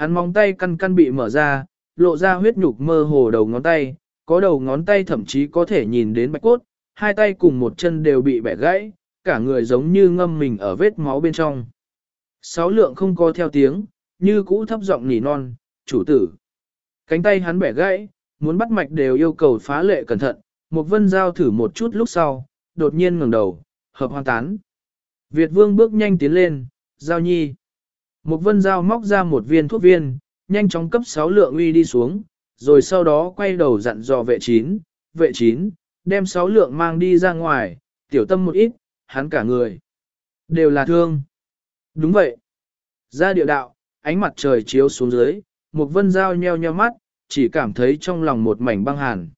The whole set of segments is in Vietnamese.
Hắn móng tay căn căn bị mở ra, lộ ra huyết nhục mơ hồ đầu ngón tay, có đầu ngón tay thậm chí có thể nhìn đến bạch cốt, hai tay cùng một chân đều bị bẻ gãy, cả người giống như ngâm mình ở vết máu bên trong. Sáu lượng không có theo tiếng, như cũ thấp giọng nỉ non, chủ tử. Cánh tay hắn bẻ gãy, muốn bắt mạch đều yêu cầu phá lệ cẩn thận, một vân giao thử một chút lúc sau, đột nhiên ngẩng đầu, hợp hoang tán. Việt vương bước nhanh tiến lên, giao nhi. Một vân giao móc ra một viên thuốc viên, nhanh chóng cấp 6 lượng uy đi xuống, rồi sau đó quay đầu dặn dò vệ chín, vệ chín, đem 6 lượng mang đi ra ngoài, tiểu tâm một ít, hắn cả người. Đều là thương. Đúng vậy. Ra địa đạo, ánh mặt trời chiếu xuống dưới, một vân dao nheo nheo mắt, chỉ cảm thấy trong lòng một mảnh băng hàn.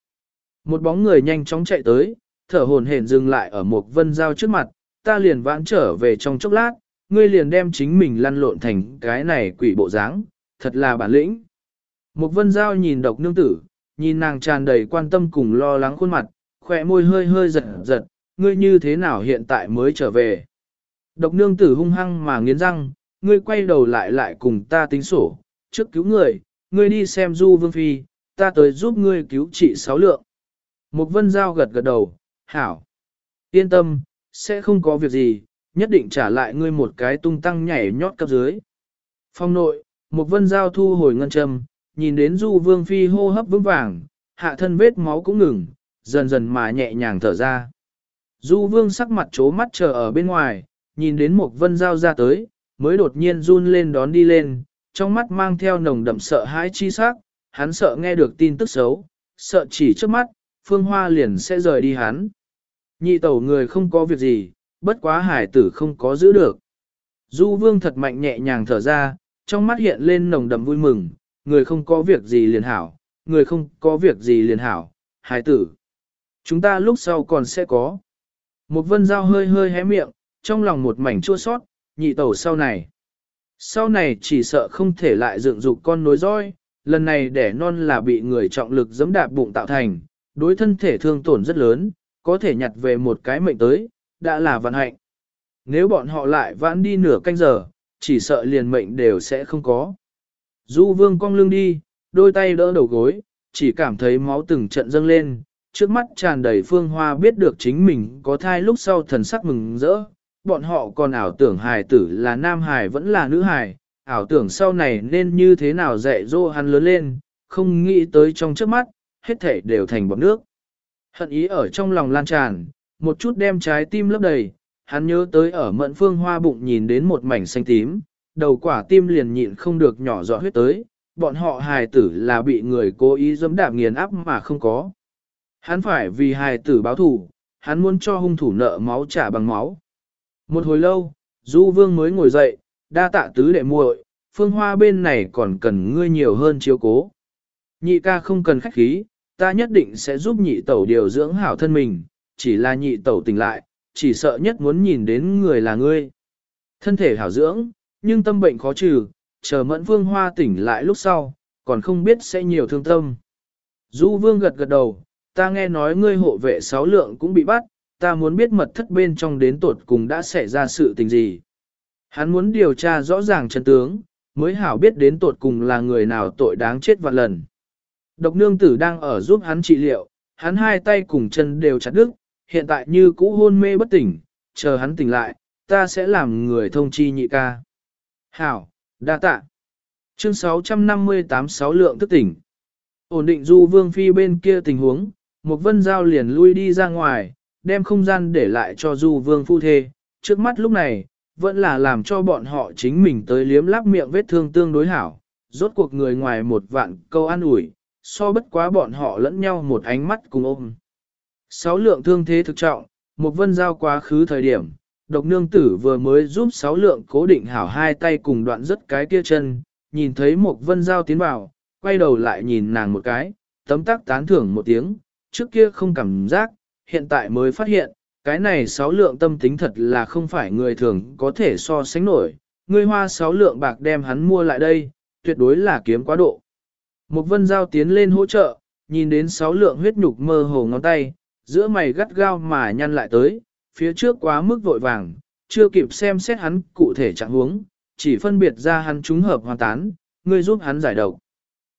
Một bóng người nhanh chóng chạy tới, thở hồn hển dừng lại ở một vân dao trước mặt, ta liền vãn trở về trong chốc lát, ngươi liền đem chính mình lăn lộn thành cái này quỷ bộ dáng, thật là bản lĩnh. Mục vân giao nhìn độc nương tử, nhìn nàng tràn đầy quan tâm cùng lo lắng khuôn mặt, khỏe môi hơi hơi giật giật, ngươi như thế nào hiện tại mới trở về. Độc nương tử hung hăng mà nghiến răng, ngươi quay đầu lại lại cùng ta tính sổ, trước cứu người, ngươi đi xem du vương phi, ta tới giúp ngươi cứu trị sáu lượng. Mục vân giao gật gật đầu, hảo, yên tâm, sẽ không có việc gì, nhất định trả lại ngươi một cái tung tăng nhảy nhót cấp dưới. Phong nội, một vân giao thu hồi ngân châm, nhìn đến du vương phi hô hấp vững vàng, hạ thân vết máu cũng ngừng, dần dần mà nhẹ nhàng thở ra. Du vương sắc mặt chố mắt chờ ở bên ngoài, nhìn đến một vân giao ra tới, mới đột nhiên run lên đón đi lên, trong mắt mang theo nồng đậm sợ hãi chi sắc, hắn sợ nghe được tin tức xấu, sợ chỉ trước mắt, phương hoa liền sẽ rời đi hắn. Nhị tẩu người không có việc gì, bất quá hải tử không có giữ được. Du vương thật mạnh nhẹ nhàng thở ra, trong mắt hiện lên nồng đậm vui mừng, người không có việc gì liền hảo, người không có việc gì liền hảo, hải tử. Chúng ta lúc sau còn sẽ có. Một vân dao hơi hơi hé miệng, trong lòng một mảnh chua sót, nhị tẩu sau này. Sau này chỉ sợ không thể lại dựng dục con nối roi, lần này đẻ non là bị người trọng lực giẫm đạp bụng tạo thành, đối thân thể thương tổn rất lớn, có thể nhặt về một cái mệnh tới, đã là vận hạnh. Nếu bọn họ lại vãn đi nửa canh giờ, chỉ sợ liền mệnh đều sẽ không có. Du vương cong lưng đi, đôi tay đỡ đầu gối, chỉ cảm thấy máu từng trận dâng lên, trước mắt tràn đầy phương hoa biết được chính mình có thai lúc sau thần sắc mừng rỡ. Bọn họ còn ảo tưởng hài tử là nam hài vẫn là nữ hài, ảo tưởng sau này nên như thế nào dạy dỗ hắn lớn lên, không nghĩ tới trong trước mắt, hết thể đều thành bọt nước. Hận ý ở trong lòng lan tràn, một chút đem trái tim lấp đầy, hắn nhớ tới ở mận phương hoa bụng nhìn đến một mảnh xanh tím, đầu quả tim liền nhịn không được nhỏ giọt huyết tới, bọn họ hài tử là bị người cố ý dẫm đạp nghiền áp mà không có. Hắn phải vì hài tử báo thủ, hắn muốn cho hung thủ nợ máu trả bằng máu. Một hồi lâu, Du Vương mới ngồi dậy, đa tạ tứ đệ muội, phương hoa bên này còn cần ngươi nhiều hơn chiếu cố. Nhị ca không cần khách khí, ta nhất định sẽ giúp nhị tẩu điều dưỡng hảo thân mình, chỉ là nhị tẩu tỉnh lại, chỉ sợ nhất muốn nhìn đến người là ngươi. Thân thể hảo dưỡng, nhưng tâm bệnh khó trừ, chờ mẫn vương hoa tỉnh lại lúc sau, còn không biết sẽ nhiều thương tâm. Du vương gật gật đầu, ta nghe nói ngươi hộ vệ sáu lượng cũng bị bắt, ta muốn biết mật thất bên trong đến tột cùng đã xảy ra sự tình gì. Hắn muốn điều tra rõ ràng chân tướng, mới hảo biết đến tột cùng là người nào tội đáng chết vạn lần. Độc nương tử đang ở giúp hắn trị liệu, hắn hai tay cùng chân đều chặt đứt, hiện tại như cũ hôn mê bất tỉnh, chờ hắn tỉnh lại, ta sẽ làm người thông chi nhị ca. Hảo, đa tạ. Chương 658 sáu lượng thức tỉnh. Ổn định du vương phi bên kia tình huống, một vân giao liền lui đi ra ngoài, đem không gian để lại cho du vương phu thê. Trước mắt lúc này, vẫn là làm cho bọn họ chính mình tới liếm láp miệng vết thương tương đối hảo. Rốt cuộc người ngoài một vạn câu an ủi, so bất quá bọn họ lẫn nhau một ánh mắt cùng ôm. Sáu lượng thương thế thực trọng, một vân giao quá khứ thời điểm, độc nương tử vừa mới giúp sáu lượng cố định hảo hai tay cùng đoạn rất cái kia chân, nhìn thấy một vân giao tiến vào, quay đầu lại nhìn nàng một cái, tấm tắc tán thưởng một tiếng, trước kia không cảm giác, hiện tại mới phát hiện, cái này sáu lượng tâm tính thật là không phải người thường có thể so sánh nổi, người hoa sáu lượng bạc đem hắn mua lại đây, tuyệt đối là kiếm quá độ. Một vân giao tiến lên hỗ trợ, nhìn đến sáu lượng huyết nhục mơ hồ ngón tay, giữa mày gắt gao mà nhăn lại tới, phía trước quá mức vội vàng, chưa kịp xem xét hắn cụ thể trạng huống, chỉ phân biệt ra hắn trúng hợp hoàn tán, ngươi giúp hắn giải độc.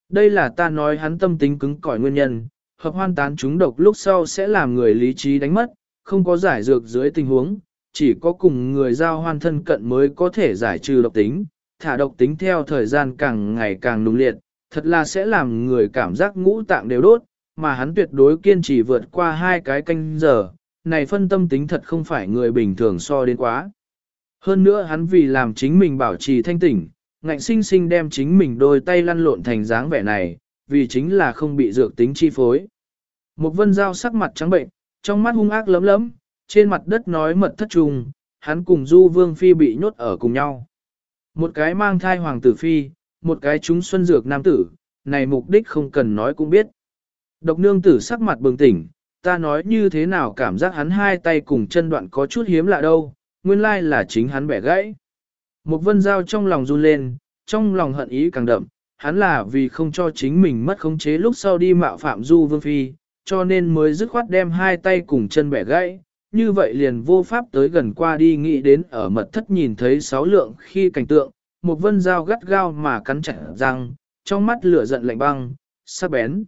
Đây là ta nói hắn tâm tính cứng cỏi nguyên nhân, hợp hoan tán chúng độc lúc sau sẽ làm người lý trí đánh mất, không có giải dược dưới tình huống, chỉ có cùng người giao hoan thân cận mới có thể giải trừ độc tính, thả độc tính theo thời gian càng ngày càng nung liệt, thật là sẽ làm người cảm giác ngũ tạng đều đốt, mà hắn tuyệt đối kiên trì vượt qua hai cái canh giờ, này phân tâm tính thật không phải người bình thường so đến quá. Hơn nữa hắn vì làm chính mình bảo trì thanh tỉnh, ngạnh sinh sinh đem chính mình đôi tay lăn lộn thành dáng vẻ này, vì chính là không bị dược tính chi phối. Một vân dao sắc mặt trắng bệnh, trong mắt hung ác lấm lấm, trên mặt đất nói mật thất trùng, hắn cùng du vương phi bị nhốt ở cùng nhau. Một cái mang thai hoàng tử phi, một cái chúng xuân dược nam tử, này mục đích không cần nói cũng biết. Độc nương tử sắc mặt bừng tỉnh, ta nói như thế nào cảm giác hắn hai tay cùng chân đoạn có chút hiếm lạ đâu, nguyên lai là chính hắn bẻ gãy. Một vân dao trong lòng run lên, trong lòng hận ý càng đậm, hắn là vì không cho chính mình mất khống chế lúc sau đi mạo phạm du vương phi, cho nên mới dứt khoát đem hai tay cùng chân bẻ gãy, như vậy liền vô pháp tới gần qua đi nghĩ đến ở mật thất nhìn thấy sáu lượng khi cảnh tượng, một vân dao gắt gao mà cắn chặt răng, trong mắt lửa giận lạnh băng, sắc bén.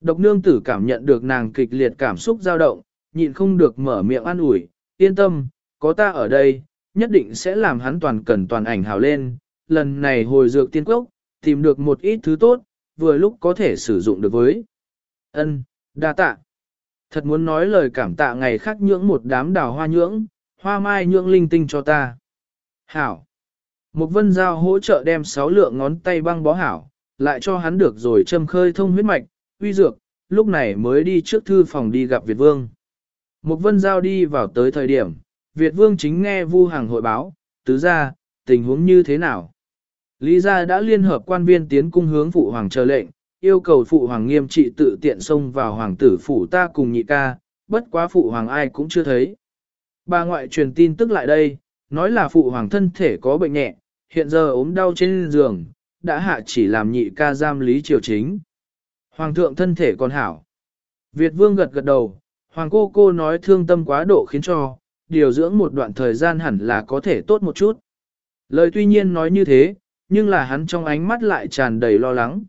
Độc nương tử cảm nhận được nàng kịch liệt cảm xúc dao động, nhịn không được mở miệng an ủi, yên tâm, có ta ở đây, nhất định sẽ làm hắn toàn cần toàn ảnh hào lên, lần này hồi dược tiên quốc, tìm được một ít thứ tốt, vừa lúc có thể sử dụng được với. Ân, đa tạ. Thật muốn nói lời cảm tạ ngày khác nhưỡng một đám đào hoa nhưỡng, hoa mai nhưỡng linh tinh cho ta. Hảo. Một vân giao hỗ trợ đem sáu lượng ngón tay băng bó hảo, lại cho hắn được rồi châm khơi thông huyết mạch, uy dược, lúc này mới đi trước thư phòng đi gặp Việt Vương. Một vân giao đi vào tới thời điểm, Việt Vương chính nghe Vu Hằng hội báo, tứ ra, tình huống như thế nào. Lý gia đã liên hợp quan viên tiến cung hướng phụ hoàng chờ lệnh, yêu cầu phụ hoàng nghiêm trị tự tiện xông vào hoàng tử phủ ta cùng nhị ca, bất quá phụ hoàng ai cũng chưa thấy. Bà ngoại truyền tin tức lại đây, nói là phụ hoàng thân thể có bệnh nhẹ, hiện giờ ốm đau trên giường, đã hạ chỉ làm nhị ca giam lý triều chính. Hoàng thượng thân thể còn hảo. Việt vương gật gật đầu, hoàng cô cô nói thương tâm quá độ khiến cho, điều dưỡng một đoạn thời gian hẳn là có thể tốt một chút. Lời tuy nhiên nói như thế, nhưng là hắn trong ánh mắt lại tràn đầy lo lắng.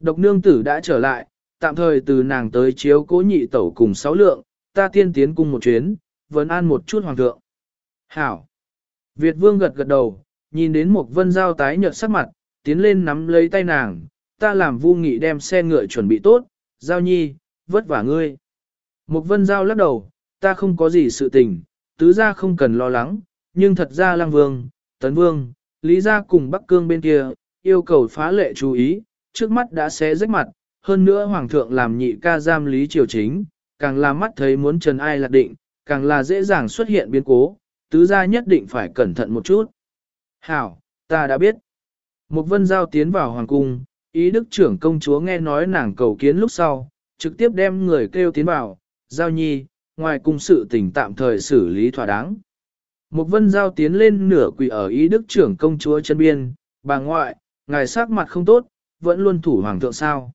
Độc nương tử đã trở lại, tạm thời từ nàng tới chiếu cố nhị tẩu cùng sáu lượng, ta tiên tiến cung một chuyến, vẫn an một chút hoàng thượng. Hảo! Việt vương gật gật đầu, nhìn đến một vân giao tái nhợt sắc mặt, tiến lên nắm lấy tay nàng, ta làm vu nghị đem xe ngựa chuẩn bị tốt, giao nhi, vất vả ngươi. Mục vân giao lắc đầu, ta không có gì sự tình, tứ gia không cần lo lắng, nhưng thật ra Lang vương, tấn vương, lý gia cùng bắc cương bên kia, yêu cầu phá lệ chú ý, trước mắt đã xé rách mặt, hơn nữa hoàng thượng làm nhị ca giam lý triều chính, càng là mắt thấy muốn trần ai lạc định, càng là dễ dàng xuất hiện biến cố, tứ gia nhất định phải cẩn thận một chút. Hảo, ta đã biết. Mục vân giao tiến vào hoàng cung, ý đức trưởng công chúa nghe nói nàng cầu kiến lúc sau, trực tiếp đem người kêu tiến vào, giao nhi, ngoài cung sự tình tạm thời xử lý thỏa đáng. Một vân giao tiến lên nửa quỳ ở ý đức trưởng công chúa chân biên, bà ngoại, ngài sắc mặt không tốt, vẫn luôn thủ hoàng thượng sao.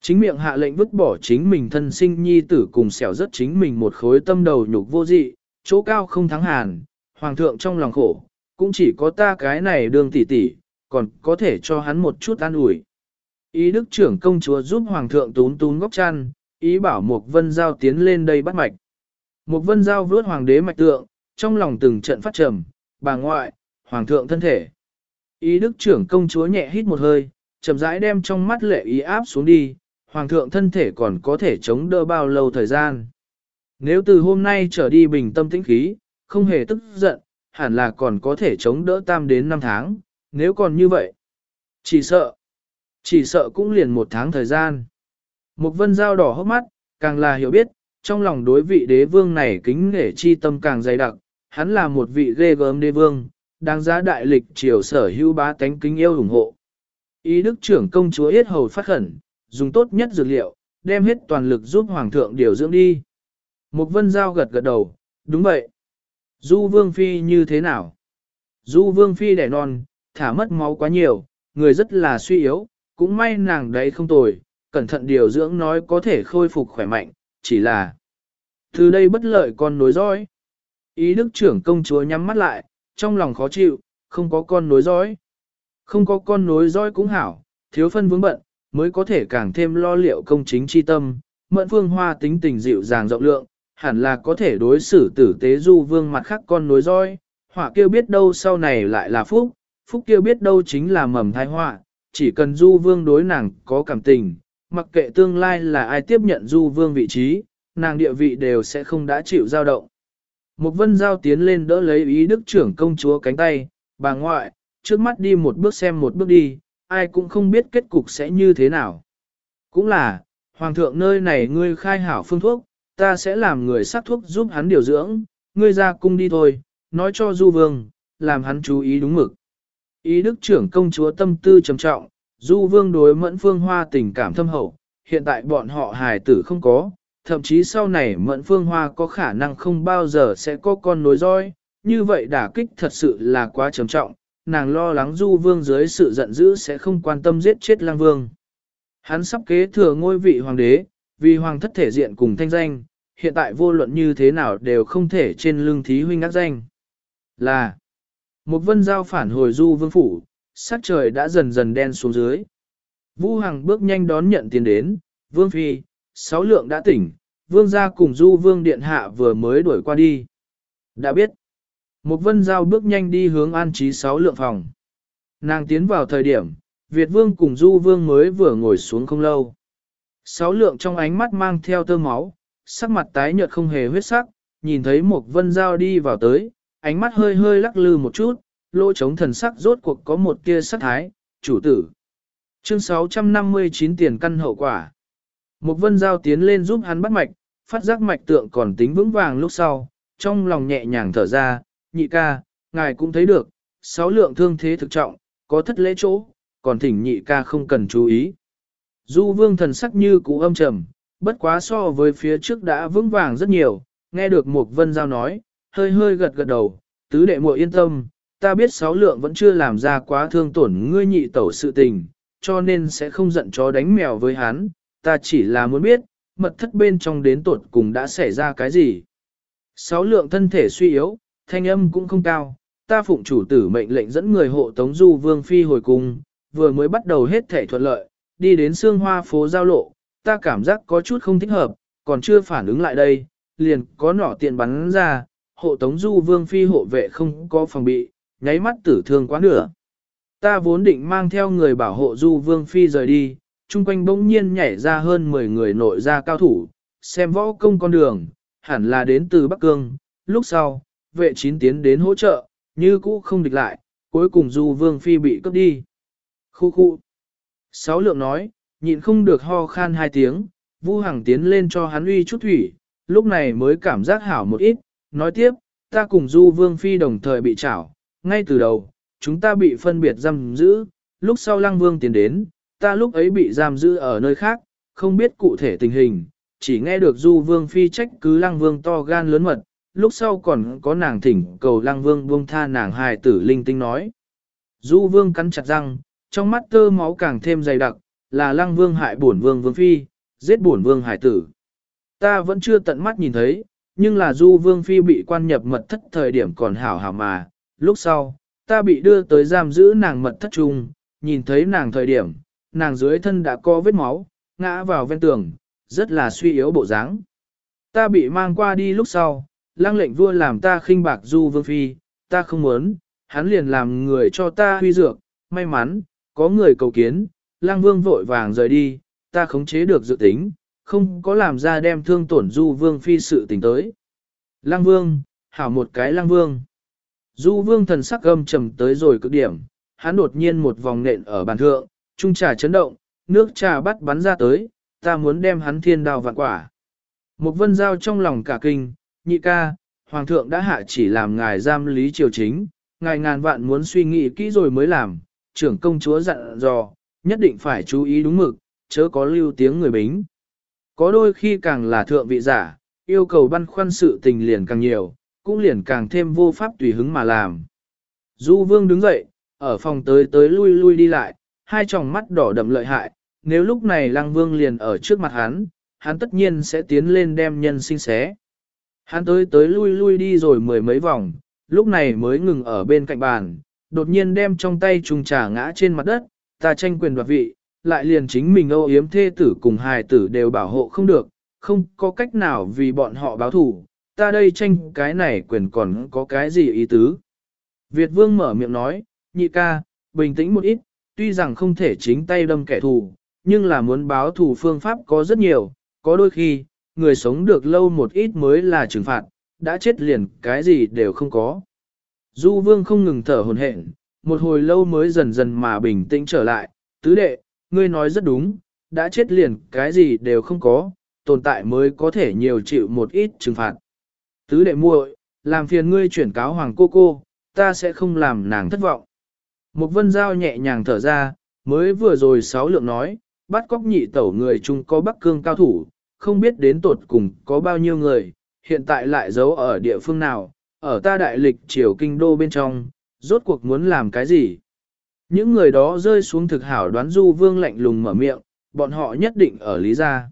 Chính miệng hạ lệnh vứt bỏ chính mình thân sinh nhi tử cùng xẻo rất chính mình một khối tâm đầu nhục vô dị, chỗ cao không thắng hàn, hoàng thượng trong lòng khổ, cũng chỉ có ta cái này đường tỷ tỷ, còn có thể cho hắn một chút an ủi. Ý đức trưởng công chúa giúp hoàng thượng tún tún góc chăn, ý bảo Mục vân giao tiến lên đây bắt mạch. Mục vân giao vớt hoàng đế mạch tượng, trong lòng từng trận phát trầm, bà ngoại, hoàng thượng thân thể. Ý đức trưởng công chúa nhẹ hít một hơi, chậm rãi đem trong mắt lệ ý áp xuống đi, hoàng thượng thân thể còn có thể chống đỡ bao lâu thời gian. Nếu từ hôm nay trở đi bình tâm tĩnh khí, không hề tức giận, hẳn là còn có thể chống đỡ tam đến năm tháng, nếu còn như vậy. Chỉ sợ, chỉ sợ cũng liền một tháng thời gian. Một vân dao đỏ hốc mắt, càng là hiểu biết, trong lòng đối vị đế vương này kính nể chi tâm càng dày đặc, hắn là một vị ghê gớm đế vương, đáng giá đại lịch triều sở hữu bá tánh kính yêu ủng hộ. Ý đức trưởng công chúa yết hầu phát khẩn, dùng tốt nhất dược liệu, đem hết toàn lực giúp hoàng thượng điều dưỡng đi. Một vân giao gật gật đầu, đúng vậy. Du vương phi như thế nào? Du vương phi đẻ non, thả mất máu quá nhiều, người rất là suy yếu, cũng may nàng đấy không tồi, cẩn thận điều dưỡng nói có thể khôi phục khỏe mạnh, chỉ là từ đây bất lợi con nối dõi. Ý đức trưởng công chúa nhắm mắt lại, trong lòng khó chịu, không có con nối dõi. Không có con nối dõi cũng hảo, thiếu phân vướng bận, mới có thể càng thêm lo liệu công chính chi tâm. Mận phương hoa tính tình dịu dàng rộng lượng, hẳn là có thể đối xử tử tế du vương mặt khác con nối dõi, họa kêu biết đâu sau này lại là phúc, phúc kêu biết đâu chính là mầm thai họa, chỉ cần du vương đối nàng có cảm tình, mặc kệ tương lai là ai tiếp nhận du vương vị trí, nàng địa vị đều sẽ không đã chịu dao động. Một vân giao tiến lên đỡ lấy ý đức trưởng công chúa cánh tay, bà ngoại, trước mắt đi một bước xem một bước đi, ai cũng không biết kết cục sẽ như thế nào. Cũng là, hoàng thượng nơi này ngươi khai hảo phương thuốc, ta sẽ làm người sắc thuốc giúp hắn điều dưỡng, ngươi ra cung đi thôi, nói cho du vương, làm hắn chú ý đúng mực. Ý đức trưởng công chúa tâm tư trầm trọng, du vương đối mẫn phương hoa tình cảm thâm hậu, hiện tại bọn họ hài tử không có, thậm chí sau này mẫn phương hoa có khả năng không bao giờ sẽ có con nối roi, như vậy đả kích thật sự là quá trầm trọng, nàng lo lắng du vương dưới sự giận dữ sẽ không quan tâm giết chết lang vương. Hắn sắp kế thừa ngôi vị hoàng đế, vì hoàng thất thể diện cùng thanh danh, hiện tại vô luận như thế nào đều không thể trên lưng thí huynh ác danh. Là, một vân giao phản hồi du vương phủ, sắc trời đã dần dần đen xuống dưới. Vũ Hằng bước nhanh đón nhận tiền đến, vương phi, sáu lượng đã tỉnh, vương gia cùng du vương điện hạ vừa mới đuổi qua đi. Đã biết, một vân giao bước nhanh đi hướng an trí sáu lượng phòng. Nàng tiến vào thời điểm, Việt vương cùng du vương mới vừa ngồi xuống không lâu. Sáu lượng trong ánh mắt mang theo tơ máu, sắc mặt tái nhợt không hề huyết sắc, nhìn thấy một vân giao đi vào tới, ánh mắt hơi hơi lắc lư một chút, lỗ trống thần sắc rốt cuộc có một tia sắc thái, chủ tử. Chương 659 tiền căn hậu quả. Một vân giao tiến lên giúp hắn bắt mạch, phát giác mạch tượng còn tính vững vàng lúc sau, trong lòng nhẹ nhàng thở ra, nhị ca, ngài cũng thấy được, sáu lượng thương thế thực trọng, có thất lễ chỗ, còn thỉnh nhị ca không cần chú ý. Du vương thần sắc như cũ âm trầm, bất quá so với phía trước đã vững vàng rất nhiều, nghe được một vân giao nói, hơi hơi gật gật đầu, tứ đệ muội yên tâm, ta biết sáu lượng vẫn chưa làm ra quá thương tổn ngươi nhị tẩu sự tình, cho nên sẽ không giận chó đánh mèo với hắn, ta chỉ là muốn biết, mật thất bên trong đến tột cùng đã xảy ra cái gì. Sáu lượng thân thể suy yếu, thanh âm cũng không cao, ta phụng chủ tử mệnh lệnh dẫn người hộ tống du vương phi hồi cung, vừa mới bắt đầu hết thể thuận lợi, đi đến xương hoa phố giao lộ, ta cảm giác có chút không thích hợp, còn chưa phản ứng lại đây, liền có nỏ tiện bắn ra, hộ tống du vương phi hộ vệ không có phòng bị, nháy mắt tử thương quá nửa. Ta vốn định mang theo người bảo hộ du vương phi rời đi, chung quanh bỗng nhiên nhảy ra hơn 10 người nội gia cao thủ, xem võ công con đường, hẳn là đến từ Bắc Cương, lúc sau, vệ chín tiến đến hỗ trợ, như cũ không địch lại, cuối cùng du vương phi bị cướp đi. Khu khu. Sáu lượng nói, nhịn không được ho khan hai tiếng, Vu Hằng tiến lên cho hắn uy chút thủy, lúc này mới cảm giác hảo một ít, nói tiếp, ta cùng Du Vương Phi đồng thời bị trảo, ngay từ đầu, chúng ta bị phân biệt giam giữ, lúc sau Lăng Vương tiến đến, ta lúc ấy bị giam giữ ở nơi khác, không biết cụ thể tình hình, chỉ nghe được Du Vương Phi trách cứ Lăng Vương to gan lớn mật, lúc sau còn có nàng thỉnh cầu Lăng Vương buông tha nàng hài tử linh tinh nói. Du Vương cắn chặt răng, trong mắt tơ máu càng thêm dày đặc, là Lăng Vương hại bổn Vương Vương Phi, giết bổn Vương hải tử. Ta vẫn chưa tận mắt nhìn thấy, nhưng là Du Vương Phi bị quan nhập mật thất thời điểm còn hảo hảo mà, lúc sau, ta bị đưa tới giam giữ nàng mật thất trung, nhìn thấy nàng thời điểm, nàng dưới thân đã có vết máu, ngã vào ven tường, rất là suy yếu bộ dáng. Ta bị mang qua đi lúc sau, lang lệnh vua làm ta khinh bạc Du Vương Phi, ta không muốn, hắn liền làm người cho ta huy dược, may mắn, có người cầu kiến, lang vương vội vàng rời đi, ta khống chế được dự tính, không có làm ra đem thương tổn du vương phi sự tình tới. Lang vương, hảo một cái lang vương. Du vương thần sắc gâm trầm tới rồi cực điểm, hắn đột nhiên một vòng nện ở bàn thượng, trung trà chấn động, nước trà bắt bắn ra tới, ta muốn đem hắn thiên đào vạn quả. Một vân giao trong lòng cả kinh, nhị ca, hoàng thượng đã hạ chỉ làm ngài giam lý triều chính, ngài ngàn vạn muốn suy nghĩ kỹ rồi mới làm, trưởng công chúa dặn dò, nhất định phải chú ý đúng mực, chớ có lưu tiếng người bính. Có đôi khi càng là thượng vị giả, yêu cầu băn khoăn sự tình liền càng nhiều, cũng liền càng thêm vô pháp tùy hứng mà làm. Du vương đứng dậy, ở phòng tới tới lui lui đi lại, hai tròng mắt đỏ đậm lợi hại, nếu lúc này lăng vương liền ở trước mặt hắn, hắn tất nhiên sẽ tiến lên đem nhân sinh xé. Hắn tới tới lui lui đi rồi mười mấy vòng, lúc này mới ngừng ở bên cạnh bàn, đột nhiên đem trong tay trùng trà ngã trên mặt đất, ta tranh quyền đoạt vị, lại liền chính mình âu yếm thê tử cùng hài tử đều bảo hộ không được, không có cách nào vì bọn họ báo thủ, ta đây tranh cái này quyền còn có cái gì ý tứ. Việt vương mở miệng nói, nhị ca, bình tĩnh một ít, tuy rằng không thể chính tay đâm kẻ thù, nhưng là muốn báo thù phương pháp có rất nhiều, có đôi khi, người sống được lâu một ít mới là trừng phạt, đã chết liền cái gì đều không có. Du vương không ngừng thở hồn hển, một hồi lâu mới dần dần mà bình tĩnh trở lại, tứ đệ, ngươi nói rất đúng, đã chết liền cái gì đều không có, tồn tại mới có thể nhiều chịu một ít trừng phạt. Tứ đệ muội, làm phiền ngươi chuyển cáo hoàng cô cô, ta sẽ không làm nàng thất vọng. Một vân giao nhẹ nhàng thở ra, mới vừa rồi sáu lượng nói, bắt cóc nhị tẩu người chung có bắc cương cao thủ, không biết đến tột cùng có bao nhiêu người, hiện tại lại giấu ở địa phương nào, ở ta đại lịch triều kinh đô bên trong, rốt cuộc muốn làm cái gì. Những người đó rơi xuống thực hảo đoán du vương lạnh lùng mở miệng, bọn họ nhất định ở lý gia.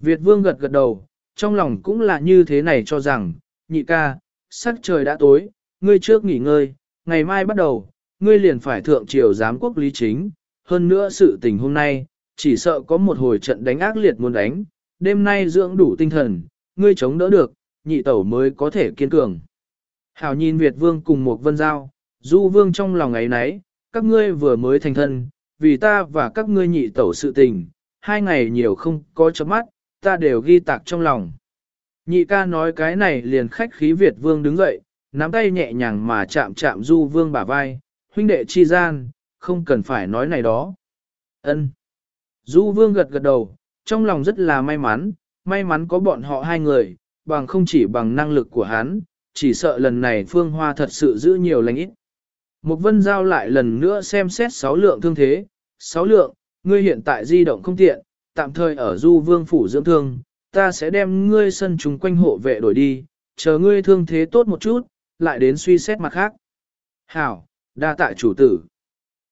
Việt vương gật gật đầu, trong lòng cũng là như thế này cho rằng, nhị ca, sắc trời đã tối, ngươi trước nghỉ ngơi, ngày mai bắt đầu, ngươi liền phải thượng triều giám quốc lý chính, hơn nữa sự tình hôm nay, chỉ sợ có một hồi trận đánh ác liệt muốn đánh, đêm nay dưỡng đủ tinh thần, ngươi chống đỡ được, nhị tẩu mới có thể kiên cường. Hảo nhìn Việt vương cùng một vân giao, du vương trong lòng ấy nấy, các ngươi vừa mới thành thân, vì ta và các ngươi nhị tẩu sự tình, hai ngày nhiều không có chấm mắt, ta đều ghi tạc trong lòng. Nhị ca nói cái này liền khách khí Việt vương đứng dậy, nắm tay nhẹ nhàng mà chạm chạm du vương bả vai, huynh đệ chi gian, không cần phải nói này đó. Ân. Du vương gật gật đầu, trong lòng rất là may mắn, may mắn có bọn họ hai người, bằng không chỉ bằng năng lực của hắn, chỉ sợ lần này phương hoa thật sự giữ nhiều lành ít. Một vân giao lại lần nữa xem xét sáu lượng thương thế, sáu lượng, ngươi hiện tại di động không tiện, tạm thời ở du vương phủ dưỡng thương, ta sẽ đem ngươi sân chúng quanh hộ vệ đổi đi, chờ ngươi thương thế tốt một chút, lại đến suy xét mặt khác. Hảo, đa tạ chủ tử.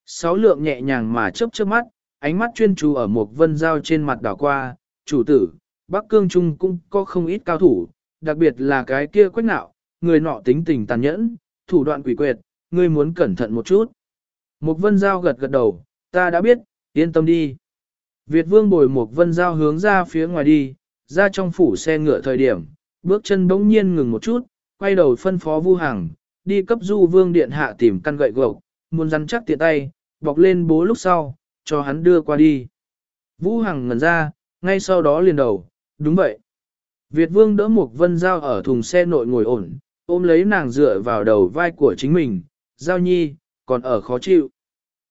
Sáu lượng nhẹ nhàng mà chớp chớp mắt, ánh mắt chuyên chú ở một vân giao trên mặt đảo qua, chủ tử, Bắc Cương Trung cũng có không ít cao thủ, đặc biệt là cái kia quách nạo, người nọ tính tình tàn nhẫn, thủ đoạn quỷ quyệt, ngươi muốn cẩn thận một chút. Mục vân giao gật gật đầu, ta đã biết, yên tâm đi. Việt vương bồi Mục vân giao hướng ra phía ngoài đi, ra trong phủ xe ngựa thời điểm, bước chân bỗng nhiên ngừng một chút, quay đầu phân phó vu hàng, đi cấp du vương điện hạ tìm căn gậy gộc, muốn rắn chắc tiện tay, bọc lên bố lúc sau, cho hắn đưa qua đi. Vũ Hằng ngẩn ra, ngay sau đó liền đầu, đúng vậy. Việt Vương đỡ Mục vân giao ở thùng xe nội ngồi ổn, ôm lấy nàng dựa vào đầu vai của chính mình, giao nhi, còn ở khó chịu.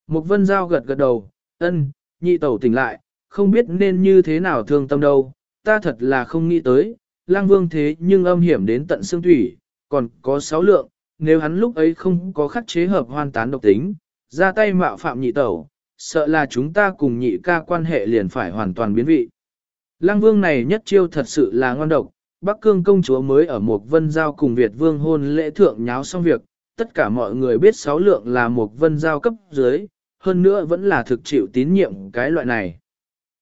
Mục vân giao gật gật đầu, ân, nhị tẩu tỉnh lại, không biết nên như thế nào thương tâm đâu, ta thật là không nghĩ tới, lang vương thế nhưng âm hiểm đến tận xương thủy, còn có sáu lượng, nếu hắn lúc ấy không có khắc chế hợp hoàn tán độc tính, ra tay mạo phạm nhị tẩu, sợ là chúng ta cùng nhị ca quan hệ liền phải hoàn toàn biến vị. Lăng vương này nhất chiêu thật sự là ngon độc, Bắc Cương công chúa mới ở một vân giao cùng Việt vương hôn lễ thượng nháo xong việc, tất cả mọi người biết sáu lượng là một vân giao cấp dưới, hơn nữa vẫn là thực chịu tín nhiệm cái loại này.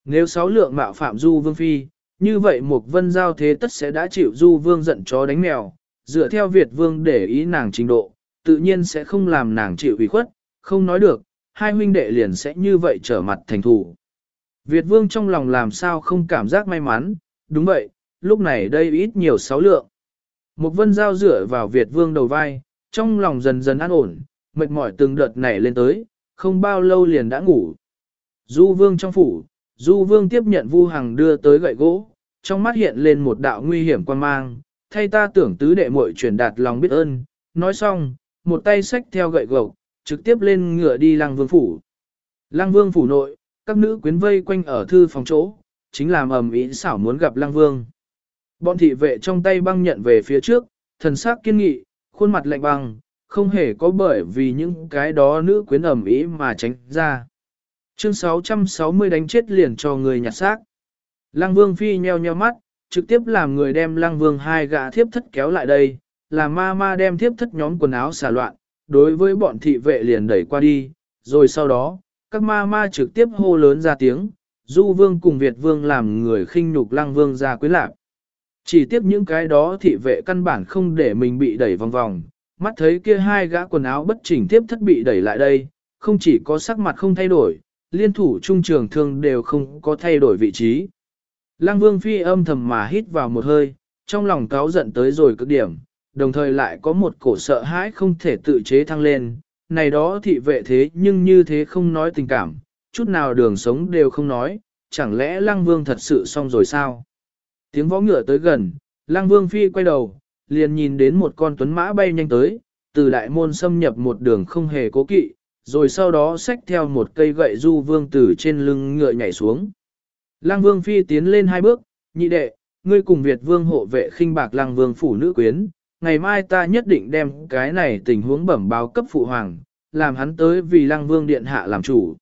Nếu sáu lượng mạo phạm du vương phi, như vậy một vân giao thế tất sẽ đã chịu du vương giận chó đánh mèo, dựa theo Việt vương để ý nàng trình độ, tự nhiên sẽ không làm nàng chịu ủy khuất, không nói được, hai huynh đệ liền sẽ như vậy trở mặt thành thủ. Việt vương trong lòng làm sao không cảm giác may mắn, đúng vậy, lúc này đây ít nhiều sáu lượng. Một vân giao dựa vào Việt vương đầu vai, trong lòng dần dần an ổn, mệt mỏi từng đợt nảy lên tới, không bao lâu liền đã ngủ. Du vương trong phủ, du vương tiếp nhận vu hằng đưa tới gậy gỗ, trong mắt hiện lên một đạo nguy hiểm quan mang, thay ta tưởng tứ đệ muội truyền đạt lòng biết ơn, nói xong, một tay xách theo gậy gộc, trực tiếp lên ngựa đi lăng vương phủ. Lăng vương phủ nội, các nữ quyến vây quanh ở thư phòng chỗ, chính làm ầm ĩ xảo muốn gặp lăng vương. Bọn thị vệ trong tay băng nhận về phía trước, thần sắc kiên nghị, khuôn mặt lạnh băng, không hề có bởi vì những cái đó nữ quyến ẩm ý mà tránh ra. Chương 660 đánh chết liền cho người nhặt xác. Lăng vương phi nheo nheo mắt, trực tiếp làm người đem lăng vương hai gã thiếp thất kéo lại đây, làm ma ma đem thiếp thất nhóm quần áo xả loạn, đối với bọn thị vệ liền đẩy qua đi, rồi sau đó, các ma ma trực tiếp hô lớn ra tiếng, du vương cùng Việt vương làm người khinh nhục lăng vương ra quyến lạc. Chỉ tiếp những cái đó thị vệ căn bản không để mình bị đẩy vòng vòng, mắt thấy kia hai gã quần áo bất chỉnh tiếp thất bị đẩy lại đây, không chỉ có sắc mặt không thay đổi, liên thủ trung trường thương đều không có thay đổi vị trí. Lăng Vương Phi âm thầm mà hít vào một hơi, trong lòng cáo giận tới rồi cực điểm, đồng thời lại có một cổ sợ hãi không thể tự chế thăng lên, này đó thị vệ thế nhưng như thế không nói tình cảm, chút nào đường sống đều không nói, chẳng lẽ Lăng Vương thật sự xong rồi sao? Tiếng võ ngựa tới gần, Lăng Vương Phi quay đầu, liền nhìn đến một con tuấn mã bay nhanh tới, từ đại môn xâm nhập một đường không hề cố kỵ, rồi sau đó xách theo một cây gậy du vương từ trên lưng ngựa nhảy xuống. Lăng Vương Phi tiến lên hai bước, nhị đệ, ngươi cùng Việt Vương hộ vệ khinh bạc Lăng Vương phủ nữ quyến, ngày mai ta nhất định đem cái này tình huống bẩm báo cấp phụ hoàng, làm hắn tới vì Lăng Vương điện hạ làm chủ.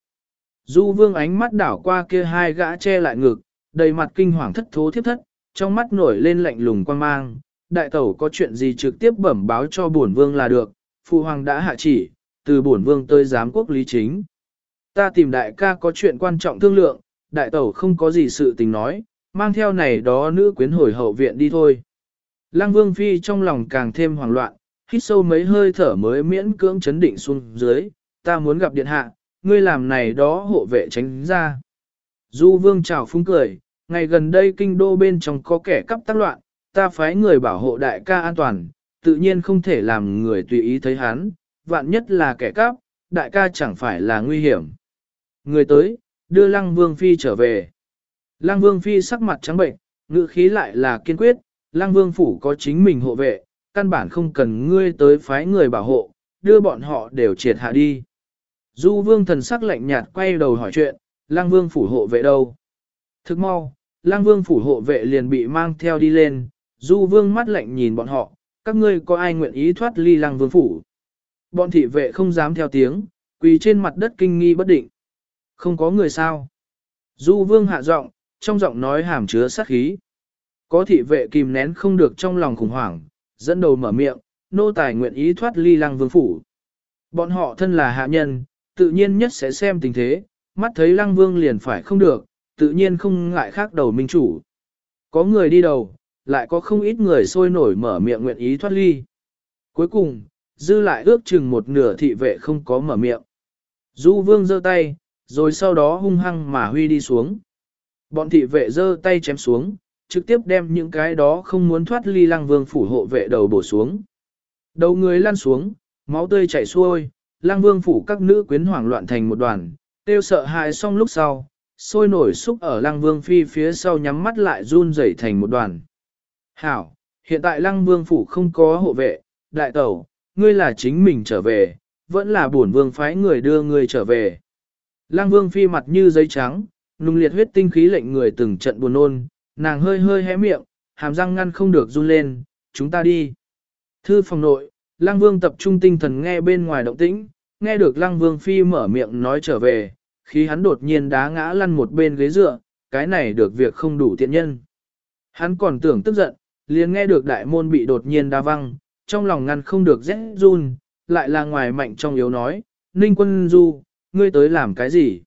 Du Vương ánh mắt đảo qua kia hai gã che lại ngực, đầy mặt kinh hoàng thất thố thiếp thất, trong mắt nổi lên lạnh lùng quan mang, đại tẩu có chuyện gì trực tiếp bẩm báo cho bổn vương là được, phụ hoàng đã hạ chỉ, từ bổn vương tới giám quốc lý chính. Ta tìm đại ca có chuyện quan trọng thương lượng, đại tẩu không có gì sự tình nói, mang theo này đó nữ quyến hồi hậu viện đi thôi. Lăng vương phi trong lòng càng thêm hoảng loạn, hít sâu mấy hơi thở mới miễn cưỡng chấn định xuống dưới, ta muốn gặp điện hạ, ngươi làm này đó hộ vệ tránh ra. Du vương chào phúng cười, ngày gần đây kinh đô bên trong có kẻ cắp tác loạn, ta phái người bảo hộ đại ca an toàn, tự nhiên không thể làm người tùy ý thấy hắn, vạn nhất là kẻ cắp, đại ca chẳng phải là nguy hiểm. Người tới, đưa Lăng Vương Phi trở về. Lăng Vương Phi sắc mặt trắng bệnh, ngữ khí lại là kiên quyết, Lăng Vương Phủ có chính mình hộ vệ, căn bản không cần ngươi tới phái người bảo hộ, đưa bọn họ đều triệt hạ đi. Du Vương thần sắc lạnh nhạt quay đầu hỏi chuyện, Lăng Vương Phủ hộ vệ đâu? Thức mau, Lang Vương Phủ hộ vệ liền bị mang theo đi lên, Du Vương mắt lạnh nhìn bọn họ, các ngươi có ai nguyện ý thoát ly Lang Vương Phủ? Bọn thị vệ không dám theo tiếng, quỳ trên mặt đất kinh nghi bất định. Không có người sao. Du vương hạ giọng, trong giọng nói hàm chứa sát khí. Có thị vệ kìm nén không được trong lòng khủng hoảng, dẫn đầu mở miệng, nô tài nguyện ý thoát ly lăng vương phủ. Bọn họ thân là hạ nhân, tự nhiên nhất sẽ xem tình thế, mắt thấy lăng vương liền phải không được, tự nhiên không ngại khác đầu minh chủ. Có người đi đầu, lại có không ít người sôi nổi mở miệng nguyện ý thoát ly. Cuối cùng, dư lại ước chừng một nửa thị vệ không có mở miệng. Du vương giơ tay, rồi sau đó hung hăng mà huy đi xuống. Bọn thị vệ giơ tay chém xuống, trực tiếp đem những cái đó không muốn thoát ly lăng vương phủ hộ vệ đầu bổ xuống. Đầu người lăn xuống, máu tươi chảy xuôi, lăng vương phủ các nữ quyến hoảng loạn thành một đoàn, tiêu sợ hãi xong lúc sau, sôi nổi xúc ở lăng vương phi phía sau nhắm mắt lại run rẩy thành một đoàn. Hảo, hiện tại lăng vương phủ không có hộ vệ, đại tẩu, ngươi là chính mình trở về, vẫn là bổn vương phái người đưa ngươi trở về. Lăng vương phi mặt như giấy trắng, nung liệt huyết tinh khí lệnh người từng trận buồn nôn, nàng hơi hơi hé miệng, hàm răng ngăn không được run lên, chúng ta đi. Thư phòng nội, lăng vương tập trung tinh thần nghe bên ngoài động tĩnh, nghe được lăng vương phi mở miệng nói trở về, khi hắn đột nhiên đá ngã lăn một bên ghế dựa, cái này được việc không đủ tiện nhân. Hắn còn tưởng tức giận, liền nghe được đại môn bị đột nhiên đa văng, trong lòng ngăn không được rét run, lại là ngoài mạnh trong yếu nói, Ninh quân du, ngươi tới làm cái gì?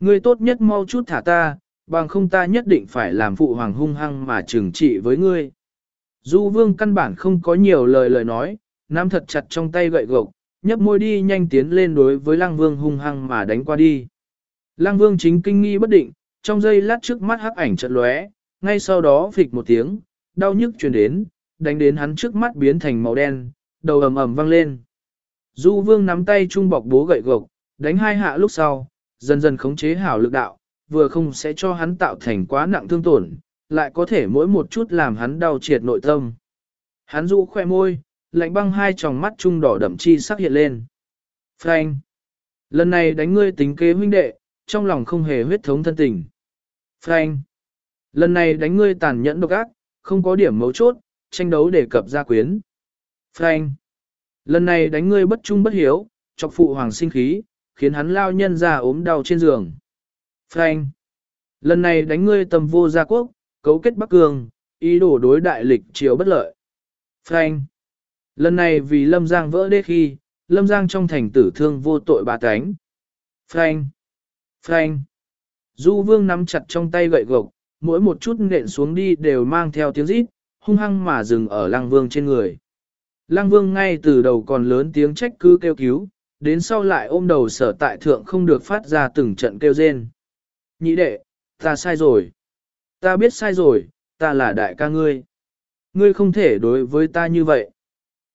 Ngươi tốt nhất mau chút thả ta, bằng không ta nhất định phải làm phụ hoàng hung hăng mà trừng trị với ngươi. Du vương căn bản không có nhiều lời lời nói, nắm thật chặt trong tay gậy gộc, nhấp môi đi nhanh tiến lên đối với lăng vương hung hăng mà đánh qua đi. Lăng vương chính kinh nghi bất định, trong giây lát trước mắt hắc ảnh chợt lóe, ngay sau đó phịch một tiếng, đau nhức truyền đến, đánh đến hắn trước mắt biến thành màu đen, đầu ầm ầm vang lên. Du vương nắm tay trung bọc bố gậy gộc, đánh hai hạ lúc sau, dần dần khống chế hảo lực đạo, vừa không sẽ cho hắn tạo thành quá nặng thương tổn, lại có thể mỗi một chút làm hắn đau triệt nội tâm. Hắn dụ khoe môi, lạnh băng hai tròng mắt trung đỏ đậm chi sắc hiện lên. Frank! Lần này đánh ngươi tính kế huynh đệ, trong lòng không hề huyết thống thân tình. Frank! Lần này đánh ngươi tàn nhẫn độc ác, không có điểm mấu chốt, tranh đấu để cập gia quyến. Frank! Lần này đánh ngươi bất trung bất hiếu, chọc phụ hoàng sinh khí, khiến hắn lao nhân ra ốm đau trên giường. Frank! Lần này đánh ngươi tầm vô gia quốc, cấu kết Bắc Cường, ý đồ đối đại lịch chiếu bất lợi. Frank! Lần này vì Lâm Giang vỡ đê khi, Lâm Giang trong thành tử thương vô tội bà tánh. Frank! Phanh. Du vương nắm chặt trong tay gậy gộc, mỗi một chút nện xuống đi đều mang theo tiếng rít, hung hăng mà dừng ở lăng vương trên người. Lăng vương ngay từ đầu còn lớn tiếng trách cứ kêu cứu, đến sau lại ôm đầu sở tại thượng không được phát ra từng trận kêu rên. Nhị đệ, ta sai rồi. Ta biết sai rồi, ta là đại ca ngươi. Ngươi không thể đối với ta như vậy.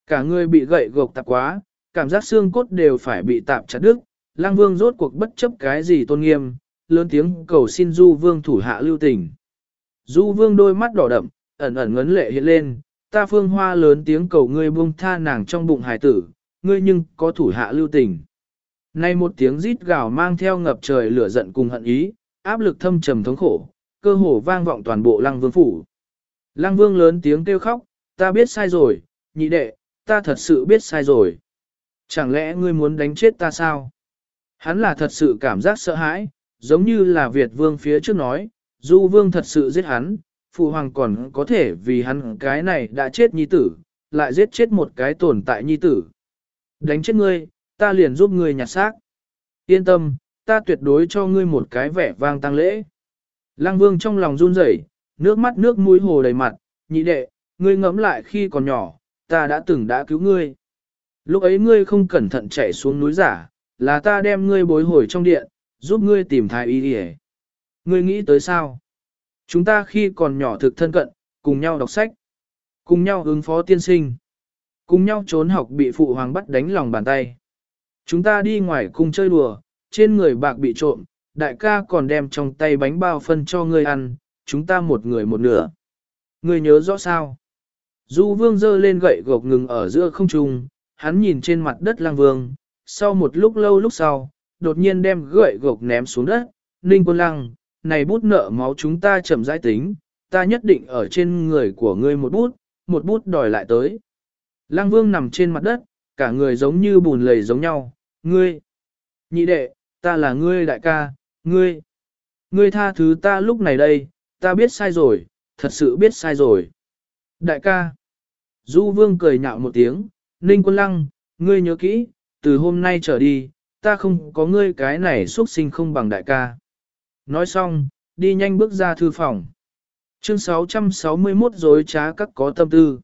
Cả ngươi bị gậy gộc tạp quá, cảm giác xương cốt đều phải bị tạp chặt đứt. Lăng vương rốt cuộc bất chấp cái gì tôn nghiêm, lớn tiếng cầu xin du vương thủ hạ lưu tình. Du vương đôi mắt đỏ đậm, ẩn ẩn ngấn lệ hiện lên, ta phương hoa lớn tiếng cầu ngươi buông tha nàng trong bụng hài tử, ngươi nhưng có thủ hạ lưu tình. Nay một tiếng rít gào mang theo ngập trời lửa giận cùng hận ý, áp lực thâm trầm thống khổ, cơ hồ vang vọng toàn bộ lăng vương phủ. Lăng vương lớn tiếng kêu khóc, ta biết sai rồi, nhị đệ, ta thật sự biết sai rồi. Chẳng lẽ ngươi muốn đánh chết ta sao? Hắn là thật sự cảm giác sợ hãi, giống như là Việt vương phía trước nói, du vương thật sự giết hắn, phụ hoàng còn có thể vì hắn cái này đã chết nhi tử, lại giết chết một cái tồn tại nhi tử. Đánh chết ngươi, ta liền giúp ngươi nhặt xác. Yên tâm, ta tuyệt đối cho ngươi một cái vẻ vang tăng lễ. Lăng vương trong lòng run rẩy, nước mắt nước mũi hồ đầy mặt, nhị đệ, ngươi ngẫm lại khi còn nhỏ, ta đã từng đã cứu ngươi. Lúc ấy ngươi không cẩn thận chạy xuống núi giả, là ta đem ngươi bối hồi trong điện, giúp ngươi tìm thái y đi Ngươi nghĩ tới sao? Chúng ta khi còn nhỏ thực thân cận, cùng nhau đọc sách, cùng nhau ứng phó tiên sinh, cùng nhau trốn học bị phụ hoàng bắt đánh lòng bàn tay. Chúng ta đi ngoài cùng chơi đùa, trên người bạc bị trộm, đại ca còn đem trong tay bánh bao phân cho ngươi ăn, chúng ta một người một nửa. Ngươi nhớ rõ sao? Du vương giơ lên gậy gộc ngừng ở giữa không trung, hắn nhìn trên mặt đất lang vương, sau một lúc lâu lúc sau, đột nhiên đem gậy gộc ném xuống đất, ninh quân lăng, này bút nợ máu chúng ta chậm rãi tính, ta nhất định ở trên người của ngươi một bút, một bút đòi lại tới. Lăng vương nằm trên mặt đất, cả người giống như bùn lầy giống nhau, ngươi, nhị đệ, ta là ngươi đại ca, ngươi, ngươi tha thứ ta lúc này đây, ta biết sai rồi, thật sự biết sai rồi. Đại ca, Du Vương cười nhạo một tiếng, Ninh Quân Lăng, ngươi nhớ kỹ, từ hôm nay trở đi, ta không có ngươi cái này xuất sinh không bằng đại ca. Nói xong, đi nhanh bước ra thư phòng. Chương 661 dối trá các có tâm tư.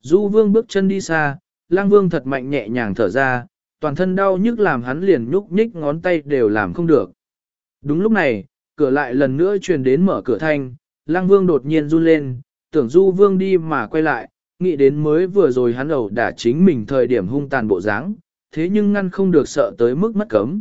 Du Vương bước chân đi xa, Lang Vương thật mạnh nhẹ nhàng thở ra, toàn thân đau nhức làm hắn liền nhúc nhích ngón tay đều làm không được. Đúng lúc này, cửa lại lần nữa truyền đến mở cửa thanh, Lang Vương đột nhiên run lên, tưởng Du Vương đi mà quay lại, nghĩ đến mới vừa rồi hắn ẩu đả chính mình thời điểm hung tàn bộ dáng, thế nhưng ngăn không được sợ tới mức mất cấm.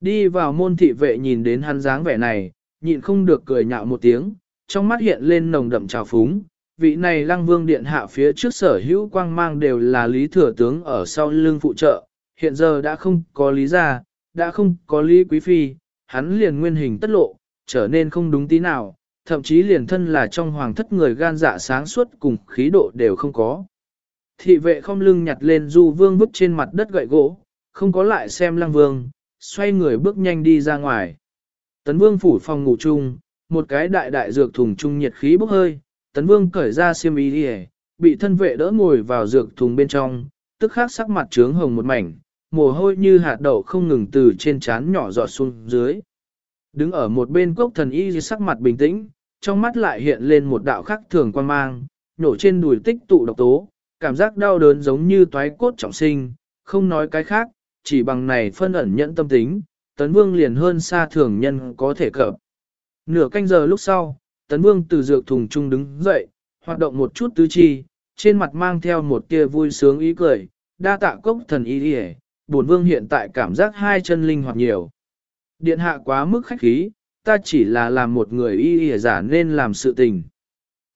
Đi vào môn thị vệ nhìn đến hắn dáng vẻ này, nhịn không được cười nhạo một tiếng, trong mắt hiện lên nồng đậm trào phúng. Vị này lăng vương điện hạ phía trước sở hữu quang mang đều là lý thừa tướng ở sau lưng phụ trợ, hiện giờ đã không có lý gia, đã không có lý quý phi, hắn liền nguyên hình tất lộ, trở nên không đúng tí nào, thậm chí liền thân là trong hoàng thất người gan dạ sáng suốt cùng khí độ đều không có. Thị vệ không lưng nhặt lên du vương vứt trên mặt đất gậy gỗ, không có lại xem lăng vương, xoay người bước nhanh đi ra ngoài. Tấn vương phủ phòng ngủ chung, một cái đại đại dược thùng chung nhiệt khí bốc hơi, tấn vương cởi ra xiêm y đi bị thân vệ đỡ ngồi vào dược thùng bên trong, tức khắc sắc mặt trướng hồng một mảnh, mồ hôi như hạt đậu không ngừng từ trên trán nhỏ giọt xuống dưới. Đứng ở một bên cốc thần y sắc mặt bình tĩnh, trong mắt lại hiện lên một đạo khắc thường quan mang, nổ trên đùi tích tụ độc tố, cảm giác đau đớn giống như toái cốt trọng sinh, không nói cái khác, chỉ bằng này phân ẩn nhẫn tâm tính, tấn vương liền hơn xa thường nhân có thể cập. Nửa canh giờ lúc sau, tấn vương từ dược thùng trung đứng dậy, hoạt động một chút tứ chi, trên mặt mang theo một tia vui sướng ý cười, đa tạ cốc thần y đi bổn vương hiện tại cảm giác hai chân linh hoạt nhiều. Điện hạ quá mức khách khí, ta chỉ là làm một người y y giả nên làm sự tình.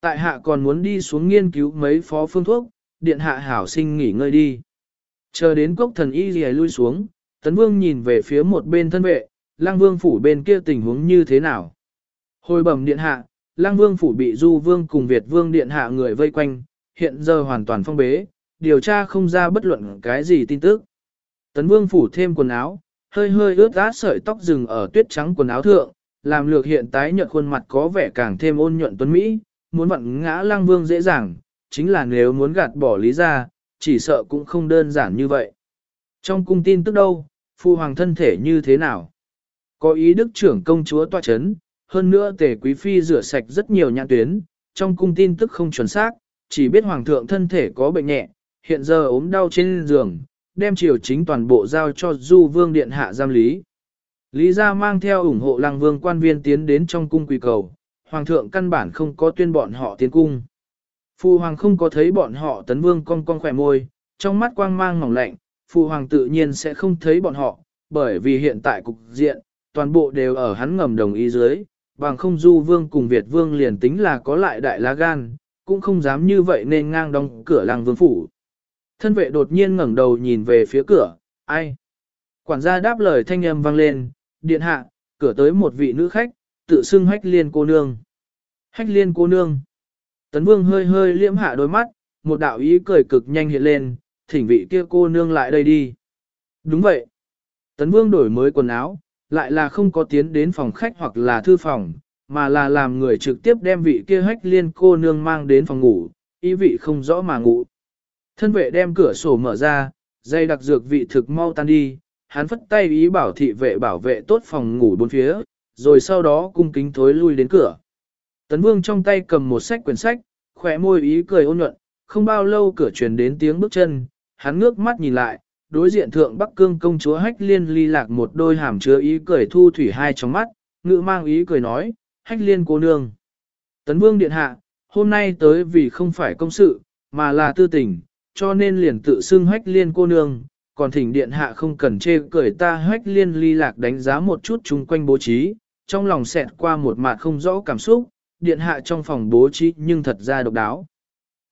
Tại hạ còn muốn đi xuống nghiên cứu mấy phó phương thuốc, điện hạ hảo sinh nghỉ ngơi đi. Chờ đến cốc thần y gì lui xuống, tấn vương nhìn về phía một bên thân vệ, lang vương phủ bên kia tình huống như thế nào. Hồi bẩm điện hạ, lang vương phủ bị du vương cùng Việt vương điện hạ người vây quanh, hiện giờ hoàn toàn phong bế, điều tra không ra bất luận cái gì tin tức. Tấn vương phủ thêm quần áo, hơi hơi ướt át sợi tóc rừng ở tuyết trắng quần áo thượng, làm lược hiện tái nhợt khuôn mặt có vẻ càng thêm ôn nhuận tuấn Mỹ, muốn vặn ngã lang vương dễ dàng, chính là nếu muốn gạt bỏ lý ra, chỉ sợ cũng không đơn giản như vậy. Trong cung tin tức đâu, phu hoàng thân thể như thế nào? Có ý đức trưởng công chúa tọa chấn, hơn nữa tề quý phi rửa sạch rất nhiều nhãn tuyến, trong cung tin tức không chuẩn xác, chỉ biết hoàng thượng thân thể có bệnh nhẹ, hiện giờ ốm đau trên giường, đem triều chính toàn bộ giao cho du vương điện hạ giam lý. Lý gia mang theo ủng hộ lăng vương quan viên tiến đến trong cung quỳ cầu, hoàng thượng căn bản không có tuyên bọn họ tiến cung. Phu hoàng không có thấy bọn họ tấn vương cong cong khỏe môi, trong mắt quang mang mỏng lạnh, phu hoàng tự nhiên sẽ không thấy bọn họ, bởi vì hiện tại cục diện, toàn bộ đều ở hắn ngầm đồng ý dưới, bằng không du vương cùng Việt vương liền tính là có lại đại lá gan, cũng không dám như vậy nên ngang đóng cửa làng vương phủ. Thân vệ đột nhiên ngẩng đầu nhìn về phía cửa, ai? Quản gia đáp lời thanh âm vang lên, điện hạ, cửa tới một vị nữ khách, tự xưng hách liên cô nương. Hách liên cô nương. Tấn vương hơi hơi liễm hạ đôi mắt, một đạo ý cười cực nhanh hiện lên, thỉnh vị kia cô nương lại đây đi. Đúng vậy. Tấn vương đổi mới quần áo, lại là không có tiến đến phòng khách hoặc là thư phòng, mà là làm người trực tiếp đem vị kia hách liên cô nương mang đến phòng ngủ, ý vị không rõ mà ngủ. Thân vệ đem cửa sổ mở ra, dây đặc dược vị thực mau tan đi, hắn phất tay ý bảo thị vệ bảo vệ tốt phòng ngủ bốn phía, rồi sau đó cung kính thối lui đến cửa. Tấn Vương trong tay cầm một sách quyển sách, khỏe môi ý cười ôn nhuận, không bao lâu cửa truyền đến tiếng bước chân, hắn ngước mắt nhìn lại, đối diện thượng Bắc Cương công chúa Hách Liên ly lạc một đôi hàm chứa ý cười thu thủy hai trong mắt, ngự mang ý cười nói, Hách Liên cô nương. Tấn Vương điện hạ, hôm nay tới vì không phải công sự, mà là tư tình, cho nên liền tự xưng Hách Liên cô nương, còn thỉnh điện hạ không cần chê cười ta Hách Liên ly lạc đánh giá một chút chung quanh bố trí, trong lòng xẹt qua một mặt không rõ cảm xúc, điện hạ trong phòng bố trí nhưng thật ra độc đáo.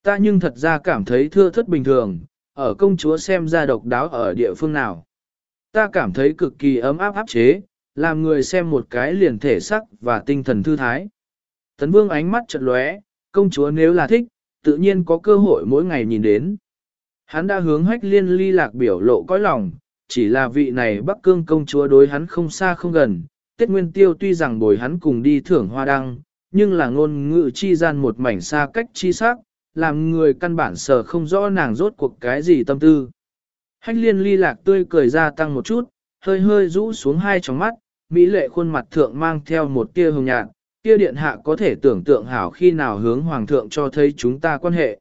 Ta nhưng thật ra cảm thấy thưa thất bình thường, ở công chúa xem ra độc đáo ở địa phương nào. Ta cảm thấy cực kỳ ấm áp áp chế, làm người xem một cái liền thể sắc và tinh thần thư thái. Tấn vương ánh mắt chợt lóe, công chúa nếu là thích, tự nhiên có cơ hội mỗi ngày nhìn đến. Hắn đã hướng hách liên ly lạc biểu lộ cõi lòng, chỉ là vị này Bắc Cương công chúa đối hắn không xa không gần. Tết Nguyên Tiêu tuy rằng bồi hắn cùng đi thưởng hoa đăng, nhưng là ngôn ngữ chi gian một mảnh xa cách chi sắc, làm người căn bản sở không rõ nàng rốt cuộc cái gì tâm tư. Hách liên ly lạc tươi cười ra tăng một chút, hơi hơi rũ xuống hai tròng mắt, mỹ lệ khuôn mặt thượng mang theo một tia hồng nhạt, kia điện hạ có thể tưởng tượng hảo khi nào hướng hoàng thượng cho thấy chúng ta quan hệ.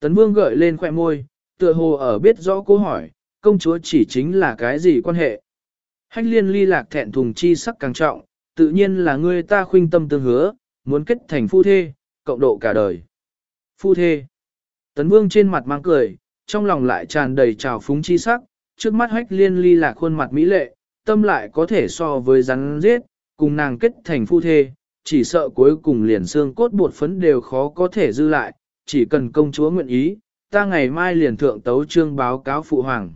Tấn vương gợi lên khoẻ môi, tựa hồ ở biết rõ câu hỏi, công chúa chỉ chính là cái gì quan hệ. Hách liên ly lạc thẹn thùng chi sắc càng trọng, tự nhiên là ngươi ta khuynh tâm tương hứa, muốn kết thành phu thê, cộng độ cả đời. Phu thê. Tấn vương trên mặt mang cười, trong lòng lại tràn đầy trào phúng chi sắc, trước mắt hách liên ly lạc khuôn mặt mỹ lệ, tâm lại có thể so với rắn giết, cùng nàng kết thành phu thê, chỉ sợ cuối cùng liền xương cốt bột phấn đều khó có thể dư lại, chỉ cần công chúa nguyện ý, ta ngày mai liền thượng tấu trương báo cáo phụ hoàng.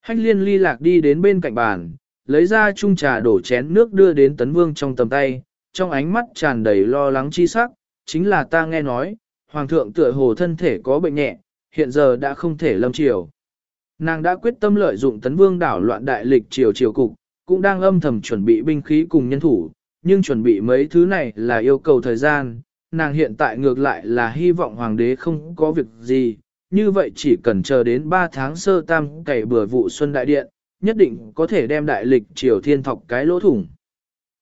Hách liên ly lạc đi đến bên cạnh bàn, lấy ra chung trà đổ chén nước đưa đến tấn vương trong tầm tay, trong ánh mắt tràn đầy lo lắng chi sắc, chính là ta nghe nói, hoàng thượng tựa hồ thân thể có bệnh nhẹ, hiện giờ đã không thể lâm triều. Nàng đã quyết tâm lợi dụng tấn vương đảo loạn đại lịch triều triều cục, cũng đang âm thầm chuẩn bị binh khí cùng nhân thủ, nhưng chuẩn bị mấy thứ này là yêu cầu thời gian, nàng hiện tại ngược lại là hy vọng hoàng đế không có việc gì, như vậy chỉ cần chờ đến 3 tháng sơ tam cày bừa vụ xuân đại điện, nhất định có thể đem đại lịch triều thiên thọc cái lỗ thủng.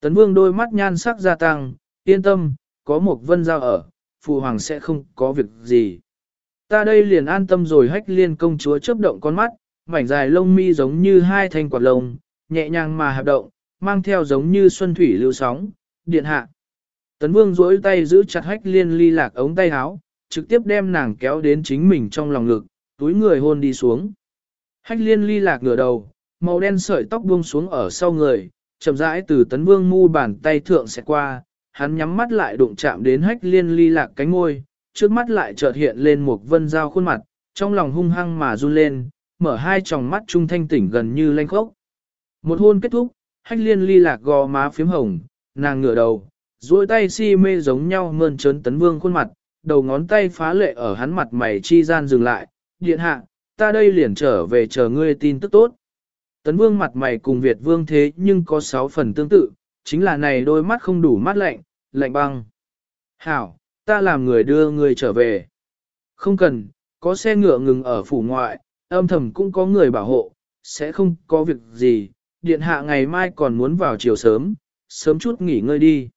Tấn vương đôi mắt nhan sắc gia tăng, yên tâm, có một vân giao ở, phụ hoàng sẽ không có việc gì. Ta đây liền an tâm rồi hách liên công chúa chớp động con mắt, mảnh dài lông mi giống như hai thanh quạt lông, nhẹ nhàng mà hợp động, mang theo giống như xuân thủy lưu sóng, điện hạ. Tấn vương duỗi tay giữ chặt hách liên ly lạc ống tay áo, trực tiếp đem nàng kéo đến chính mình trong lòng ngực, túi người hôn đi xuống. Hách liên ly lạc ngửa đầu, màu đen sợi tóc buông xuống ở sau người, chậm rãi từ tấn vương mu bàn tay thượng sẽ qua, hắn nhắm mắt lại đụng chạm đến hách liên ly lạc cánh ngôi, trước mắt lại chợt hiện lên một vân dao khuôn mặt, trong lòng hung hăng mà run lên, mở hai tròng mắt trung thanh tỉnh gần như lanh khốc. Một hôn kết thúc, hách liên ly lạc gò má phím hồng, nàng ngửa đầu, duỗi tay si mê giống nhau mơn trớn tấn vương khuôn mặt, đầu ngón tay phá lệ ở hắn mặt mày chi gian dừng lại, điện hạ, ta đây liền trở về chờ ngươi tin tức tốt. Tấn vương mặt mày cùng Việt vương thế nhưng có sáu phần tương tự, chính là này đôi mắt không đủ mắt lạnh, lạnh băng. Hảo, ta làm người đưa người trở về. Không cần, có xe ngựa ngừng ở phủ ngoại, âm thầm cũng có người bảo hộ, sẽ không có việc gì, điện hạ ngày mai còn muốn vào chiều sớm, sớm chút nghỉ ngơi đi.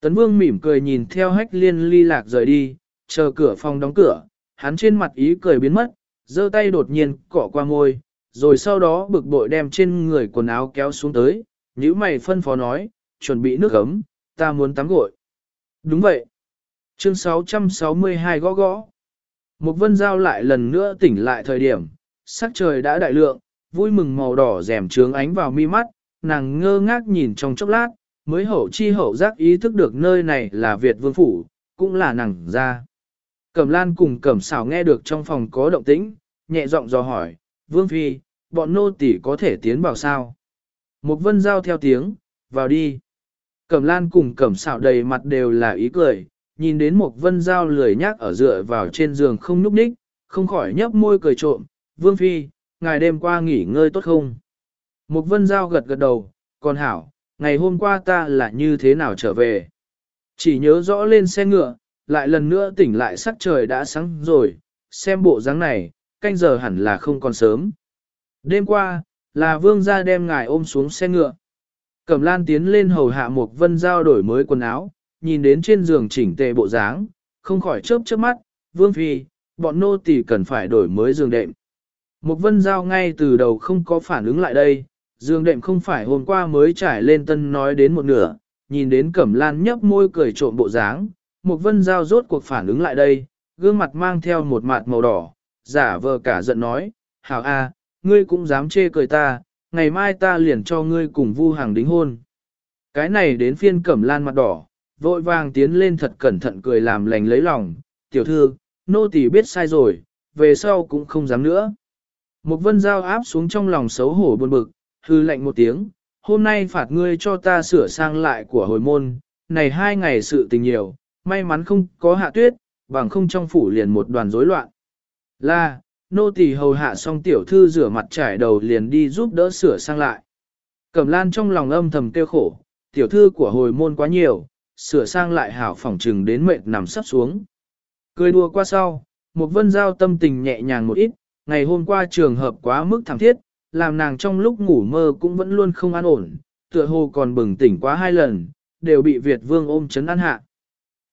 Tấn Vương mỉm cười nhìn theo hách liên ly lạc rời đi, chờ cửa phòng đóng cửa, hắn trên mặt ý cười biến mất, giơ tay đột nhiên cọ qua môi, rồi sau đó bực bội đem trên người quần áo kéo xuống tới, nhíu mày phân phó nói, chuẩn bị nước ấm, ta muốn tắm gội. Đúng vậy. Chương 662 gõ gõ. Một vân giao lại lần nữa tỉnh lại thời điểm, sắc trời đã đại lượng, vui mừng màu đỏ rèm trướng ánh vào mi mắt, nàng ngơ ngác nhìn trong chốc lát, mới hậu chi hậu giác ý thức được nơi này là Việt vương phủ, cũng là nàng ra. Cẩm lan cùng cẩm xảo nghe được trong phòng có động tĩnh, nhẹ giọng dò hỏi, vương phi, bọn nô tỳ có thể tiến vào sao? Một vân giao theo tiếng, vào đi. Cẩm lan cùng cẩm xảo đầy mặt đều là ý cười, nhìn đến một vân giao lười nhác ở dựa vào trên giường không núp ních, không khỏi nhấp môi cười trộm, vương phi, ngài đêm qua nghỉ ngơi tốt không? Một vân giao gật gật đầu, còn hảo, ngày hôm qua ta là như thế nào trở về? Chỉ nhớ rõ lên xe ngựa, lại lần nữa tỉnh lại sắc trời đã sáng rồi, xem bộ dáng này, canh giờ hẳn là không còn sớm. Đêm qua, là vương gia đem ngài ôm xuống xe ngựa. Cẩm lan tiến lên hầu hạ một vân giao đổi mới quần áo, nhìn đến trên giường chỉnh tề bộ dáng, không khỏi chớp chớp mắt, vương phi, bọn nô tỳ cần phải đổi mới giường đệm. Một vân giao ngay từ đầu không có phản ứng lại đây, giường đệm không phải hôm qua mới trải lên tân nói đến một nửa, nhìn đến cẩm lan nhấp môi cười trộm bộ dáng, một vân giao rốt cuộc phản ứng lại đây, gương mặt mang theo một mặt màu đỏ, giả vờ cả giận nói, hảo a, ngươi cũng dám chê cười ta, ngày mai ta liền cho ngươi cùng vu hàng đính hôn. Cái này đến phiên cẩm lan mặt đỏ, vội vàng tiến lên thật cẩn thận cười làm lành lấy lòng, tiểu thư, nô tỳ biết sai rồi, về sau cũng không dám nữa. Một vân giao áp xuống trong lòng xấu hổ buồn bực, hư lệnh một tiếng, hôm nay phạt ngươi cho ta sửa sang lại của hồi môn, này hai ngày sự tình nhiều, may mắn không có hạ tuyết, bằng không trong phủ liền một đoàn rối loạn. Là, nô tỳ hầu hạ xong tiểu thư rửa mặt trải đầu liền đi giúp đỡ sửa sang lại. Cẩm lan trong lòng âm thầm tiêu khổ, tiểu thư của hồi môn quá nhiều, sửa sang lại hảo phỏng trừng đến mệt nằm sắp xuống. Cười đùa qua sau, một vân giao tâm tình nhẹ nhàng một ít, ngày hôm qua trường hợp quá mức thảm thiết, làm nàng trong lúc ngủ mơ cũng vẫn luôn không an ổn, tựa hồ còn bừng tỉnh quá hai lần, đều bị Việt vương ôm chấn ăn hạ.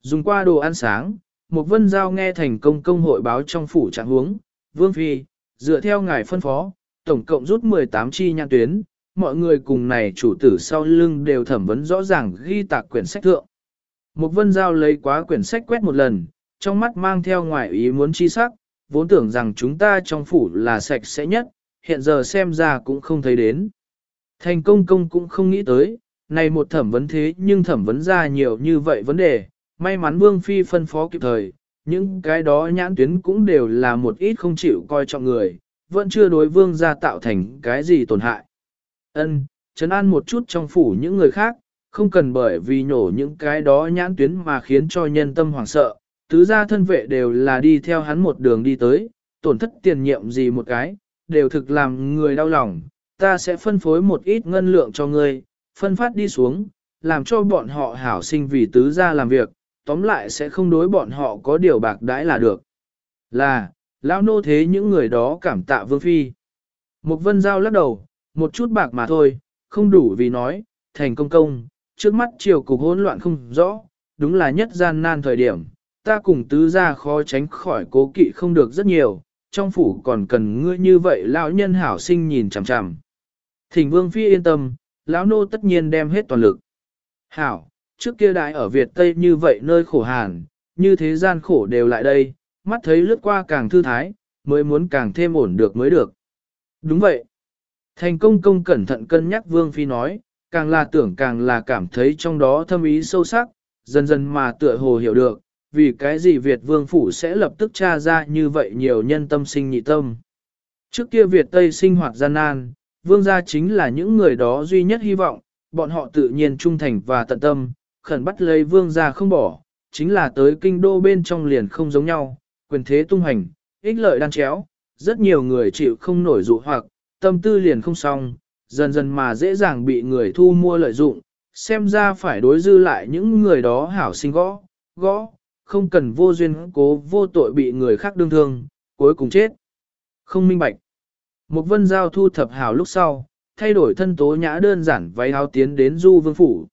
Dùng qua đồ ăn sáng, một vân giao nghe thành công công hội báo trong phủ trạng huống, vương phi, dựa theo ngài phân phó, tổng cộng rút 18 chi nhãn tuyến, mọi người cùng này chủ tử sau lưng đều thẩm vấn rõ ràng ghi tạc quyển sách thượng. Một vân giao lấy quá quyển sách quét một lần, trong mắt mang theo ngoại ý muốn chi sắc, vốn tưởng rằng chúng ta trong phủ là sạch sẽ nhất, hiện giờ xem ra cũng không thấy đến. Thành công công cũng không nghĩ tới, này một thẩm vấn thế nhưng thẩm vấn ra nhiều như vậy vấn đề, may mắn Vương Phi phân phó kịp thời, những cái đó nhãn tuyến cũng đều là một ít không chịu coi trọng người, vẫn chưa đối Vương ra tạo thành cái gì tổn hại. Ân, trấn an một chút trong phủ những người khác, không cần bởi vì nhổ những cái đó nhãn tuyến mà khiến cho nhân tâm hoảng sợ, tứ gia thân vệ đều là đi theo hắn một đường đi tới, tổn thất tiền nhiệm gì một cái, đều thực làm người đau lòng, ta sẽ phân phối một ít ngân lượng cho ngươi, phân phát đi xuống, làm cho bọn họ hảo sinh vì tứ gia làm việc, tóm lại sẽ không đối bọn họ có điều bạc đãi là được. Là, lão nô thế những người đó cảm tạ vương phi. Một vân giao lắc đầu, một chút bạc mà thôi, không đủ vì nói, thành công công, trước mắt chiều cục hỗn loạn không rõ, đúng là nhất gian nan thời điểm, ta cùng tứ gia khó tránh khỏi cố kỵ không được rất nhiều, trong phủ còn cần ngươi như vậy lão nhân hảo sinh nhìn chằm chằm. Thỉnh vương phi yên tâm, lão nô tất nhiên đem hết toàn lực. Hảo, trước kia đại ở Việt Tây như vậy nơi khổ hàn, như thế gian khổ đều lại đây, mắt thấy lướt qua càng thư thái, mới muốn càng thêm ổn được mới được. Đúng vậy. Thành công công cẩn thận cân nhắc Vương Phi nói, càng là tưởng càng là cảm thấy trong đó thâm ý sâu sắc, dần dần mà tựa hồ hiểu được, vì cái gì Việt Vương Phủ sẽ lập tức tra ra như vậy nhiều nhân tâm sinh nhị tâm. Trước kia Việt Tây sinh hoạt gian nan, Vương gia chính là những người đó duy nhất hy vọng, bọn họ tự nhiên trung thành và tận tâm, khẩn bắt lấy Vương gia không bỏ, chính là tới kinh đô bên trong liền không giống nhau, quyền thế tung hành, ích lợi đan chéo, rất nhiều người chịu không nổi dụ hoặc, tâm tư liền không xong, dần dần mà dễ dàng bị người thu mua lợi dụng, xem ra phải đối dư lại những người đó hảo sinh gõ, gõ, không cần vô duyên cố vô tội bị người khác đương thương, cuối cùng chết. Không minh bạch. Một vân giao thu thập hảo lúc sau, thay đổi thân tố nhã đơn giản váy áo tiến đến du vương phủ.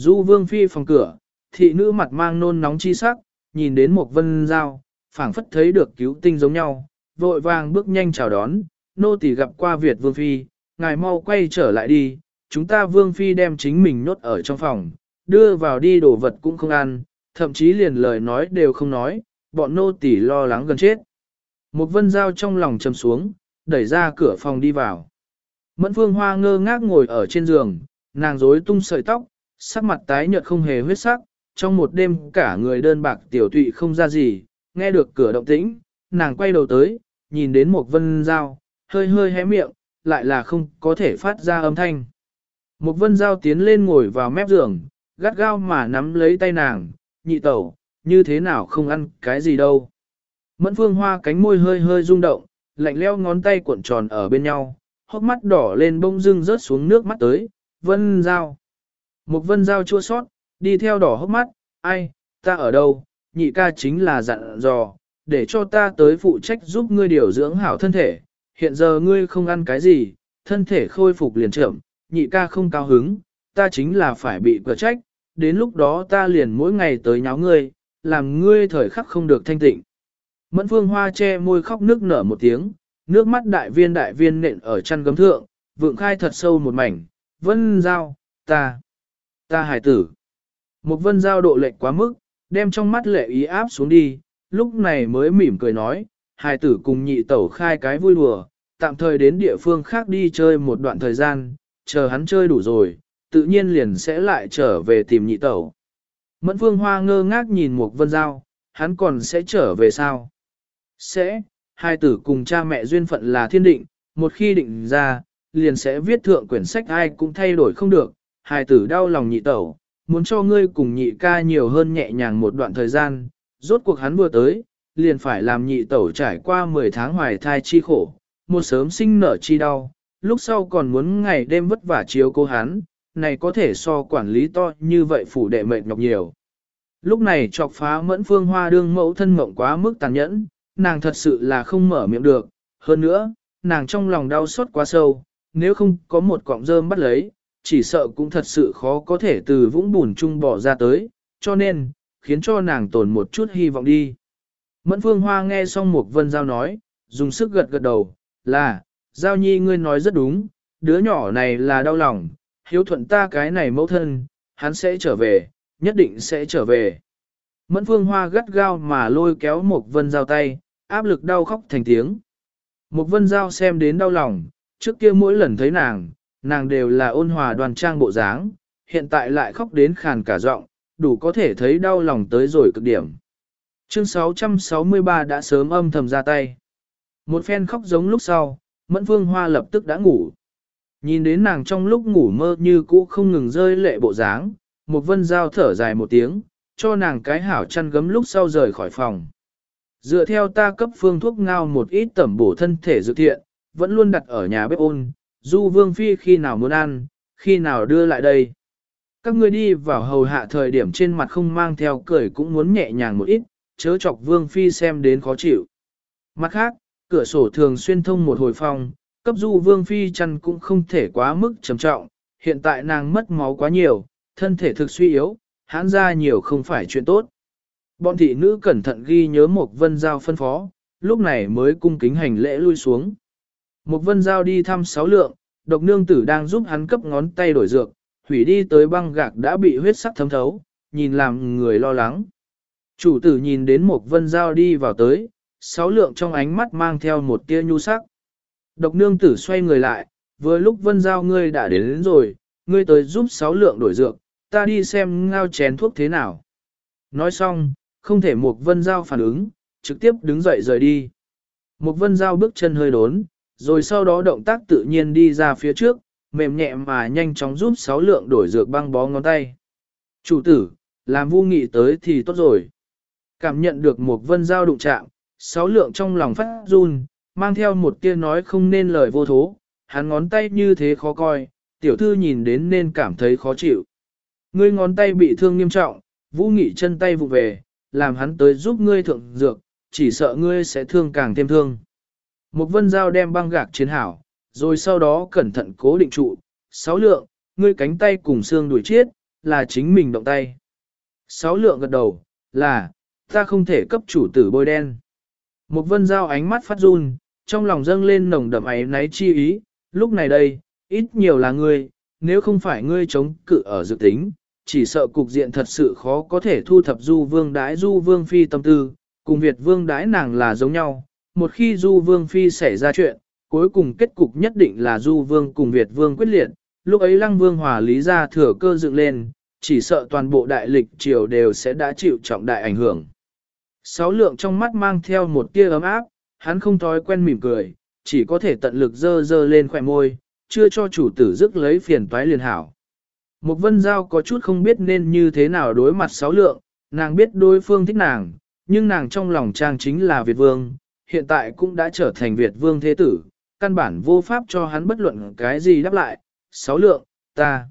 Du vương phi phòng cửa, thị nữ mặt mang nôn nóng chi sắc, nhìn đến một vân giao, phảng phất thấy được cứu tinh giống nhau, vội vàng bước nhanh chào đón, nô tỳ gặp qua Việt Vương Phi, ngài mau quay trở lại đi, chúng ta Vương Phi đem chính mình nhốt ở trong phòng, đưa vào đi đồ vật cũng không ăn, thậm chí liền lời nói đều không nói, bọn nô tỳ lo lắng gần chết. Một vân dao trong lòng trầm xuống, đẩy ra cửa phòng đi vào. Mẫn phương hoa ngơ ngác ngồi ở trên giường, nàng rối tung sợi tóc, sắc mặt tái nhợt không hề huyết sắc, trong một đêm cả người đơn bạc tiểu tụy không ra gì, nghe được cửa động tĩnh, nàng quay đầu tới, nhìn đến một vân dao, hơi hơi hé miệng, lại là không có thể phát ra âm thanh. Một vân dao tiến lên ngồi vào mép giường, gắt gao mà nắm lấy tay nàng, nhị tẩu, như thế nào không ăn cái gì đâu. Mẫn phương hoa cánh môi hơi hơi rung động, lạnh leo ngón tay cuộn tròn ở bên nhau, hốc mắt đỏ lên bông dưng rớt xuống nước mắt tới, vân dao. Một vân dao chua sót, đi theo đỏ hốc mắt, ai, ta ở đâu, nhị ca chính là dặn dò, để cho ta tới phụ trách giúp ngươi điều dưỡng hảo thân thể, hiện giờ ngươi không ăn cái gì, thân thể khôi phục liền trưởng, nhị ca không cao hứng, ta chính là phải bị cửa trách, đến lúc đó ta liền mỗi ngày tới nháo ngươi, làm ngươi thời khắc không được thanh tịnh. Mẫn phương hoa che môi khóc nước nở một tiếng, nước mắt đại viên đại viên nện ở chăn gấm thượng, vượng khai thật sâu một mảnh, vân giao, ta, ta hải tử. Một vân giao độ lệnh quá mức, đem trong mắt lệ ý áp xuống đi, lúc này mới mỉm cười nói, hải tử cùng nhị tẩu khai cái vui đùa, tạm thời đến địa phương khác đi chơi một đoạn thời gian, chờ hắn chơi đủ rồi, tự nhiên liền sẽ lại trở về tìm nhị tẩu. Mẫn phương hoa ngơ ngác nhìn một vân giao, hắn còn sẽ trở về sao? Sẽ, hai tử cùng cha mẹ duyên phận là thiên định, một khi định ra, liền sẽ viết thượng quyển sách ai cũng thay đổi không được, hài tử đau lòng nhị tẩu, muốn cho ngươi cùng nhị ca nhiều hơn nhẹ nhàng một đoạn thời gian, rốt cuộc hắn vừa tới, liền phải làm nhị tẩu trải qua 10 tháng hoài thai chi khổ, một sớm sinh nở chi đau, lúc sau còn muốn ngày đêm vất vả chiếu cố hắn, này có thể so quản lý to như vậy phủ đệ mệnh nhọc nhiều. Lúc này chọc phá mẫn phương hoa đương mẫu thân mộng quá mức tàn nhẫn, nàng thật sự là không mở miệng được, hơn nữa, nàng trong lòng đau xót quá sâu, nếu không có một cọng rơm bắt lấy, chỉ sợ cũng thật sự khó có thể từ vũng bùn chung bỏ ra tới, cho nên, khiến cho nàng tồn một chút hy vọng đi. Mẫn phương hoa nghe xong một vân giao nói, dùng sức gật gật đầu, là, giao nhi ngươi nói rất đúng, đứa nhỏ này là đau lòng, hiếu thuận ta cái này mẫu thân, hắn sẽ trở về, nhất định sẽ trở về. Mẫn phương hoa gắt gao mà lôi kéo một vân giao tay, áp lực đau khóc thành tiếng. Một vân giao xem đến đau lòng, trước kia mỗi lần thấy nàng, nàng đều là ôn hòa đoàn trang bộ dáng, hiện tại lại khóc đến khàn cả giọng, đủ có thể thấy đau lòng tới rồi cực điểm. Chương 663 đã sớm âm thầm ra tay. Một phen khóc giống lúc sau, Mẫn Phương Hoa lập tức đã ngủ. Nhìn đến nàng trong lúc ngủ mơ như cũ không ngừng rơi lệ bộ dáng, một vân giao thở dài một tiếng, cho nàng cái hảo chăn gấm lúc sau rời khỏi phòng. Dựa theo ta cấp phương thuốc ngao một ít tẩm bổ thân thể dự thiện, vẫn luôn đặt ở nhà bếp ôn, du vương phi khi nào muốn ăn, khi nào đưa lại đây. Các ngươi đi vào hầu hạ thời điểm trên mặt không mang theo cười cũng muốn nhẹ nhàng một ít, chớ chọc vương phi xem đến khó chịu. Mặt khác, cửa sổ thường xuyên thông một hồi phòng, cấp du vương phi chăn cũng không thể quá mức trầm trọng, hiện tại nàng mất máu quá nhiều, thân thể thực suy yếu, hãn ra nhiều không phải chuyện tốt. Bọn thị nữ cẩn thận ghi nhớ một vân giao phân phó, lúc này mới cung kính hành lễ lui xuống. Một vân giao đi thăm sáu lượng, độc nương tử đang giúp hắn cấp ngón tay đổi dược, hủy đi tới băng gạc đã bị huyết sắc thấm thấu, nhìn làm người lo lắng. Chủ tử nhìn đến một vân giao đi vào tới, sáu lượng trong ánh mắt mang theo một tia nhu sắc. Độc nương tử xoay người lại, vừa lúc vân giao ngươi đã đến, đến rồi, ngươi tới giúp sáu lượng đổi dược, ta đi xem ngao chén thuốc thế nào. Nói xong, không thể một vân giao phản ứng, trực tiếp đứng dậy rời đi. Một vân giao bước chân hơi đốn, rồi sau đó động tác tự nhiên đi ra phía trước, mềm nhẹ mà nhanh chóng giúp sáu lượng đổi dược băng bó ngón tay. Chủ tử, làm vu nghị tới thì tốt rồi. Cảm nhận được một vân giao đụng chạm, sáu lượng trong lòng phát run, mang theo một tia nói không nên lời vô thố, hắn ngón tay như thế khó coi, tiểu thư nhìn đến nên cảm thấy khó chịu. Ngươi ngón tay bị thương nghiêm trọng, vũ nghị chân tay vụ về, làm hắn tới giúp ngươi thượng dược, chỉ sợ ngươi sẽ thương càng thêm thương. Một vân dao đem băng gạc chiến hảo, rồi sau đó cẩn thận cố định trụ, sáu lượng, ngươi cánh tay cùng xương đuổi chiết, là chính mình động tay. Sáu lượng gật đầu, là, ta không thể cấp chủ tử bôi đen. Một vân giao ánh mắt phát run, trong lòng dâng lên nồng đậm ấy náy chi ý, lúc này đây, ít nhiều là ngươi, nếu không phải ngươi chống cự ở dự tính, chỉ sợ cục diện thật sự khó có thể thu thập du vương đái du vương phi tâm tư, cùng Việt vương đái nàng là giống nhau, một khi du vương phi xảy ra chuyện, cuối cùng kết cục nhất định là du vương cùng Việt vương quyết liệt, lúc ấy lăng vương hòa lý ra thừa cơ dựng lên, chỉ sợ toàn bộ đại lịch triều đều sẽ đã chịu trọng đại ảnh hưởng. Sáu lượng trong mắt mang theo một tia ấm áp, hắn không thói quen mỉm cười, chỉ có thể tận lực dơ dơ lên khỏe môi, chưa cho chủ tử dứt lấy phiền toái liền hảo. Một vân giao có chút không biết nên như thế nào đối mặt sáu lượng, nàng biết đối phương thích nàng, nhưng nàng trong lòng trang chính là Việt Vương, hiện tại cũng đã trở thành Việt Vương thế tử, căn bản vô pháp cho hắn bất luận cái gì đáp lại. Sáu lượng, ta.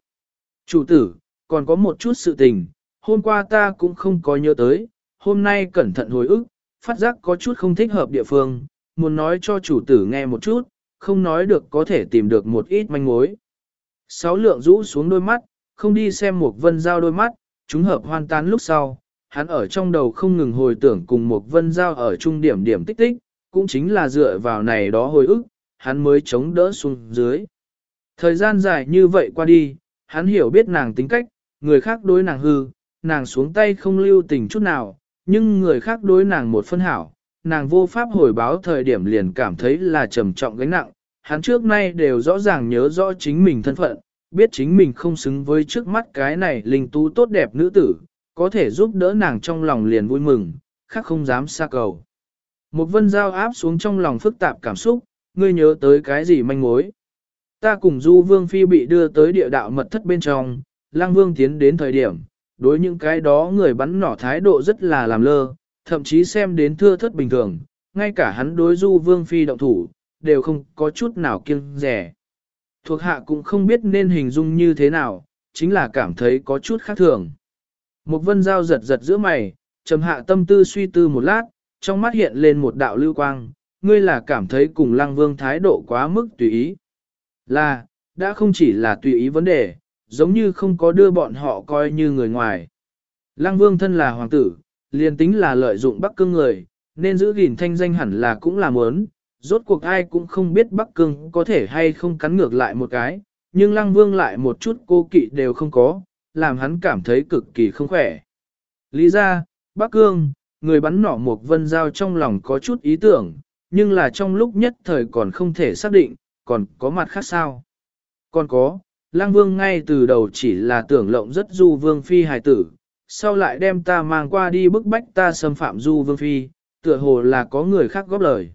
Chủ tử, còn có một chút sự tình, hôm qua ta cũng không có nhớ tới, hôm nay cẩn thận hồi ức, phát giác có chút không thích hợp địa phương, muốn nói cho chủ tử nghe một chút, không nói được có thể tìm được một ít manh mối. Sáu lượng rũ xuống đôi mắt, không đi xem một vân giao đôi mắt, chúng hợp hoàn tán lúc sau, hắn ở trong đầu không ngừng hồi tưởng cùng một vân giao ở trung điểm điểm tích tích, cũng chính là dựa vào này đó hồi ức, hắn mới chống đỡ xuống dưới. Thời gian dài như vậy qua đi, hắn hiểu biết nàng tính cách, người khác đối nàng hư, nàng xuống tay không lưu tình chút nào, nhưng người khác đối nàng một phân hảo, nàng vô pháp hồi báo thời điểm liền cảm thấy là trầm trọng gánh nặng, hắn trước nay đều rõ ràng nhớ rõ chính mình thân phận, biết chính mình không xứng với trước mắt cái này linh tú tốt đẹp nữ tử, có thể giúp đỡ nàng trong lòng liền vui mừng, khác không dám xa cầu. Một vân giao áp xuống trong lòng phức tạp cảm xúc, ngươi nhớ tới cái gì manh mối. Ta cùng Du Vương Phi bị đưa tới địa đạo mật thất bên trong, Lang Vương tiến đến thời điểm, đối những cái đó người bắn nỏ thái độ rất là làm lơ, thậm chí xem đến thưa thất bình thường, ngay cả hắn đối Du Vương Phi động thủ, đều không có chút nào kiêng rẻ. Thuộc hạ cũng không biết nên hình dung như thế nào, chính là cảm thấy có chút khác thường. Một vân dao giật giật giữa mày, trầm hạ tâm tư suy tư một lát, trong mắt hiện lên một đạo lưu quang, ngươi là cảm thấy cùng lăng vương thái độ quá mức tùy ý. Là, đã không chỉ là tùy ý vấn đề, giống như không có đưa bọn họ coi như người ngoài. Lăng vương thân là hoàng tử, liền tính là lợi dụng bắc cương người, nên giữ gìn thanh danh hẳn là cũng là muốn, rốt cuộc ai cũng không biết bắc cương có thể hay không cắn ngược lại một cái, nhưng lăng vương lại một chút cô kỵ đều không có, làm hắn cảm thấy cực kỳ không khỏe. Lý ra, bắc cương, người bắn nỏ một vân giao trong lòng có chút ý tưởng, nhưng là trong lúc nhất thời còn không thể xác định, còn có mặt khác sao. Còn có, lang vương ngay từ đầu chỉ là tưởng lộng rất du vương phi hài tử, sau lại đem ta mang qua đi bức bách ta xâm phạm du vương phi, tựa hồ là có người khác góp lời.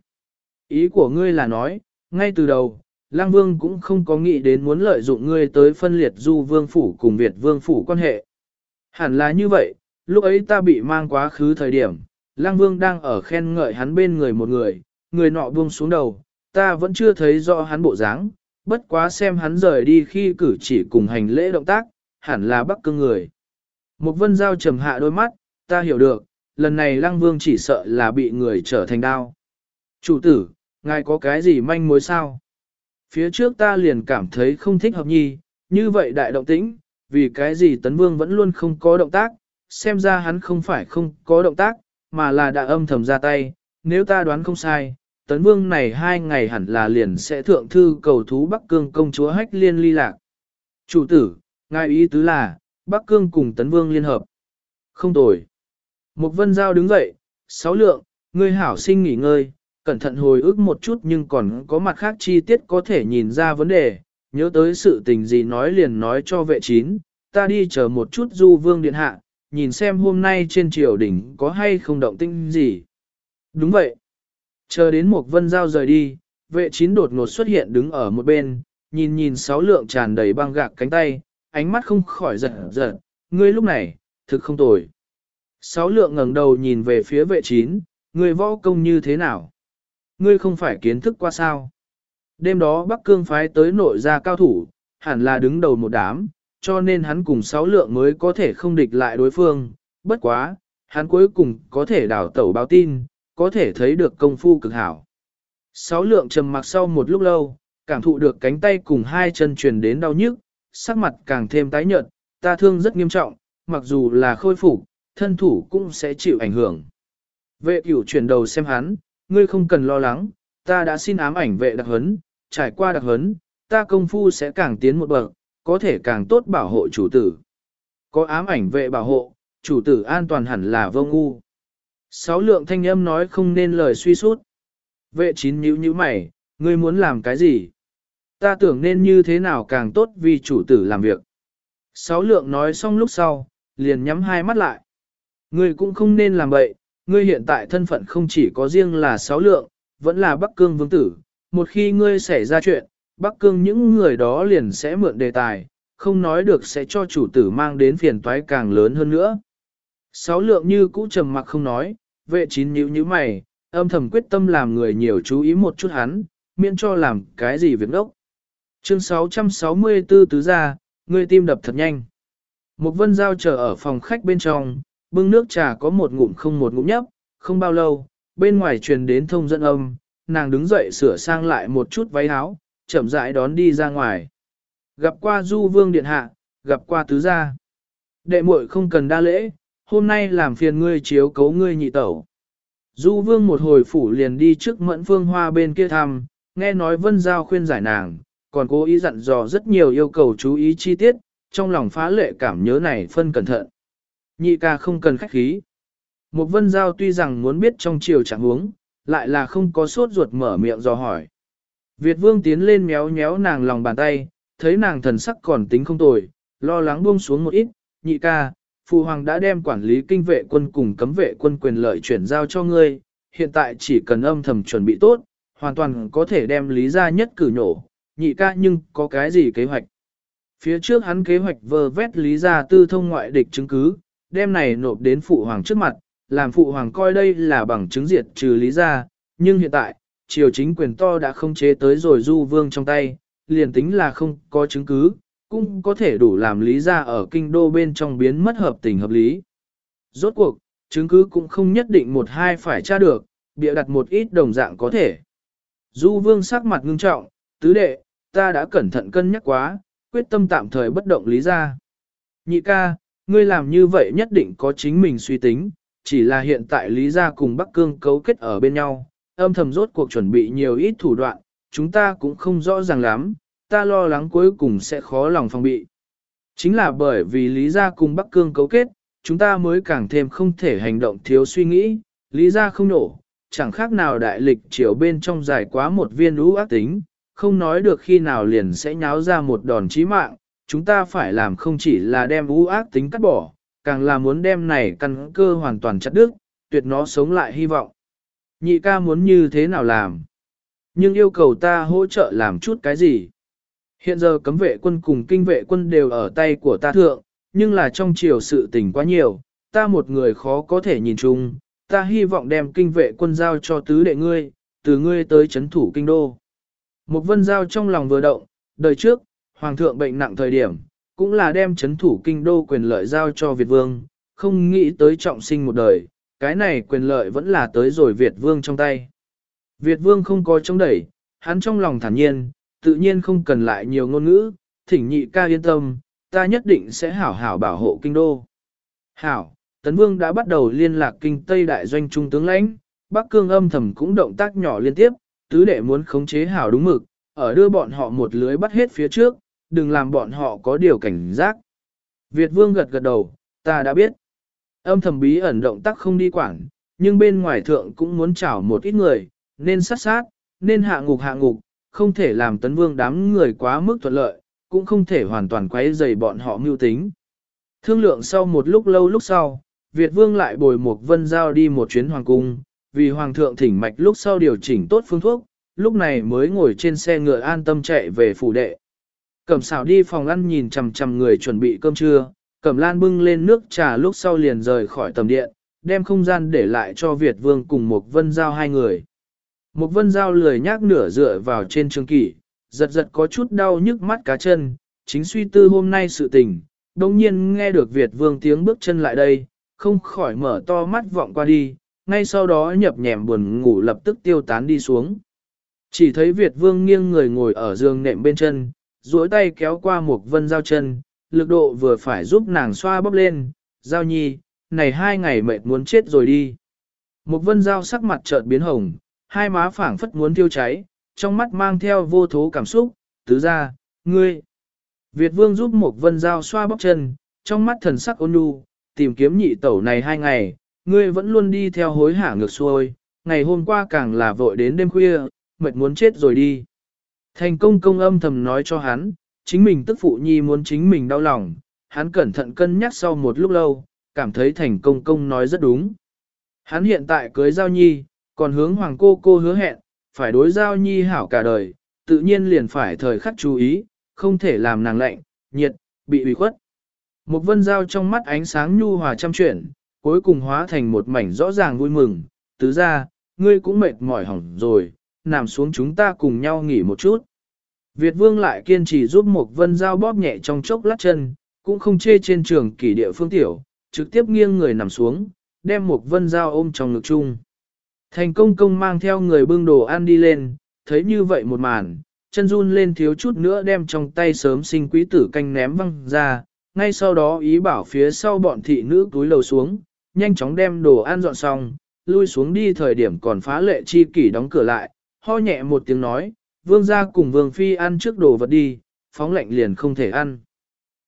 Ý của ngươi là nói, ngay từ đầu, lang vương cũng không có nghĩ đến muốn lợi dụng ngươi tới phân liệt du vương phủ cùng Việt vương phủ quan hệ. Hẳn là như vậy, lúc ấy ta bị mang quá khứ thời điểm, lang vương đang ở khen ngợi hắn bên người một người, người nọ buông xuống đầu, ta vẫn chưa thấy rõ hắn bộ dáng, bất quá xem hắn rời đi khi cử chỉ cùng hành lễ động tác, hẳn là bắc cương người. Một vân giao trầm hạ đôi mắt, ta hiểu được, lần này lăng vương chỉ sợ là bị người trở thành đao. Chủ tử, ngài có cái gì manh mối sao? Phía trước ta liền cảm thấy không thích hợp nhi, như vậy đại động tĩnh, vì cái gì tấn vương vẫn luôn không có động tác, xem ra hắn không phải không có động tác, mà là đã âm thầm ra tay, nếu ta đoán không sai, tấn vương này hai ngày hẳn là liền sẽ thượng thư cầu thú Bắc Cương công chúa Hách Liên ly lạc. Chủ tử, ngài ý tứ là, Bắc Cương cùng tấn vương liên hợp. Không tồi. Một vân giao đứng dậy, sáu lượng, ngươi hảo sinh nghỉ ngơi, cẩn thận hồi ức một chút nhưng còn có mặt khác chi tiết có thể nhìn ra vấn đề, nhớ tới sự tình gì nói liền nói cho vệ chín, ta đi chờ một chút du vương điện hạ, nhìn xem hôm nay trên triều đỉnh có hay không động tinh gì. Đúng vậy. Chờ đến một vân giao rời đi, vệ chín đột ngột xuất hiện đứng ở một bên, nhìn nhìn sáu lượng tràn đầy băng gạc cánh tay, ánh mắt không khỏi giật giật, ngươi lúc này, thực không tồi. Sáu lượng ngẩng đầu nhìn về phía vệ chín, ngươi võ công như thế nào? Ngươi không phải kiến thức qua sao? Đêm đó Bắc Cương phái tới nội gia cao thủ, hẳn là đứng đầu một đám, cho nên hắn cùng sáu lượng mới có thể không địch lại đối phương. Bất quá, hắn cuối cùng có thể đảo tẩu báo tin, có thể thấy được công phu cực hảo. Sáu lượng trầm mặc sau một lúc lâu, cảm thụ được cánh tay cùng hai chân truyền đến đau nhức, sắc mặt càng thêm tái nhợt, ta thương rất nghiêm trọng, mặc dù là khôi phục, thân thủ cũng sẽ chịu ảnh hưởng. Vệ cửu chuyển đầu xem hắn, ngươi không cần lo lắng, ta đã xin ám ảnh vệ đặc huấn, trải qua đặc huấn, ta công phu sẽ càng tiến một bậc, có thể càng tốt bảo hộ chủ tử. Có ám ảnh vệ bảo hộ, chủ tử an toàn hẳn là vô ngu. Sáu lượng thanh âm nói không nên lời suy sút. Vệ chín nhíu nhíu mày, ngươi muốn làm cái gì? Ta tưởng nên như thế nào càng tốt vì chủ tử làm việc. Sáu lượng nói xong lúc sau, liền nhắm hai mắt lại. Ngươi cũng không nên làm vậy, ngươi hiện tại thân phận không chỉ có riêng là sáu lượng, vẫn là Bắc Cương vương tử. Một khi ngươi xảy ra chuyện, Bắc Cương những người đó liền sẽ mượn đề tài, không nói được sẽ cho chủ tử mang đến phiền toái càng lớn hơn nữa. Sáu lượng như cũ trầm mặc không nói, vệ chín nhíu nhíu mày, âm thầm quyết tâm làm người nhiều chú ý một chút hắn, miễn cho làm cái gì việc đốc. Chương 664 tứ ra, người tim đập thật nhanh. Một vân giao chờ ở phòng khách bên trong, bưng nước trà có một ngụm không một ngụm nhấp, không bao lâu, bên ngoài truyền đến thông dẫn âm, nàng đứng dậy sửa sang lại một chút váy áo, chậm rãi đón đi ra ngoài. Gặp qua du vương điện hạ, gặp qua tứ gia. Đệ muội không cần đa lễ, hôm nay làm phiền ngươi chiếu cấu ngươi nhị tẩu. Du vương một hồi phủ liền đi trước mẫn phương hoa bên kia thăm, nghe nói vân giao khuyên giải nàng, còn cố ý dặn dò rất nhiều yêu cầu chú ý chi tiết, trong lòng phá lệ cảm nhớ này phân cẩn thận. Nhị ca không cần khách khí. Một vân giao tuy rằng muốn biết trong chiều chẳng huống, lại là không có sốt ruột mở miệng do hỏi. Việt vương tiến lên méo méo nàng lòng bàn tay, thấy nàng thần sắc còn tính không tồi, lo lắng buông xuống một ít, nhị ca, Phụ Hoàng đã đem quản lý kinh vệ quân cùng cấm vệ quân quyền lợi chuyển giao cho ngươi, hiện tại chỉ cần âm thầm chuẩn bị tốt, hoàn toàn có thể đem lý ra nhất cử nhổ, nhị ca nhưng có cái gì kế hoạch. Phía trước hắn kế hoạch vơ vét lý ra tư thông ngoại địch chứng cứ, đem này nộp đến Phụ Hoàng trước mặt, làm Phụ Hoàng coi đây là bằng chứng diệt trừ lý ra, nhưng hiện tại, triều chính quyền to đã không chế tới rồi du vương trong tay, liền tính là không có chứng cứ, cũng có thể đủ làm lý ra ở kinh đô bên trong biến mất hợp tình hợp lý. Rốt cuộc, chứng cứ cũng không nhất định một hai phải tra được, bịa đặt một ít đồng dạng có thể. Du vương sắc mặt ngưng trọng, tứ đệ, ta đã cẩn thận cân nhắc quá, quyết tâm tạm thời bất động lý ra. Nhị ca, ngươi làm như vậy nhất định có chính mình suy tính, chỉ là hiện tại lý ra cùng Bắc Cương cấu kết ở bên nhau, âm thầm rốt cuộc chuẩn bị nhiều ít thủ đoạn, chúng ta cũng không rõ ràng lắm, ta lo lắng cuối cùng sẽ khó lòng phòng bị. Chính là bởi vì Lý Gia cùng Bắc Cương cấu kết, chúng ta mới càng thêm không thể hành động thiếu suy nghĩ, Lý Gia không nổ, chẳng khác nào đại lịch chiều bên trong giải quá một viên lũ ác tính, không nói được khi nào liền sẽ nháo ra một đòn chí mạng, chúng ta phải làm không chỉ là đem lũ ác tính cắt bỏ, càng là muốn đem này căn cơ hoàn toàn chặt đứt, tuyệt nó sống lại hy vọng. Nhị ca muốn như thế nào làm? Nhưng yêu cầu ta hỗ trợ làm chút cái gì? Hiện giờ cấm vệ quân cùng kinh vệ quân đều ở tay của ta thượng, nhưng là trong chiều sự tình quá nhiều, ta một người khó có thể nhìn chung, ta hy vọng đem kinh vệ quân giao cho tứ đệ ngươi, từ ngươi tới chấn thủ kinh đô. Một vân giao trong lòng vừa động, đời trước, hoàng thượng bệnh nặng thời điểm, cũng là đem chấn thủ kinh đô quyền lợi giao cho Việt vương, không nghĩ tới trọng sinh một đời, cái này quyền lợi vẫn là tới rồi Việt vương trong tay. Việt vương không có chống đẩy, hắn trong lòng thản nhiên, tự nhiên không cần lại nhiều ngôn ngữ, thỉnh nhị ca yên tâm, ta nhất định sẽ hảo hảo bảo hộ kinh đô. Hảo, Tấn Vương đã bắt đầu liên lạc kinh Tây Đại Doanh Trung tướng lãnh, Bắc Cương âm thầm cũng động tác nhỏ liên tiếp, tứ đệ muốn khống chế hảo đúng mực, ở đưa bọn họ một lưới bắt hết phía trước, đừng làm bọn họ có điều cảnh giác. Việt Vương gật gật đầu, ta đã biết. Âm thầm bí ẩn động tác không đi quảng, nhưng bên ngoài thượng cũng muốn chảo một ít người, nên sát sát, nên hạ ngục hạ ngục, không thể làm tấn vương đám người quá mức thuận lợi, cũng không thể hoàn toàn quấy dày bọn họ mưu tính. Thương lượng sau một lúc lâu lúc sau, Việt vương lại bồi một vân giao đi một chuyến hoàng cung, vì hoàng thượng thỉnh mạch lúc sau điều chỉnh tốt phương thuốc, lúc này mới ngồi trên xe ngựa an tâm chạy về phủ đệ. Cẩm xảo đi phòng ăn nhìn chằm chằm người chuẩn bị cơm trưa, Cẩm lan bưng lên nước trà lúc sau liền rời khỏi tầm điện, đem không gian để lại cho Việt vương cùng một vân giao hai người. Một vân Giao lười nhác nửa dựa vào trên trường kỷ, giật giật có chút đau nhức mắt cá chân, chính suy tư hôm nay sự tình, đồng nhiên nghe được Việt vương tiếng bước chân lại đây, không khỏi mở to mắt vọng qua đi, ngay sau đó nhập nhèm buồn ngủ lập tức tiêu tán đi xuống. Chỉ thấy Việt vương nghiêng người ngồi ở giường nệm bên chân, duỗi tay kéo qua một vân Giao chân, lực độ vừa phải giúp nàng xoa bóp lên, giao nhi, này hai ngày mệt muốn chết rồi đi. Một vân Giao sắc mặt chợt biến hồng, hai má phảng phất muốn thiêu cháy, trong mắt mang theo vô thố cảm xúc, tứ ra, ngươi. Việt vương giúp một vân Giao xoa bóc chân, trong mắt thần sắc ôn nhu, tìm kiếm nhị tẩu này hai ngày, ngươi vẫn luôn đi theo hối hả ngược xuôi, ngày hôm qua càng là vội đến đêm khuya, mệt muốn chết rồi đi. Thành công công âm thầm nói cho hắn, chính mình tức phụ nhi muốn chính mình đau lòng, hắn cẩn thận cân nhắc sau một lúc lâu, cảm thấy thành công công nói rất đúng. Hắn hiện tại cưới giao nhi, còn hướng hoàng cô cô hứa hẹn, phải đối giao nhi hảo cả đời, tự nhiên liền phải thời khắc chú ý, không thể làm nàng lạnh, nhiệt, bị ủy khuất. Một vân giao trong mắt ánh sáng nhu hòa chăm chuyển, cuối cùng hóa thành một mảnh rõ ràng vui mừng, tứ ra, ngươi cũng mệt mỏi hỏng rồi, nằm xuống chúng ta cùng nhau nghỉ một chút. Việt vương lại kiên trì giúp một vân giao bóp nhẹ trong chốc lát chân, cũng không chê trên trường kỷ địa phương tiểu, trực tiếp nghiêng người nằm xuống, đem một vân giao ôm trong ngực chung. Thành công công mang theo người bưng đồ ăn đi lên, thấy như vậy một màn, chân run lên thiếu chút nữa đem trong tay sớm sinh quý tử canh ném văng ra, ngay sau đó ý bảo phía sau bọn thị nữ túi lầu xuống, nhanh chóng đem đồ ăn dọn xong, lui xuống đi thời điểm còn phá lệ chi kỷ đóng cửa lại, ho nhẹ một tiếng nói, vương gia cùng vương phi ăn trước đồ vật đi, phóng lạnh liền không thể ăn.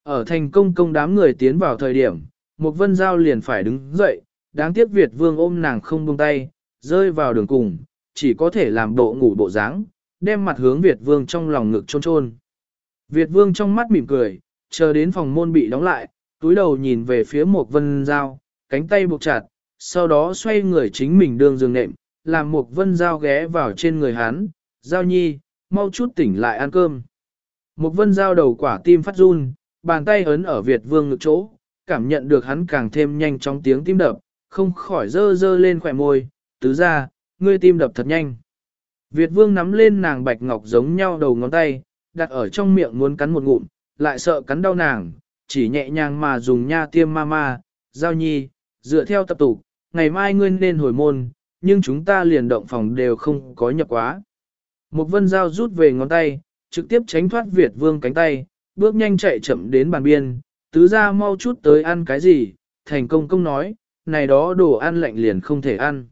Ở thành công công đám người tiến vào thời điểm, một vân giao liền phải đứng dậy, đáng tiếc Việt vương ôm nàng không buông tay, rơi vào đường cùng, chỉ có thể làm bộ ngủ bộ dáng, đem mặt hướng Việt vương trong lòng ngực trôn trôn. Việt vương trong mắt mỉm cười, chờ đến phòng môn bị đóng lại, túi đầu nhìn về phía một vân giao, cánh tay buộc chặt, sau đó xoay người chính mình đường giường nệm, làm một vân giao ghé vào trên người hắn, giao nhi, mau chút tỉnh lại ăn cơm. Một vân giao đầu quả tim phát run, bàn tay ấn ở Việt vương ngực chỗ, cảm nhận được hắn càng thêm nhanh trong tiếng tim đập, không khỏi dơ dơ lên khỏe môi, tứ ra, ngươi tim đập thật nhanh. Việt vương nắm lên nàng bạch ngọc giống nhau đầu ngón tay, đặt ở trong miệng muốn cắn một ngụm, lại sợ cắn đau nàng, chỉ nhẹ nhàng mà dùng nha tiêm ma ma, giao nhi, dựa theo tập tục, ngày mai ngươi nên hồi môn, nhưng chúng ta liền động phòng đều không có nhập quá. Một vân giao rút về ngón tay, trực tiếp tránh thoát Việt vương cánh tay, bước nhanh chạy chậm đến bàn biên, tứ ra mau chút tới ăn cái gì, thành công công nói, này đó đồ ăn lạnh liền không thể ăn.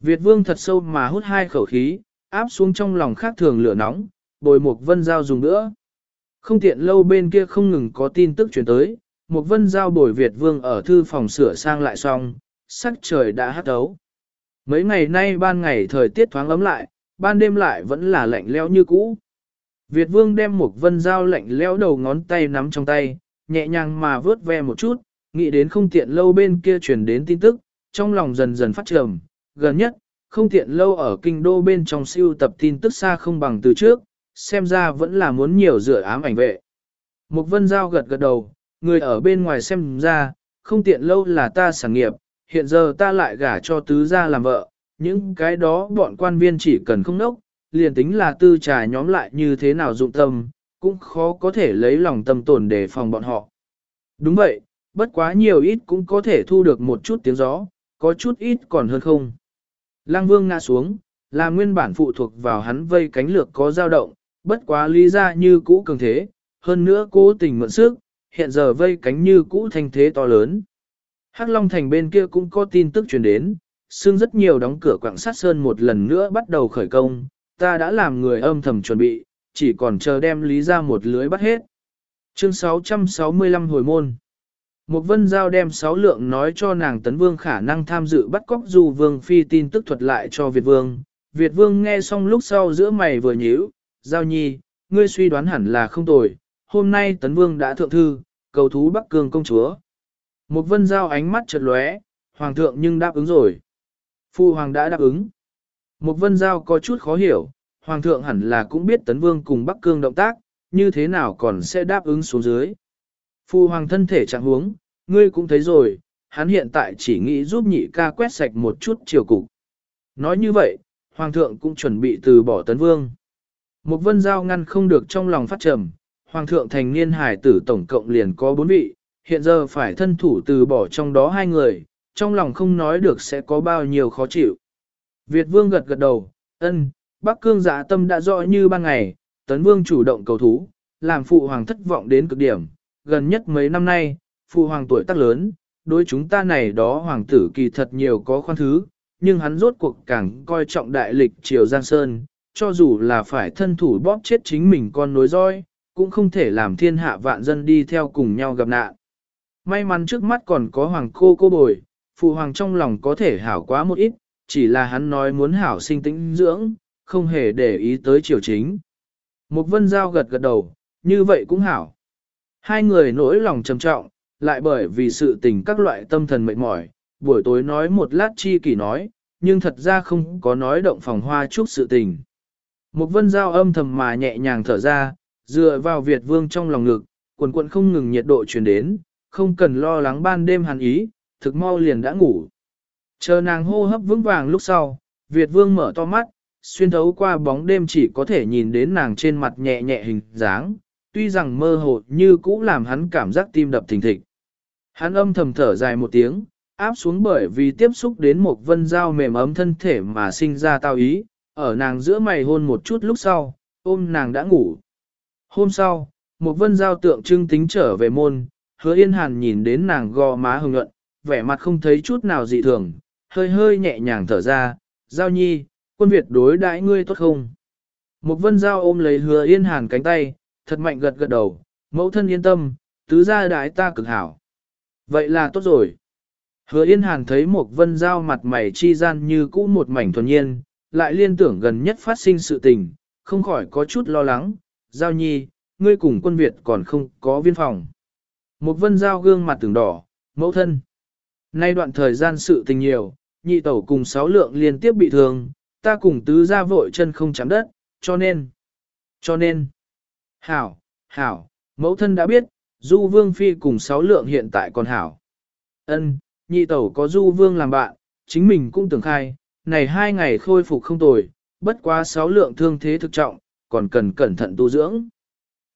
Việt vương thật sâu mà hút hai khẩu khí, áp xuống trong lòng khác thường lửa nóng, bồi một vân giao dùng nữa. Không tiện lâu bên kia không ngừng có tin tức chuyển tới, một vân giao bồi Việt vương ở thư phòng sửa sang lại xong, sắc trời đã hát đấu. Mấy ngày nay ban ngày thời tiết thoáng ấm lại, ban đêm lại vẫn là lạnh leo như cũ. Việt vương đem một vân dao lạnh leo đầu ngón tay nắm trong tay, nhẹ nhàng mà vớt ve một chút, nghĩ đến không tiện lâu bên kia truyền đến tin tức, trong lòng dần dần phát trầm. Gần nhất, không tiện lâu ở kinh đô bên trong siêu tập tin tức xa không bằng từ trước, xem ra vẫn là muốn nhiều dựa ám ảnh vệ. Một vân giao gật gật đầu, người ở bên ngoài xem ra, không tiện lâu là ta sản nghiệp, hiện giờ ta lại gả cho tứ gia làm vợ, những cái đó bọn quan viên chỉ cần không nốc, liền tính là tư trà nhóm lại như thế nào dụng tâm, cũng khó có thể lấy lòng tâm tồn để phòng bọn họ. Đúng vậy, bất quá nhiều ít cũng có thể thu được một chút tiếng gió, có chút ít còn hơn không. Lăng vương ngã xuống, là nguyên bản phụ thuộc vào hắn vây cánh lược có dao động, bất quá lý ra như cũ cường thế, hơn nữa cố tình mượn sức, hiện giờ vây cánh như cũ thanh thế to lớn. Hắc Long Thành bên kia cũng có tin tức truyền đến, xương rất nhiều đóng cửa quảng sát sơn một lần nữa bắt đầu khởi công, ta đã làm người âm thầm chuẩn bị, chỉ còn chờ đem lý ra một lưới bắt hết. Chương 665 hồi môn Một vân giao đem sáu lượng nói cho nàng tấn vương khả năng tham dự bắt cóc dù vương phi tin tức thuật lại cho Việt vương. Việt vương nghe xong lúc sau giữa mày vừa nhíu, giao nhi, ngươi suy đoán hẳn là không tồi, hôm nay tấn vương đã thượng thư, cầu thú Bắc Cương công chúa. Một vân giao ánh mắt chợt lóe, hoàng thượng nhưng đáp ứng rồi. Phu hoàng đã đáp ứng. Một vân giao có chút khó hiểu, hoàng thượng hẳn là cũng biết tấn vương cùng Bắc Cương động tác, như thế nào còn sẽ đáp ứng xuống dưới. Phu hoàng thân thể trạng huống, ngươi cũng thấy rồi, hắn hiện tại chỉ nghĩ giúp nhị ca quét sạch một chút triều cục. Nói như vậy, hoàng thượng cũng chuẩn bị từ bỏ tấn vương. Một vân giao ngăn không được trong lòng phát trầm, hoàng thượng thành niên hải tử tổng cộng liền có bốn vị, hiện giờ phải thân thủ từ bỏ trong đó hai người, trong lòng không nói được sẽ có bao nhiêu khó chịu. Việt vương gật gật đầu, ân, Bắc Cương giả tâm đã rõ như ban ngày, tấn vương chủ động cầu thú, làm phụ hoàng thất vọng đến cực điểm, gần nhất mấy năm nay, phụ hoàng tuổi tác lớn, đối chúng ta này đó hoàng tử kỳ thật nhiều có khoan thứ, nhưng hắn rốt cuộc càng coi trọng đại lịch triều Giang Sơn, cho dù là phải thân thủ bóp chết chính mình con nối roi, cũng không thể làm thiên hạ vạn dân đi theo cùng nhau gặp nạn. May mắn trước mắt còn có hoàng cô cô bồi, phụ hoàng trong lòng có thể hảo quá một ít, chỉ là hắn nói muốn hảo sinh tĩnh dưỡng, không hề để ý tới triều chính. Mục vân giao gật gật đầu, như vậy cũng hảo. Hai người nỗi lòng trầm trọng, lại bởi vì sự tình các loại tâm thần mệt mỏi, buổi tối nói một lát chi kỷ nói, nhưng thật ra không có nói động phòng hoa chúc sự tình. Mục vân giao âm thầm mà nhẹ nhàng thở ra, dựa vào Việt vương trong lòng ngực, quần quận không ngừng nhiệt độ truyền đến, không cần lo lắng ban đêm hàn ý, thực mau liền đã ngủ. Chờ nàng hô hấp vững vàng lúc sau, Việt vương mở to mắt, xuyên thấu qua bóng đêm chỉ có thể nhìn đến nàng trên mặt nhẹ nhẹ hình dáng, tuy rằng mơ hồ như cũ làm hắn cảm giác tim đập thình thịch. Hắn âm thầm thở dài một tiếng, áp xuống bởi vì tiếp xúc đến một vân dao mềm ấm thân thể mà sinh ra tao ý, ở nàng giữa mày hôn một chút lúc sau, ôm nàng đã ngủ. Hôm sau, một vân dao tượng trưng tính trở về môn, hứa yên hàn nhìn đến nàng gò má hồng nhuận, vẻ mặt không thấy chút nào dị thường, hơi hơi nhẹ nhàng thở ra, giao nhi, quân Việt đối đãi ngươi tốt không? Một vân giao ôm lấy hứa yên hàn cánh tay, thật mạnh gật gật đầu, mẫu thân yên tâm, tứ gia đái ta cực hảo. Vậy là tốt rồi. Hứa yên hàn thấy một vân giao mặt mày chi gian như cũ một mảnh thuần nhiên, lại liên tưởng gần nhất phát sinh sự tình, không khỏi có chút lo lắng, giao nhi, ngươi cùng quân Việt còn không có viên phòng. Một vân giao gương mặt tưởng đỏ, mẫu thân. Nay đoạn thời gian sự tình nhiều, nhị tẩu cùng sáu lượng liên tiếp bị thương, ta cùng tứ ra vội chân không chạm đất, cho nên, cho nên, hảo, hảo, mẫu thân đã biết, du vương phi cùng sáu lượng hiện tại còn hảo. ân nhị tẩu có du vương làm bạn, chính mình cũng tưởng khai, này hai ngày khôi phục không tồi, bất quá sáu lượng thương thế thực trọng, còn cần cẩn thận tu dưỡng.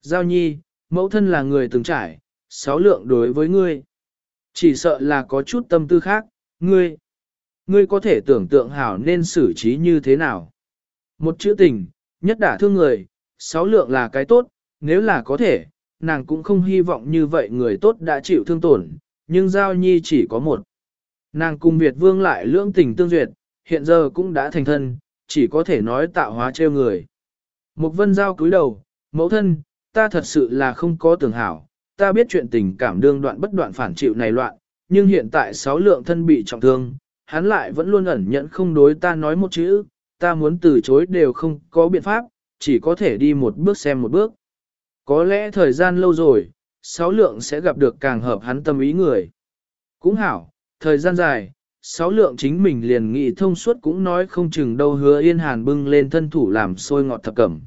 Giao nhi, mẫu thân là người từng trải, sáu lượng đối với ngươi. Chỉ sợ là có chút tâm tư khác, ngươi. Ngươi có thể tưởng tượng hảo nên xử trí như thế nào. Một chữ tình, nhất đả thương người, sáu lượng là cái tốt, nếu là có thể, nàng cũng không hy vọng như vậy người tốt đã chịu thương tổn, nhưng giao nhi chỉ có một. Nàng cùng Việt vương lại lưỡng tình tương duyệt, hiện giờ cũng đã thành thân, chỉ có thể nói tạo hóa treo người. Một vân giao cúi đầu, mẫu thân, ta thật sự là không có tưởng hảo, ta biết chuyện tình cảm đương đoạn bất đoạn phản chịu này loạn, nhưng hiện tại sáu lượng thân bị trọng thương, hắn lại vẫn luôn ẩn nhẫn không đối ta nói một chữ, ta muốn từ chối đều không có biện pháp, chỉ có thể đi một bước xem một bước. Có lẽ thời gian lâu rồi, sáu lượng sẽ gặp được càng hợp hắn tâm ý người. Cũng hảo, thời gian dài, sáu lượng chính mình liền nghị thông suốt cũng nói không chừng đâu hứa yên hàn bưng lên thân thủ làm sôi ngọt thập cẩm.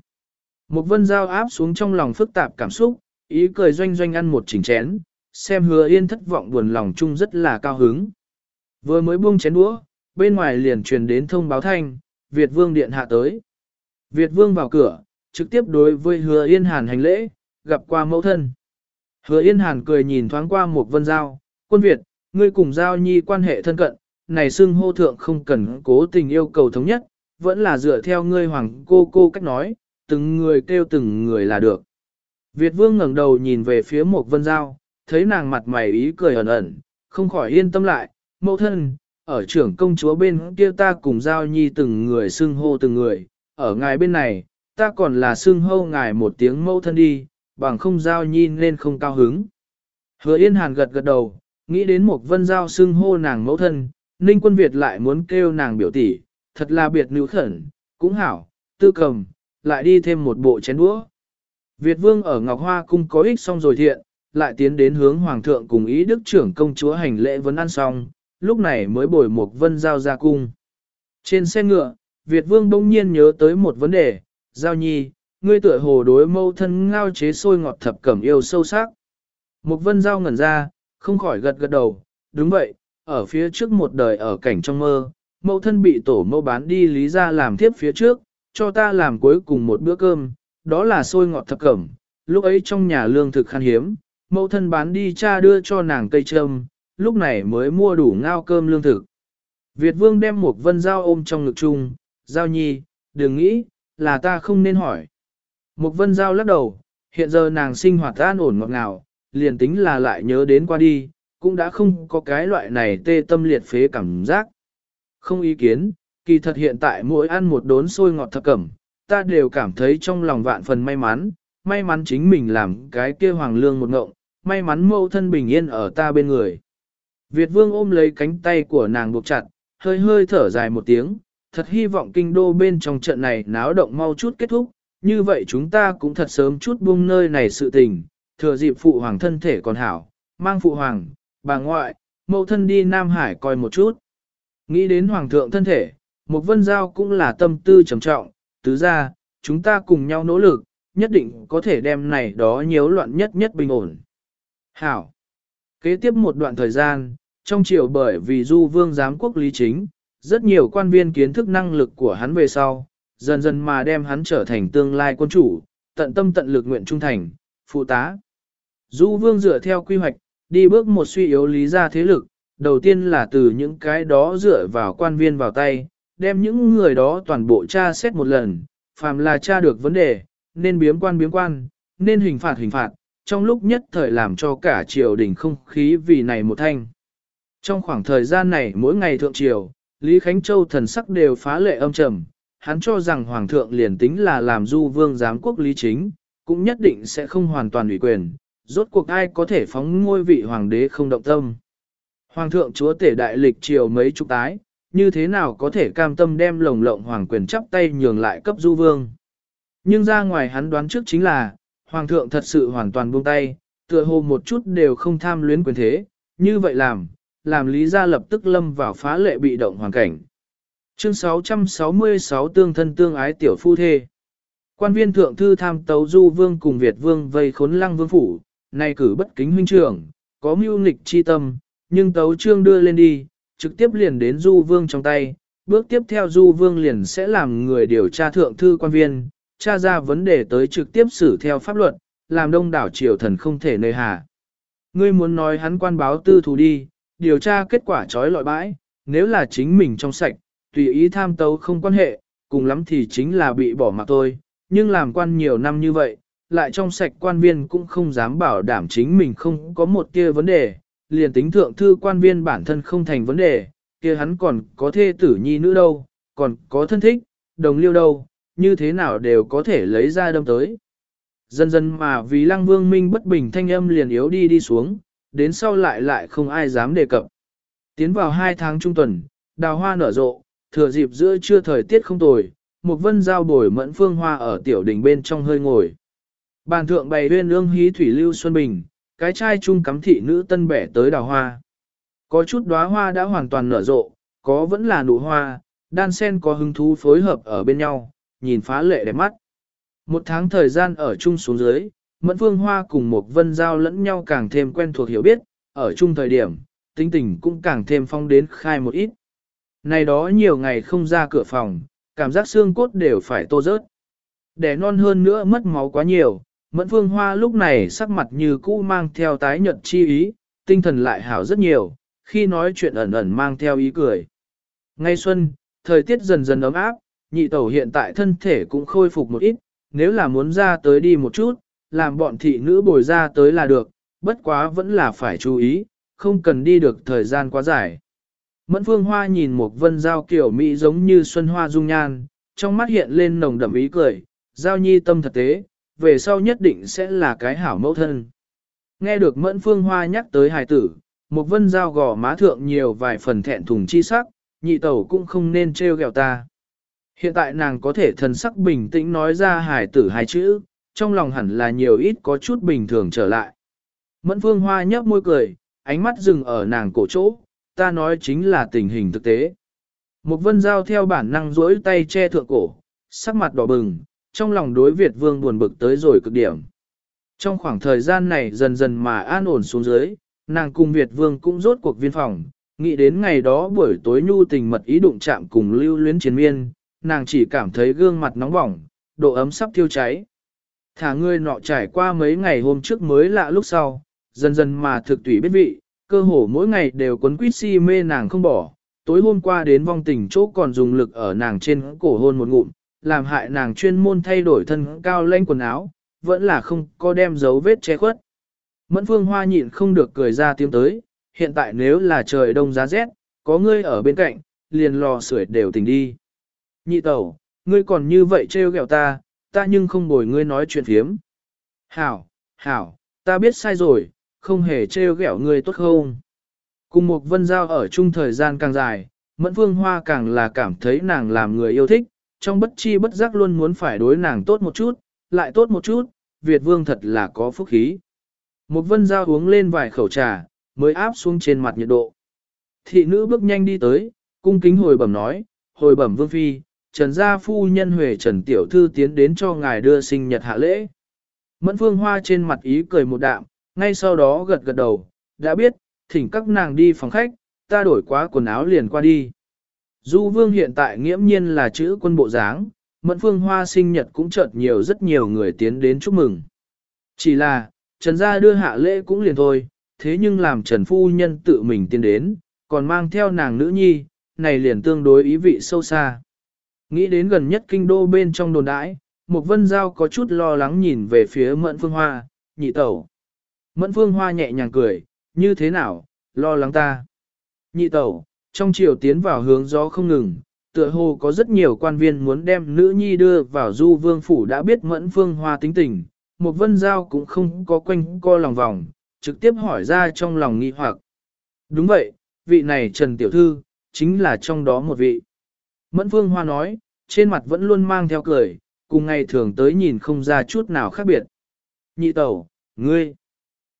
Một vân dao áp xuống trong lòng phức tạp cảm xúc, ý cười doanh doanh ăn một chỉnh chén, xem hứa yên thất vọng buồn lòng chung rất là cao hứng. Vừa mới buông chén đũa, bên ngoài liền truyền đến thông báo thanh, Việt vương điện hạ tới. Việt vương vào cửa, trực tiếp đối với hứa yên hàn hành lễ, gặp qua mẫu thân. Hứa yên hàn cười nhìn thoáng qua một vân giao, quân Việt, ngươi cùng giao nhi quan hệ thân cận, này xưng hô thượng không cần cố tình yêu cầu thống nhất, vẫn là dựa theo ngươi hoàng cô cô cách nói, từng người kêu từng người là được. Việt vương ngẩng đầu nhìn về phía một vân giao, thấy nàng mặt mày ý cười ẩn ẩn, không khỏi yên tâm lại, mẫu thân, ở trưởng công chúa bên kia ta cùng giao nhi từng người xưng hô từng người, ở ngài bên này, ta còn là xưng hô ngài một tiếng mẫu thân đi, bằng không giao nhi nên không cao hứng. Hứa yên hàn gật gật đầu, nghĩ đến một vân giao xưng hô nàng mẫu thân, Ninh quân Việt lại muốn kêu nàng biểu tỷ, thật là biệt nữ khẩn, cũng hảo, tư cầm, lại đi thêm một bộ chén đũa. Việt vương ở Ngọc Hoa cung có ích xong rồi thiện, lại tiến đến hướng hoàng thượng cùng ý đức trưởng công chúa hành lễ vấn ăn xong, lúc này mới bồi một vân giao ra cung. Trên xe ngựa, Việt vương bỗng nhiên nhớ tới một vấn đề, giao nhi, ngươi tựa hồ đối mâu thân ngao chế sôi ngọt thập cẩm yêu sâu sắc. Một vân giao ngẩn ra, không khỏi gật gật đầu, đúng vậy, ở phía trước một đời ở cảnh trong mơ, mẫu thân bị tổ mẫu bán đi lý ra làm tiếp phía trước, cho ta làm cuối cùng một bữa cơm, đó là xôi ngọt thập cẩm, lúc ấy trong nhà lương thực khan hiếm, mẫu thân bán đi cha đưa cho nàng cây trâm, lúc này mới mua đủ ngao cơm lương thực. Việt vương đem một vân dao ôm trong ngực chung, giao nhi, đừng nghĩ, là ta không nên hỏi. Một vân giao lắc đầu, hiện giờ nàng sinh hoạt an ổn ngọt ngào, liền tính là lại nhớ đến qua đi, cũng đã không có cái loại này tê tâm liệt phế cảm giác. Không ý kiến, kỳ thật hiện tại mỗi ăn một đốn xôi ngọt thập cẩm, ta đều cảm thấy trong lòng vạn phần may mắn, may mắn chính mình làm cái kia hoàng lương một ngộng, may mắn mâu thân bình yên ở ta bên người. Việt vương ôm lấy cánh tay của nàng buộc chặt, hơi hơi thở dài một tiếng, thật hy vọng kinh đô bên trong trận này náo động mau chút kết thúc, như vậy chúng ta cũng thật sớm chút buông nơi này sự tình, thừa dịp phụ hoàng thân thể còn hảo, mang phụ hoàng, bà ngoại, mẫu thân đi Nam Hải coi một chút. Nghĩ đến hoàng thượng thân thể, một vân giao cũng là tâm tư trầm trọng, tứ ra, chúng ta cùng nhau nỗ lực, nhất định có thể đem này đó nhiễu loạn nhất nhất bình ổn. Hảo. Kế tiếp một đoạn thời gian, trong triều bởi vì du vương giám quốc lý chính, rất nhiều quan viên kiến thức năng lực của hắn về sau, dần dần mà đem hắn trở thành tương lai quân chủ, tận tâm tận lực nguyện trung thành, phụ tá. Du vương dựa theo quy hoạch, đi bước một suy yếu lý ra thế lực, đầu tiên là từ những cái đó dựa vào quan viên vào tay, đem những người đó toàn bộ tra xét một lần, phàm là tra được vấn đề, nên biếm quan biếm quan, nên hình phạt hình phạt, trong lúc nhất thời làm cho cả triều đình không khí vì này một thanh. Trong khoảng thời gian này mỗi ngày thượng triều, Lý Khánh Châu thần sắc đều phá lệ âm trầm, hắn cho rằng Hoàng thượng liền tính là làm du vương giám quốc lý chính, cũng nhất định sẽ không hoàn toàn ủy quyền, rốt cuộc ai có thể phóng ngôi vị Hoàng đế không động tâm. Hoàng thượng chúa tể đại lịch triều mấy chục tái, như thế nào có thể cam tâm đem lồng lộng hoàng quyền chắp tay nhường lại cấp du vương. Nhưng ra ngoài hắn đoán trước chính là, hoàng thượng thật sự hoàn toàn buông tay, tựa hồ một chút đều không tham luyến quyền thế, như vậy làm, làm lý gia lập tức lâm vào phá lệ bị động hoàn cảnh. Chương 666 tương thân tương ái tiểu phu thê. Quan viên thượng thư tham tấu du vương cùng Việt vương vây khốn lăng vương phủ, nay cử bất kính huynh trưởng, có mưu nghịch chi tâm, nhưng tấu trương đưa lên đi, trực tiếp liền đến du vương trong tay, bước tiếp theo du vương liền sẽ làm người điều tra thượng thư quan viên, tra ra vấn đề tới trực tiếp xử theo pháp luật, làm đông đảo triều thần không thể nơi hà. Ngươi muốn nói hắn quan báo tư thù đi, điều tra kết quả trói lọi bãi, nếu là chính mình trong sạch, tùy ý tham tấu không quan hệ, cùng lắm thì chính là bị bỏ mặc thôi, nhưng làm quan nhiều năm như vậy, lại trong sạch quan viên cũng không dám bảo đảm chính mình không có một kia vấn đề, liền tính thượng thư quan viên bản thân không thành vấn đề, kia hắn còn có thê tử nhi nữ đâu, còn có thân thích, đồng liêu đâu, như thế nào đều có thể lấy ra đâm tới. Dần dần mà vì lăng vương minh bất bình thanh âm liền yếu đi đi xuống, đến sau lại lại không ai dám đề cập. Tiến vào hai tháng trung tuần, đào hoa nở rộ, thừa dịp giữa trưa thời tiết không tồi, một vân giao bồi mẫn phương hoa ở tiểu đỉnh bên trong hơi ngồi. Bàn thượng bày huyên ương hí thủy lưu xuân bình, cái trai chung cắm thị nữ tân bẻ tới đào hoa. Có chút đóa hoa đã hoàn toàn nở rộ, có vẫn là nụ hoa, đan sen có hứng thú phối hợp ở bên nhau, nhìn phá lệ đẹp mắt. Một tháng thời gian ở chung xuống dưới, Mẫn Phương Hoa cùng một vân giao lẫn nhau càng thêm quen thuộc hiểu biết, ở chung thời điểm, tinh tình cũng càng thêm phong đến khai một ít. Này đó nhiều ngày không ra cửa phòng, cảm giác xương cốt đều phải tô rớt. Để non hơn nữa mất máu quá nhiều, Mẫn Phương Hoa lúc này sắc mặt như cũ mang theo tái nhợt chi ý, tinh thần lại hảo rất nhiều, khi nói chuyện ẩn ẩn mang theo ý cười. Ngay xuân, thời tiết dần dần ấm áp, nhị tẩu hiện tại thân thể cũng khôi phục một ít, nếu là muốn ra tới đi một chút, làm bọn thị nữ bồi ra tới là được, bất quá vẫn là phải chú ý, không cần đi được thời gian quá dài. Mẫn phương hoa nhìn một vân giao kiểu Mỹ giống như xuân hoa dung nhan, trong mắt hiện lên nồng đậm ý cười, giao nhi tâm thật tế, về sau nhất định sẽ là cái hảo mẫu thân. Nghe được mẫn phương hoa nhắc tới hài tử, một vân giao gò má thượng nhiều vài phần thẹn thùng chi sắc, nhị tẩu cũng không nên trêu ghẹo ta. Hiện tại nàng có thể thần sắc bình tĩnh nói ra hài tử hai chữ, trong lòng hẳn là nhiều ít có chút bình thường trở lại. Mẫn phương hoa nhấp môi cười, ánh mắt dừng ở nàng cổ chỗ, ta nói chính là tình hình thực tế. Một vân giao theo bản năng duỗi tay che thượng cổ, sắc mặt đỏ bừng, trong lòng đối Việt vương buồn bực tới rồi cực điểm. Trong khoảng thời gian này dần dần mà an ổn xuống dưới, nàng cùng Việt vương cũng rốt cuộc viên phòng, nghĩ đến ngày đó buổi tối nhu tình mật ý đụng chạm cùng lưu luyến chiến miên, nàng chỉ cảm thấy gương mặt nóng bỏng, độ ấm sắp thiêu cháy. Thả ngươi nọ trải qua mấy ngày hôm trước mới lạ lúc sau, dần dần mà thực tủy biết vị, cơ hồ mỗi ngày đều quấn quýt si mê nàng không bỏ. Tối hôm qua đến vong tình chỗ còn dùng lực ở nàng trên cổ hôn một ngụm, làm hại nàng chuyên môn thay đổi thân cao lên quần áo, vẫn là không có đem dấu vết che khuất. Mẫn phương hoa nhịn không được cười ra tiếng tới, hiện tại nếu là trời đông giá rét, có ngươi ở bên cạnh, liền lò sưởi đều tỉnh đi. Nhị tẩu, ngươi còn như vậy trêu ghẹo ta, ta nhưng không bồi ngươi nói chuyện phiếm. Hảo, hảo, ta biết sai rồi, không hề trêu ghẹo ngươi tốt không? Cùng một vân giao ở chung thời gian càng dài, mẫn phương hoa càng là cảm thấy nàng làm người yêu thích, trong bất chi bất giác luôn muốn phải đối nàng tốt một chút, lại tốt một chút, Việt vương thật là có phúc khí. Một vân giao uống lên vài khẩu trà, mới áp xuống trên mặt nhiệt độ. Thị nữ bước nhanh đi tới, cung kính hồi bẩm nói, hồi bẩm vương phi, trần gia phu nhân huệ trần tiểu thư tiến đến cho ngài đưa sinh nhật hạ lễ. Mẫn phương hoa trên mặt ý cười một đạm, ngay sau đó gật gật đầu, đã biết, thỉnh các nàng đi phòng khách, ta đổi quá quần áo liền qua đi. Du vương hiện tại nghiễm nhiên là chữ quân bộ dáng, mẫn phương hoa sinh nhật cũng chợt nhiều rất nhiều người tiến đến chúc mừng. Chỉ là, Trần gia đưa hạ lễ cũng liền thôi, thế nhưng làm Trần Phu Nhân tự mình tiến đến, còn mang theo nàng nữ nhi, này liền tương đối ý vị sâu xa. Nghĩ đến gần nhất kinh đô bên trong đồn đãi, một vân giao có chút lo lắng nhìn về phía mẫn phương hoa, nhị tẩu. Mẫn phương hoa nhẹ nhàng cười, như thế nào, lo lắng ta. Nhị tẩu, trong chiều tiến vào hướng gió không ngừng, tựa hồ có rất nhiều quan viên muốn đem nữ nhi đưa vào du vương phủ đã biết mẫn phương hoa tính tình, một vân giao cũng không có quanh co lòng vòng, trực tiếp hỏi ra trong lòng nghi hoặc. Đúng vậy, vị này Trần Tiểu Thư, chính là trong đó một vị. Mẫn phương hoa nói, trên mặt vẫn luôn mang theo cười, cùng ngày thường tới nhìn không ra chút nào khác biệt. Nhị tẩu, ngươi,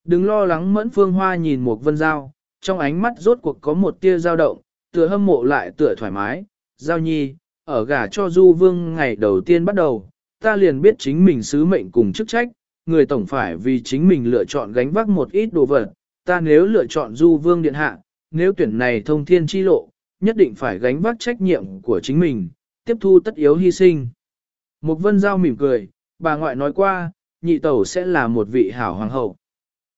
đừng lo lắng mẫn phương hoa nhìn một vân giao, trong ánh mắt rốt cuộc có một tia dao động, tựa hâm mộ lại tựa thoải mái, giao nhi, ở gả cho du vương ngày đầu tiên bắt đầu, ta liền biết chính mình sứ mệnh cùng chức trách, người tổng phải vì chính mình lựa chọn gánh vác một ít đồ vật, ta nếu lựa chọn du vương điện hạ, nếu tuyển này thông thiên chi lộ, nhất định phải gánh vác trách nhiệm của chính mình, tiếp thu tất yếu hy sinh. Một vân giao mỉm cười, bà ngoại nói qua, nhị tẩu sẽ là một vị hảo hoàng hậu.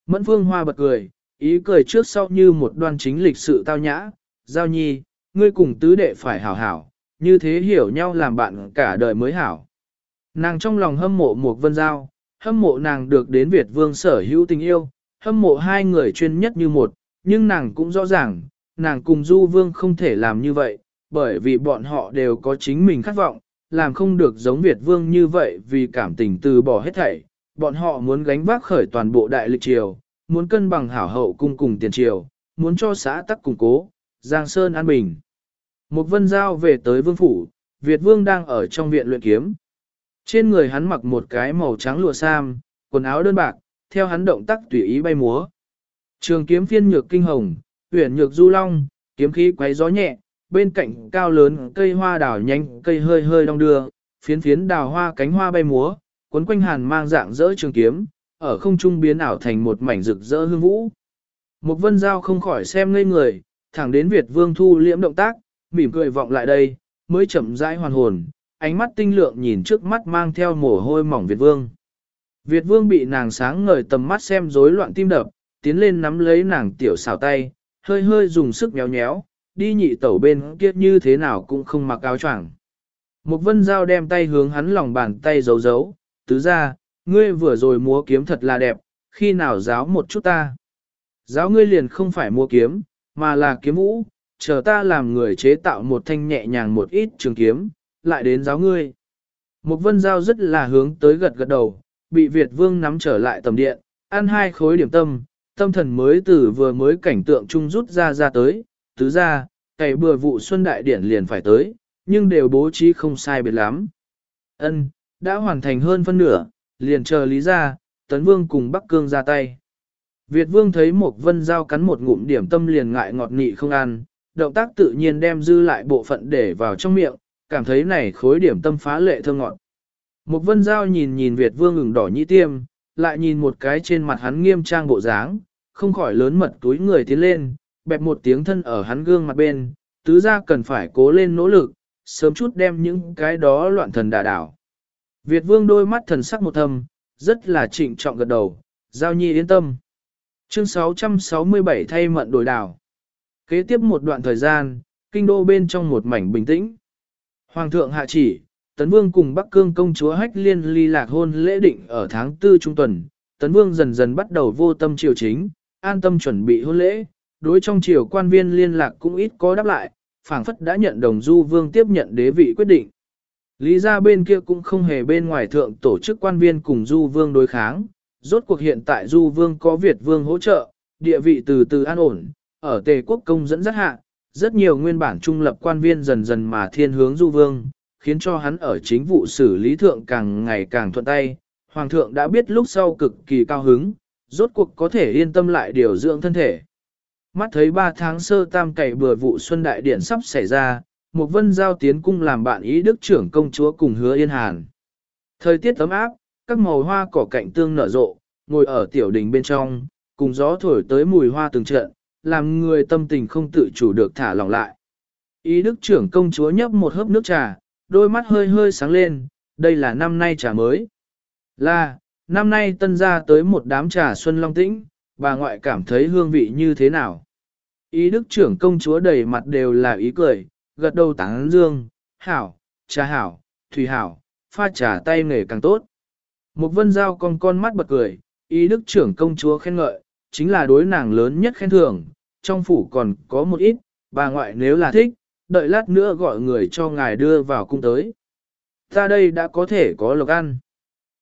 Mẫn phương hoa bật cười, ý cười trước sau như một đoan chính lịch sự tao nhã, giao nhi, ngươi cùng tứ đệ phải hảo hảo, như thế hiểu nhau làm bạn cả đời mới hảo. Nàng trong lòng hâm mộ một vân giao, hâm mộ nàng được đến Việt vương sở hữu tình yêu, hâm mộ hai người chuyên nhất như một, nhưng nàng cũng rõ ràng, nàng cùng du vương không thể làm như vậy, bởi vì bọn họ đều có chính mình khát vọng, làm không được giống Việt vương như vậy vì cảm tình từ bỏ hết thảy, bọn họ muốn gánh vác khởi toàn bộ đại lịch triều, muốn cân bằng hảo hậu cung cùng tiền triều, muốn cho xã tắc củng cố, Giang Sơn an bình. Một vân giao về tới vương phủ, Việt vương đang ở trong viện luyện kiếm. Trên người hắn mặc một cái màu trắng lụa sam, quần áo đơn bạc, theo hắn động tác tùy ý bay múa. Trường kiếm phiên nhược kinh hồng, huyền nhược du long, kiếm khí quấy gió nhẹ, bên cạnh cao lớn cây hoa đào nhanh, cây hơi hơi đong đưa, phiến phiến đào hoa cánh hoa bay múa, cuốn quanh hàn mang dạng dỡ trường kiếm, ở không trung biến ảo thành một mảnh rực rỡ hương vũ. Một vân giao không khỏi xem ngây người, thẳng đến Việt vương thu liễm động tác, mỉm cười vọng lại đây, mới chậm rãi hoàn hồn, ánh mắt tinh lượng nhìn trước mắt mang theo mồ hôi mỏng Việt vương. Việt vương bị nàng sáng ngời tầm mắt xem rối loạn tim đập, tiến lên nắm lấy nàng tiểu xào tay, hơi hơi dùng sức nhéo nhéo, đi nhị tẩu bên kia như thế nào cũng không mặc áo choàng. Một vân dao đem tay hướng hắn lòng bàn tay giấu giấu, tứ ra, ngươi vừa rồi múa kiếm thật là đẹp, khi nào giáo một chút ta. Giáo ngươi liền không phải mua kiếm, mà là kiếm vũ, chờ ta làm người chế tạo một thanh nhẹ nhàng một ít trường kiếm, lại đến giáo ngươi. Một vân giao rất là hướng tới gật gật đầu, bị Việt vương nắm trở lại tầm điện, ăn hai khối điểm tâm, tâm thần mới từ vừa mới cảnh tượng trung rút ra ra tới, tứ ra, cày bừa vụ xuân đại điển liền phải tới, nhưng đều bố trí không sai biệt lắm. Ân, đã hoàn thành hơn phân nửa, liền chờ lý ra, tấn vương cùng Bắc Cương ra tay. Việt vương thấy một vân dao cắn một ngụm điểm tâm liền ngại ngọt nị không ăn, động tác tự nhiên đem dư lại bộ phận để vào trong miệng, cảm thấy này khối điểm tâm phá lệ thơ ngọt. Một vân dao nhìn nhìn Việt vương ửng đỏ nhĩ tiêm, lại nhìn một cái trên mặt hắn nghiêm trang bộ dáng, không khỏi lớn mật túi người tiến lên, bẹp một tiếng thân ở hắn gương mặt bên, tứ ra cần phải cố lên nỗ lực, sớm chút đem những cái đó loạn thần đả đảo. Việt vương đôi mắt thần sắc một thầm, rất là trịnh trọng gật đầu, giao nhi yên tâm. Chương 667 thay mận đổi đảo. Kế tiếp một đoạn thời gian, kinh đô bên trong một mảnh bình tĩnh. Hoàng thượng hạ chỉ, Tấn Vương cùng Bắc Cương công chúa Hách Liên ly lạc hôn lễ định ở tháng 4 trung tuần. Tấn Vương dần dần bắt đầu vô tâm triều chính, an tâm chuẩn bị hôn lễ, đối trong triều quan viên liên lạc cũng ít có đáp lại, phảng phất đã nhận đồng du vương tiếp nhận đế vị quyết định. Lý ra bên kia cũng không hề bên ngoài thượng tổ chức quan viên cùng du vương đối kháng, rốt cuộc hiện tại du vương có Việt vương hỗ trợ, địa vị từ từ an ổn, ở tề quốc công dẫn rất hạ, rất nhiều nguyên bản trung lập quan viên dần dần mà thiên hướng du vương, khiến cho hắn ở chính vụ xử lý thượng càng ngày càng thuận tay. Hoàng thượng đã biết lúc sau cực kỳ cao hứng, rốt cuộc có thể yên tâm lại điều dưỡng thân thể. Mắt thấy 3 tháng sơ tam cày bừa vụ xuân đại điển sắp xảy ra, một vân giao tiến cung làm bạn ý đức trưởng công chúa cùng hứa yên hàn. Thời tiết ấm áp, các màu hoa cỏ cạnh tương nở rộ, ngồi ở tiểu đình bên trong, cùng gió thổi tới mùi hoa từng trận, làm người tâm tình không tự chủ được thả lỏng lại. Ý đức trưởng công chúa nhấp một hớp nước trà, đôi mắt hơi hơi sáng lên, đây là năm nay trà mới. Là, năm nay tân ra tới một đám trà xuân long tĩnh, bà ngoại cảm thấy hương vị như thế nào. Ý đức trưởng công chúa đầy mặt đều là ý cười, gật đầu tán dương, hảo, trà hảo, thủy hảo, pha trà tay nghề càng tốt. Một vân giao con con mắt bật cười, ý đức trưởng công chúa khen ngợi, chính là đối nàng lớn nhất khen thưởng, trong phủ còn có một ít, bà ngoại nếu là thích, đợi lát nữa gọi người cho ngài đưa vào cung tới. Ta đây đã có thể có lộc ăn.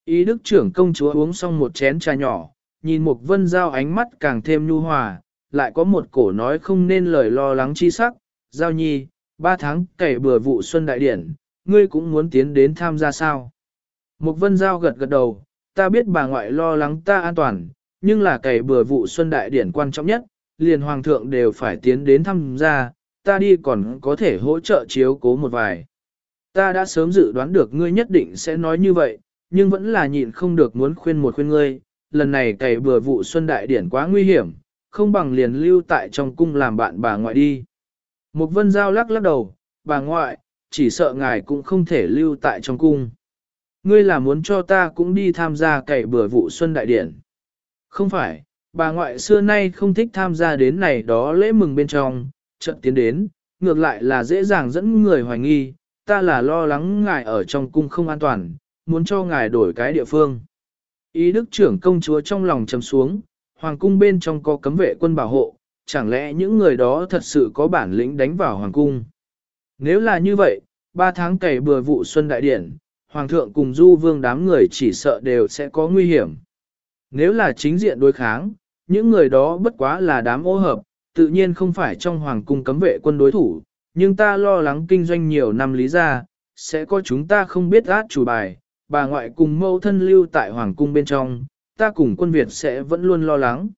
Ý đức trưởng công chúa uống xong một chén trà nhỏ, nhìn một vân giao ánh mắt càng thêm nhu hòa, lại có một cổ nói không nên lời lo lắng chi sắc. Giao nhi, ba tháng cày bừa vụ xuân đại điển, ngươi cũng muốn tiến đến tham gia sao? Mục vân giao gật gật đầu, ta biết bà ngoại lo lắng ta an toàn, nhưng là cày bừa vụ xuân đại điển quan trọng nhất, liền hoàng thượng đều phải tiến đến tham gia, ta đi còn có thể hỗ trợ chiếu cố một vài. Ta đã sớm dự đoán được ngươi nhất định sẽ nói như vậy, nhưng vẫn là nhịn không được muốn khuyên một khuyên ngươi, lần này cày bừa vụ xuân đại điển quá nguy hiểm, không bằng liền lưu tại trong cung làm bạn bà ngoại đi. Mục vân giao lắc lắc đầu, bà ngoại, chỉ sợ ngài cũng không thể lưu tại trong cung. Ngươi là muốn cho ta cũng đi tham gia cày bừa vụ xuân đại điển. Không phải, bà ngoại xưa nay không thích tham gia đến này đó lễ mừng bên trong, trận tiến đến, ngược lại là dễ dàng dẫn người hoài nghi, ta là lo lắng ngài ở trong cung không an toàn, muốn cho ngài đổi cái địa phương. Ý đức trưởng công chúa trong lòng trầm xuống, hoàng cung bên trong có cấm vệ quân bảo hộ, chẳng lẽ những người đó thật sự có bản lĩnh đánh vào hoàng cung. Nếu là như vậy, ba tháng cày bừa vụ xuân đại điển, hoàng thượng cùng du vương đám người chỉ sợ đều sẽ có nguy hiểm. Nếu là chính diện đối kháng, những người đó bất quá là đám ô hợp, tự nhiên không phải trong hoàng cung cấm vệ quân đối thủ, nhưng ta lo lắng kinh doanh nhiều năm lý ra, sẽ có chúng ta không biết át chủ bài, bà ngoại cùng mâu thân lưu tại hoàng cung bên trong, ta cùng quân Việt sẽ vẫn luôn lo lắng.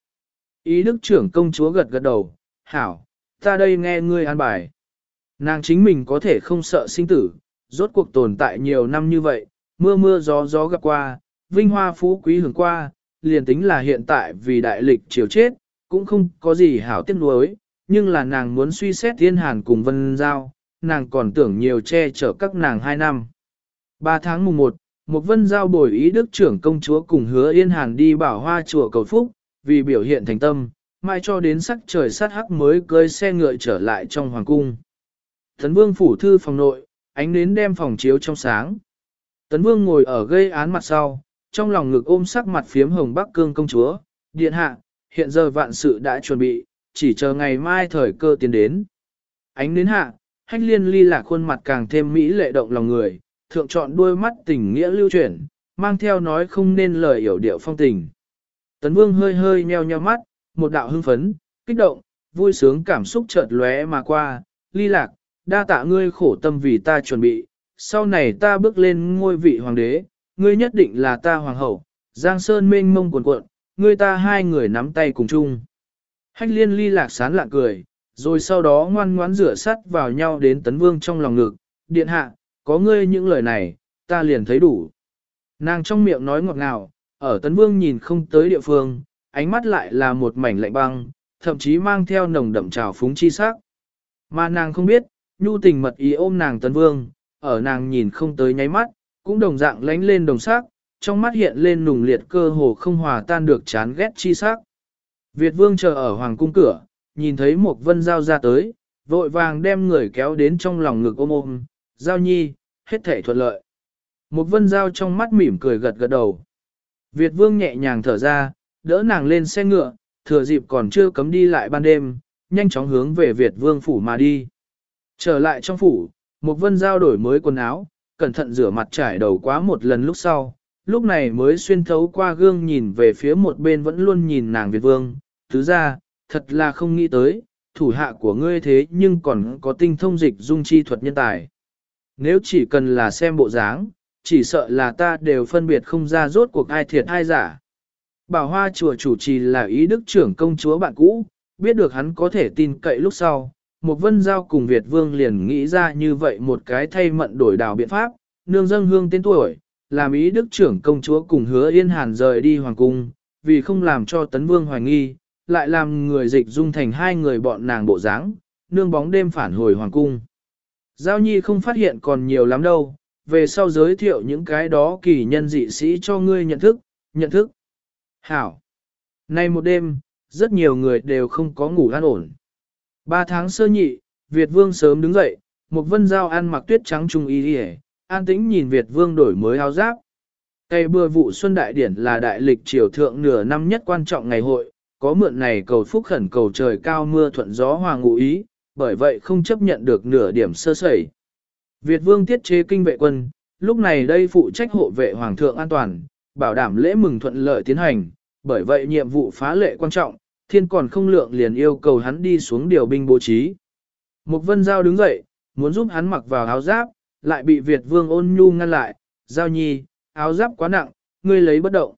Ý đức trưởng công chúa gật gật đầu, hảo, ta đây nghe ngươi an bài. Nàng chính mình có thể không sợ sinh tử, rốt cuộc tồn tại nhiều năm như vậy, mưa mưa gió gió gặp qua, vinh hoa phú quý hưởng qua, liền tính là hiện tại vì đại lịch chiều chết, cũng không có gì hảo tiếc nuối, nhưng là nàng muốn suy xét thiên hàn cùng vân giao, nàng còn tưởng nhiều che chở các nàng hai năm. Ba tháng mùng 1, một vân giao bồi ý đức trưởng công chúa cùng hứa yên hàn đi bảo hoa chùa cầu phúc, vì biểu hiện thành tâm, mai cho đến sắc trời sát hắc mới cơi xe ngựa trở lại trong hoàng cung. Thấn vương phủ thư phòng nội, ánh nến đem phòng chiếu trong sáng. Tấn vương ngồi ở gây án mặt sau, trong lòng ngực ôm sắc mặt phiếm hồng bắc cương công chúa, điện hạ, hiện giờ vạn sự đã chuẩn bị, chỉ chờ ngày mai thời cơ tiến đến. Ánh nến hạ, hách liên ly lạc khuôn mặt càng thêm mỹ lệ động lòng người, thượng chọn đôi mắt tình nghĩa lưu chuyển, mang theo nói không nên lời hiểu điệu phong tình. Tấn vương hơi hơi nheo nheo mắt, một đạo hưng phấn, kích động, vui sướng cảm xúc chợt lóe mà qua, ly lạc, đa tạ ngươi khổ tâm vì ta chuẩn bị, sau này ta bước lên ngôi vị hoàng đế, ngươi nhất định là ta hoàng hậu, giang sơn mênh mông cuồn cuộn, ngươi ta hai người nắm tay cùng chung. Hách liên ly lạc sán lạ cười, rồi sau đó ngoan ngoãn rửa sắt vào nhau đến tấn vương trong lòng ngực, điện hạ, có ngươi những lời này, ta liền thấy đủ. Nàng trong miệng nói ngọt ngào, ở tấn vương nhìn không tới địa phương, ánh mắt lại là một mảnh lạnh băng, thậm chí mang theo nồng đậm trào phúng chi sắc. Mà nàng không biết, nhu tình mật ý ôm nàng tấn vương, ở nàng nhìn không tới nháy mắt, cũng đồng dạng lánh lên đồng sắc, trong mắt hiện lên nùng liệt cơ hồ không hòa tan được chán ghét chi sắc. Việt vương chờ ở hoàng cung cửa, nhìn thấy một vân giao ra tới, vội vàng đem người kéo đến trong lòng ngực ôm ôm, giao nhi, hết thể thuận lợi. Một vân giao trong mắt mỉm cười gật gật đầu. Việt vương nhẹ nhàng thở ra, đỡ nàng lên xe ngựa, thừa dịp còn chưa cấm đi lại ban đêm, nhanh chóng hướng về Việt vương phủ mà đi. Trở lại trong phủ, một vân giao đổi mới quần áo, cẩn thận rửa mặt trải đầu quá một lần lúc sau, lúc này mới xuyên thấu qua gương nhìn về phía một bên vẫn luôn nhìn nàng Việt Vương, thứ ra, thật là không nghĩ tới, thủ hạ của ngươi thế nhưng còn có tinh thông dịch dung chi thuật nhân tài. Nếu chỉ cần là xem bộ dáng, chỉ sợ là ta đều phân biệt không ra rốt cuộc ai thiệt ai giả. Bảo hoa chùa chủ trì là ý đức trưởng công chúa bạn cũ, biết được hắn có thể tin cậy lúc sau. Một vân giao cùng Việt vương liền nghĩ ra như vậy một cái thay mận đổi đào biện pháp, nương dân hương tên tuổi, làm ý đức trưởng công chúa cùng hứa yên hàn rời đi hoàng cung, vì không làm cho tấn vương hoài nghi, lại làm người dịch dung thành hai người bọn nàng bộ dáng, nương bóng đêm phản hồi hoàng cung. Giao nhi không phát hiện còn nhiều lắm đâu, về sau giới thiệu những cái đó kỳ nhân dị sĩ cho ngươi nhận thức, nhận thức. Hảo. Nay một đêm, rất nhiều người đều không có ngủ an ổn. Ba tháng sơ nhị, Việt Vương sớm đứng dậy, một vân giao ăn mặc tuyết trắng trung y hề, an tĩnh nhìn Việt Vương đổi mới áo giáp. Cây bừa vụ Xuân Đại Điển là đại lịch triều thượng nửa năm nhất quan trọng ngày hội, có mượn này cầu phúc khẩn cầu trời cao mưa thuận gió hòa ngụ ý, bởi vậy không chấp nhận được nửa điểm sơ sẩy. Việt Vương tiết chế kinh vệ quân, lúc này đây phụ trách hộ vệ Hoàng thượng an toàn, bảo đảm lễ mừng thuận lợi tiến hành, bởi vậy nhiệm vụ phá lệ quan trọng, thiên còn không lượng liền yêu cầu hắn đi xuống điều binh bố trí. Mục vân giao đứng dậy, muốn giúp hắn mặc vào áo giáp, lại bị Việt vương ôn nhu ngăn lại, giao nhi, áo giáp quá nặng, ngươi lấy bất động.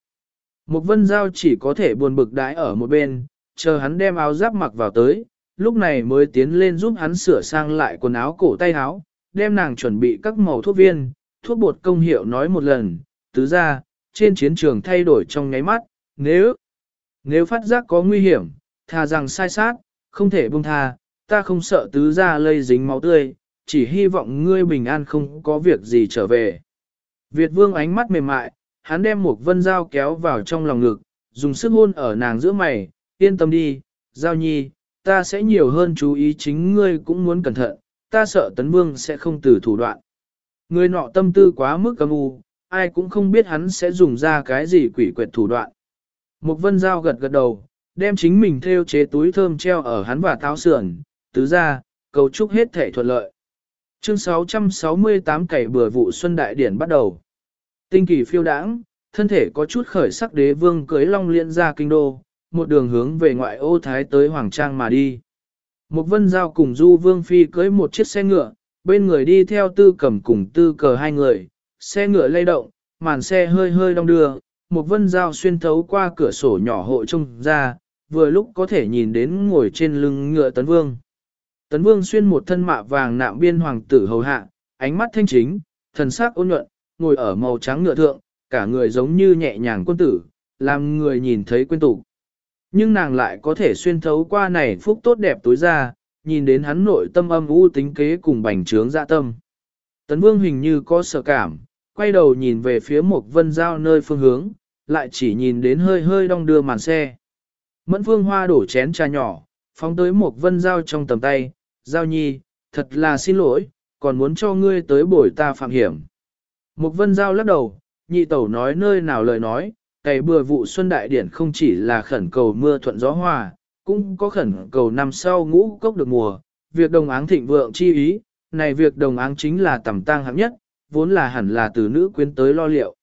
Mục vân giao chỉ có thể buồn bực đái ở một bên, chờ hắn đem áo giáp mặc vào tới, lúc này mới tiến lên giúp hắn sửa sang lại quần áo cổ tay áo, đem nàng chuẩn bị các màu thuốc viên, thuốc bột công hiệu nói một lần, tứ ra, trên chiến trường thay đổi trong nháy mắt, nếu, nếu phát giác có nguy hiểm, thà rằng sai sát, không thể buông tha, ta không sợ tứ ra lây dính máu tươi, chỉ hy vọng ngươi bình an không có việc gì trở về. Việt vương ánh mắt mềm mại, hắn đem một vân dao kéo vào trong lòng ngực, dùng sức hôn ở nàng giữa mày, yên tâm đi, giao nhi, ta sẽ nhiều hơn chú ý chính ngươi cũng muốn cẩn thận, ta sợ tấn vương sẽ không từ thủ đoạn. Người nọ tâm tư quá mức âm u, ai cũng không biết hắn sẽ dùng ra cái gì quỷ quyệt thủ đoạn. Một vân dao gật gật đầu, đem chính mình theo chế túi thơm treo ở hắn và táo sườn, tứ ra, cầu chúc hết thể thuận lợi. Chương 668 cày bừa vụ xuân đại điển bắt đầu. Tinh kỳ phiêu đãng, thân thể có chút khởi sắc đế vương cưới long liên ra kinh đô, một đường hướng về ngoại ô thái tới Hoàng Trang mà đi. Một vân giao cùng du vương phi cưới một chiếc xe ngựa, bên người đi theo tư cầm cùng tư cờ hai người, xe ngựa lay động, màn xe hơi hơi đong đưa, một vân dao xuyên thấu qua cửa sổ nhỏ hộ trông ra, vừa lúc có thể nhìn đến ngồi trên lưng ngựa tấn vương. Tấn vương xuyên một thân mạ vàng nạm biên hoàng tử hầu hạ, ánh mắt thanh chính, thần sắc ôn nhuận, ngồi ở màu trắng ngựa thượng, cả người giống như nhẹ nhàng quân tử, làm người nhìn thấy quên tụ. Nhưng nàng lại có thể xuyên thấu qua này phúc tốt đẹp tối ra, nhìn đến hắn nội tâm âm u tính kế cùng bành trướng dạ tâm. Tấn vương hình như có sợ cảm, quay đầu nhìn về phía một vân giao nơi phương hướng, lại chỉ nhìn đến hơi hơi đong đưa màn xe. Mẫn phương hoa đổ chén trà nhỏ, phóng tới một vân giao trong tầm tay, giao nhi, thật là xin lỗi, còn muốn cho ngươi tới bồi ta phạm hiểm. Một vân giao lắc đầu, nhị tẩu nói nơi nào lời nói, cày bừa vụ xuân đại điển không chỉ là khẩn cầu mưa thuận gió hòa, cũng có khẩn cầu năm sau ngũ cốc được mùa, việc đồng áng thịnh vượng chi ý, này việc đồng áng chính là tầm tang hạng nhất, vốn là hẳn là từ nữ quyến tới lo liệu.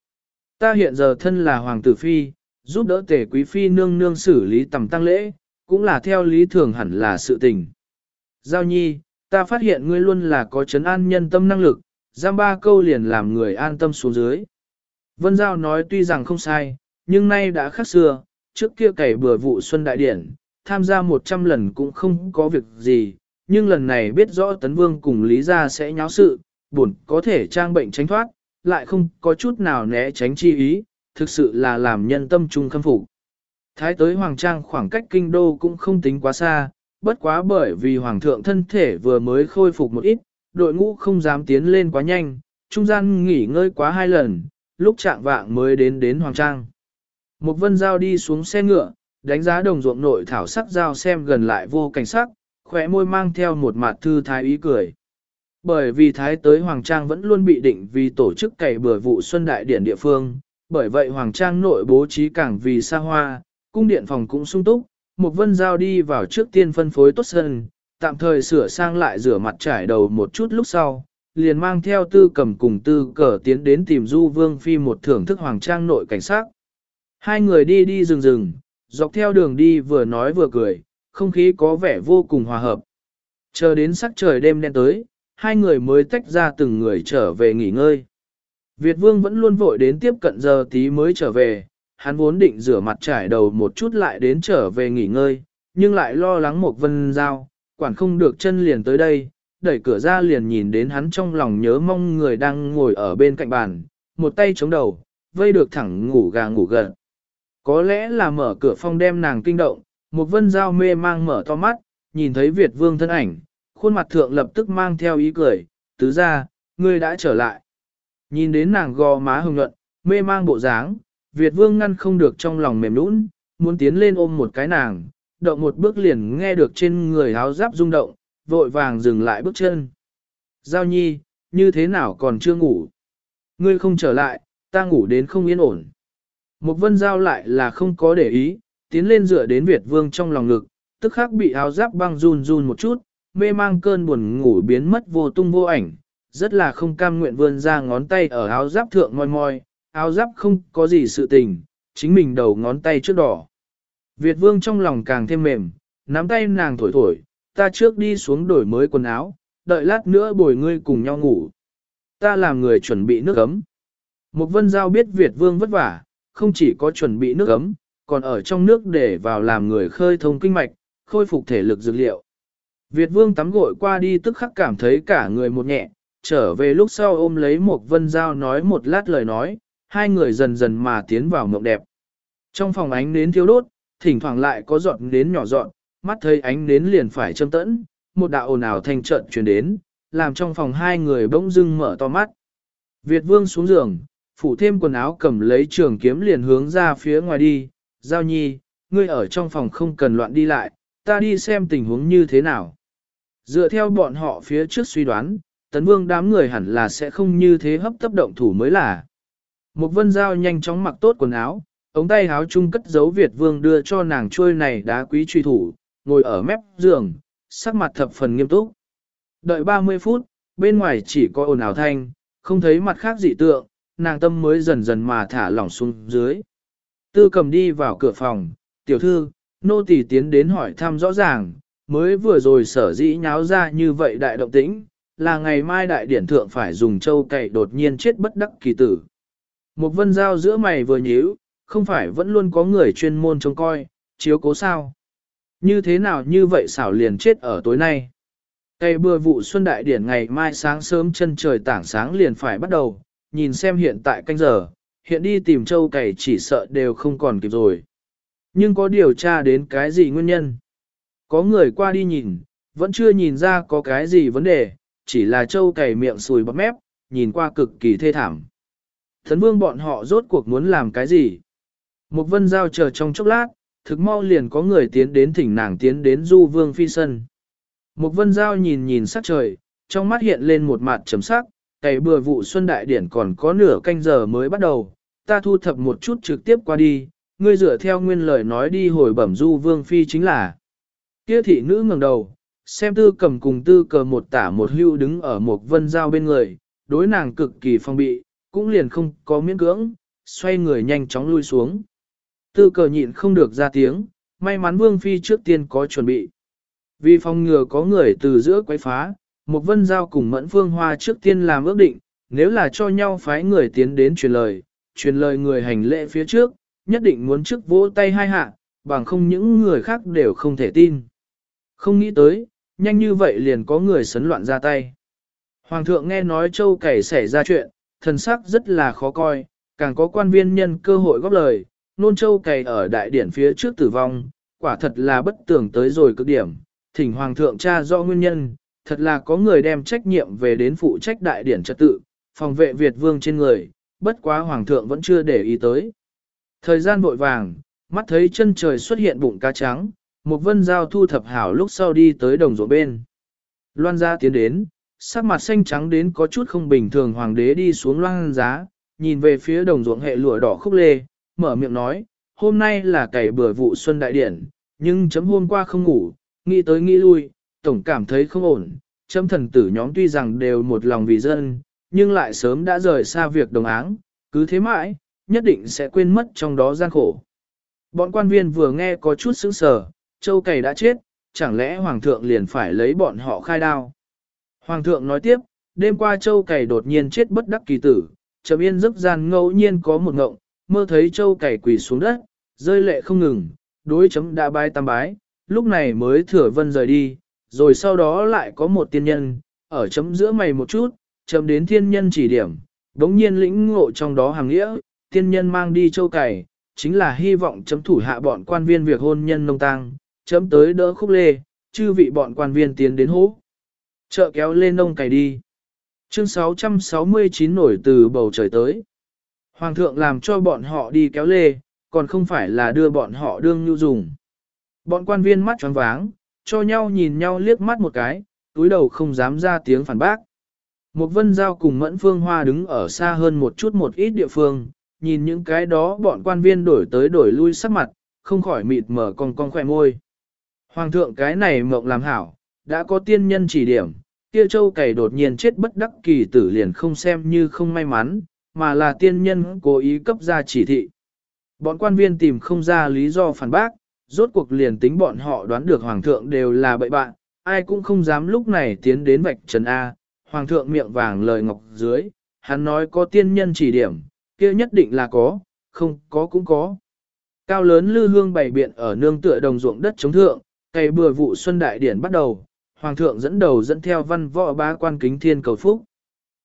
Ta hiện giờ thân là hoàng tử phi, giúp đỡ tể quý phi nương nương xử lý tầm tăng lễ, cũng là theo lý thường hẳn là sự tình. Giao nhi, ta phát hiện ngươi luôn là có chấn an nhân tâm năng lực, giam ba câu liền làm người an tâm xuống dưới. Vân Giao nói tuy rằng không sai, nhưng nay đã khác xưa, trước kia cày bừa vụ xuân đại điển, tham gia 100 lần cũng không có việc gì, nhưng lần này biết rõ Tấn Vương cùng Lý Gia sẽ nháo sự, buồn có thể trang bệnh tránh thoát, lại không có chút nào né tránh chi ý, thực sự là làm nhân tâm trung khâm phục. Thái tới Hoàng Trang khoảng cách kinh đô cũng không tính quá xa, bất quá bởi vì Hoàng thượng thân thể vừa mới khôi phục một ít, đội ngũ không dám tiến lên quá nhanh, trung gian nghỉ ngơi quá hai lần, lúc trạng vạng mới đến đến Hoàng Trang. Một vân giao đi xuống xe ngựa, đánh giá đồng ruộng nội thảo sắc giao xem gần lại vô cảnh sắc, khỏe môi mang theo một mặt thư thái ý cười. Bởi vì thái tới Hoàng Trang vẫn luôn bị định vì tổ chức cày bừa vụ xuân đại điển địa phương, bởi vậy Hoàng Trang nội bố trí càng vì xa hoa, cung điện phòng cũng sung túc, một vân giao đi vào trước tiên phân phối tốt sân, tạm thời sửa sang lại rửa mặt trải đầu một chút lúc sau, liền mang theo tư cầm cùng tư cờ tiến đến tìm Du Vương Phi một thưởng thức hoàng trang nội cảnh sát. Hai người đi đi rừng rừng, dọc theo đường đi vừa nói vừa cười, không khí có vẻ vô cùng hòa hợp. Chờ đến sắc trời đêm đen tới, hai người mới tách ra từng người trở về nghỉ ngơi. Việt Vương vẫn luôn vội đến tiếp cận giờ tí mới trở về, hắn vốn định rửa mặt trải đầu một chút lại đến trở về nghỉ ngơi, nhưng lại lo lắng một vân giao, quản không được chân liền tới đây, đẩy cửa ra liền nhìn đến hắn trong lòng nhớ mong người đang ngồi ở bên cạnh bàn, một tay chống đầu, vây được thẳng ngủ gà ngủ gật. Có lẽ là mở cửa phong đem nàng kinh động, một vân giao mê mang mở to mắt, nhìn thấy Việt vương thân ảnh, khuôn mặt thượng lập tức mang theo ý cười, tứ ra, ngươi đã trở lại. Nhìn đến nàng gò má hồng nhuận, mê mang bộ dáng, Việt vương ngăn không được trong lòng mềm nũng, muốn tiến lên ôm một cái nàng, động một bước liền nghe được trên người áo giáp rung động, vội vàng dừng lại bước chân. Giao nhi, như thế nào còn chưa ngủ? Ngươi không trở lại, ta ngủ đến không yên ổn. Một vân giao lại là không có để ý, tiến lên dựa đến Việt vương trong lòng ngực, tức khắc bị áo giáp băng run run một chút, mê mang cơn buồn ngủ biến mất vô tung vô ảnh, rất là không cam nguyện vươn ra ngón tay ở áo giáp thượng ngoi moi, áo giáp không có gì sự tình, chính mình đầu ngón tay trước đỏ. Việt vương trong lòng càng thêm mềm, nắm tay nàng thổi thổi, ta trước đi xuống đổi mới quần áo, đợi lát nữa bồi ngươi cùng nhau ngủ. Ta làm người chuẩn bị nước ấm. Một vân giao biết Việt vương vất vả, không chỉ có chuẩn bị nước ấm, còn ở trong nước để vào làm người khơi thông kinh mạch, khôi phục thể lực dược liệu. Việt vương tắm gội qua đi tức khắc cảm thấy cả người một nhẹ, trở về lúc sau ôm lấy một vân dao nói một lát lời nói, hai người dần dần mà tiến vào mộng đẹp. Trong phòng ánh nến thiếu đốt, thỉnh thoảng lại có giọt nến nhỏ dọn, mắt thấy ánh nến liền phải châm tẫn, một đạo ồn ào thanh trận truyền đến, làm trong phòng hai người bỗng dưng mở to mắt. Việt vương xuống giường, phủ thêm quần áo cầm lấy trường kiếm liền hướng ra phía ngoài đi, giao nhi, ngươi ở trong phòng không cần loạn đi lại, ta đi xem tình huống như thế nào. Dựa theo bọn họ phía trước suy đoán, tấn vương đám người hẳn là sẽ không như thế hấp tấp động thủ mới là. Một vân giao nhanh chóng mặc tốt quần áo, ống tay áo chung cất dấu Việt vương đưa cho nàng trôi này đá quý truy thủ, ngồi ở mép giường, sắc mặt thập phần nghiêm túc. Đợi 30 phút, bên ngoài chỉ có ồn ào thanh, không thấy mặt khác dị tượng, nàng tâm mới dần dần mà thả lỏng xuống dưới. Tư cầm đi vào cửa phòng, tiểu thư, nô tỳ tiến đến hỏi thăm rõ ràng, mới vừa rồi sở dĩ nháo ra như vậy đại động tĩnh, là ngày mai đại điển thượng phải dùng châu cậy đột nhiên chết bất đắc kỳ tử. Một vân giao giữa mày vừa nhíu, không phải vẫn luôn có người chuyên môn trông coi, chiếu cố sao. Như thế nào như vậy xảo liền chết ở tối nay. Cây bừa vụ xuân đại điển ngày mai sáng sớm chân trời tảng sáng liền phải bắt đầu, nhìn xem hiện tại canh giờ, hiện đi tìm châu cày chỉ sợ đều không còn kịp rồi. Nhưng có điều tra đến cái gì nguyên nhân? Có người qua đi nhìn, vẫn chưa nhìn ra có cái gì vấn đề, chỉ là châu cày miệng sùi bắp mép, nhìn qua cực kỳ thê thảm. Thần vương bọn họ rốt cuộc muốn làm cái gì? Một vân giao chờ trong chốc lát, thực mau liền có người tiến đến thỉnh nàng tiến đến du vương phi sân. Một vân giao nhìn nhìn sắc trời, trong mắt hiện lên một mặt chấm sắc, cày bừa vụ xuân đại điển còn có nửa canh giờ mới bắt đầu, ta thu thập một chút trực tiếp qua đi, ngươi dựa theo nguyên lời nói đi hồi bẩm du vương phi chính là. Kia thị nữ ngẩng đầu, xem tư cầm cùng tư cờ một tả một hưu đứng ở một vân giao bên người, đối nàng cực kỳ phong bị, cũng liền không có miễn cưỡng, xoay người nhanh chóng lui xuống. Tư cờ nhịn không được ra tiếng, may mắn vương phi trước tiên có chuẩn bị. Vì phòng ngừa có người từ giữa quấy phá, một vân giao cùng mẫn phương hoa trước tiên làm ước định, nếu là cho nhau phái người tiến đến truyền lời, truyền lời người hành lễ phía trước, nhất định muốn trước vỗ tay hai hạ, bằng không những người khác đều không thể tin. Không nghĩ tới, nhanh như vậy liền có người sấn loạn ra tay. Hoàng thượng nghe nói châu cày xảy ra chuyện, thần sắc rất là khó coi, càng có quan viên nhân cơ hội góp lời, nôn châu cày ở đại điển phía trước tử vong, quả thật là bất tưởng tới rồi cực điểm, thỉnh hoàng thượng tra rõ nguyên nhân, thật là có người đem trách nhiệm về đến phụ trách đại điển trật tự, phòng vệ Việt vương trên người, bất quá hoàng thượng vẫn chưa để ý tới. Thời gian vội vàng, mắt thấy chân trời xuất hiện bụng cá trắng, một vân giao thu thập hảo lúc sau đi tới đồng ruộng bên. Loan gia tiến đến, sắc mặt xanh trắng đến có chút không bình thường hoàng đế đi xuống loan giá, nhìn về phía đồng ruộng hệ lụa đỏ khúc lê, mở miệng nói, hôm nay là cày bừa vụ xuân đại điển, nhưng chấm hôm qua không ngủ, nghĩ tới nghĩ lui, tổng cảm thấy không ổn, chấm thần tử nhóm tuy rằng đều một lòng vì dân, nhưng lại sớm đã rời xa việc đồng áng, cứ thế mãi, nhất định sẽ quên mất trong đó gian khổ. Bọn quan viên vừa nghe có chút sững sờ, châu cày đã chết, chẳng lẽ hoàng thượng liền phải lấy bọn họ khai đao. Hoàng thượng nói tiếp, đêm qua châu cày đột nhiên chết bất đắc kỳ tử, trầm yên giấc gian ngẫu nhiên có một ngộng, mơ thấy châu cày quỳ xuống đất, rơi lệ không ngừng, đối chấm đã bái tam bái, lúc này mới thừa vân rời đi, rồi sau đó lại có một tiên nhân, ở chấm giữa mày một chút, chấm đến thiên nhân chỉ điểm, đống nhiên lĩnh ngộ trong đó hàng nghĩa, tiên nhân mang đi châu cày, chính là hy vọng chấm thủ hạ bọn quan viên việc hôn nhân nông tang, chấm tới đỡ khúc lê, chư vị bọn quan viên tiến đến hố. Chợ kéo lên nông cày đi. Chương 669 nổi từ bầu trời tới. Hoàng thượng làm cho bọn họ đi kéo lê, còn không phải là đưa bọn họ đương nhu dùng. Bọn quan viên mắt tròn váng, cho nhau nhìn nhau liếc mắt một cái, túi đầu không dám ra tiếng phản bác. Một vân giao cùng mẫn phương hoa đứng ở xa hơn một chút một ít địa phương, nhìn những cái đó bọn quan viên đổi tới đổi lui sắc mặt, không khỏi mịt mở con con khỏe môi. Hoàng thượng cái này mộng làm hảo, đã có tiên nhân chỉ điểm, kia châu cày đột nhiên chết bất đắc kỳ tử liền không xem như không may mắn, mà là tiên nhân cố ý cấp ra chỉ thị. Bọn quan viên tìm không ra lý do phản bác, rốt cuộc liền tính bọn họ đoán được hoàng thượng đều là bậy bạn, ai cũng không dám lúc này tiến đến vạch trần A, hoàng thượng miệng vàng lời ngọc dưới, hắn nói có tiên nhân chỉ điểm, kia nhất định là có, không có cũng có. Cao lớn lư hương bày biện ở nương tựa đồng ruộng đất chống thượng, cày bừa vụ xuân đại điển bắt đầu, hoàng thượng dẫn đầu dẫn theo văn võ ba quan kính thiên cầu phúc.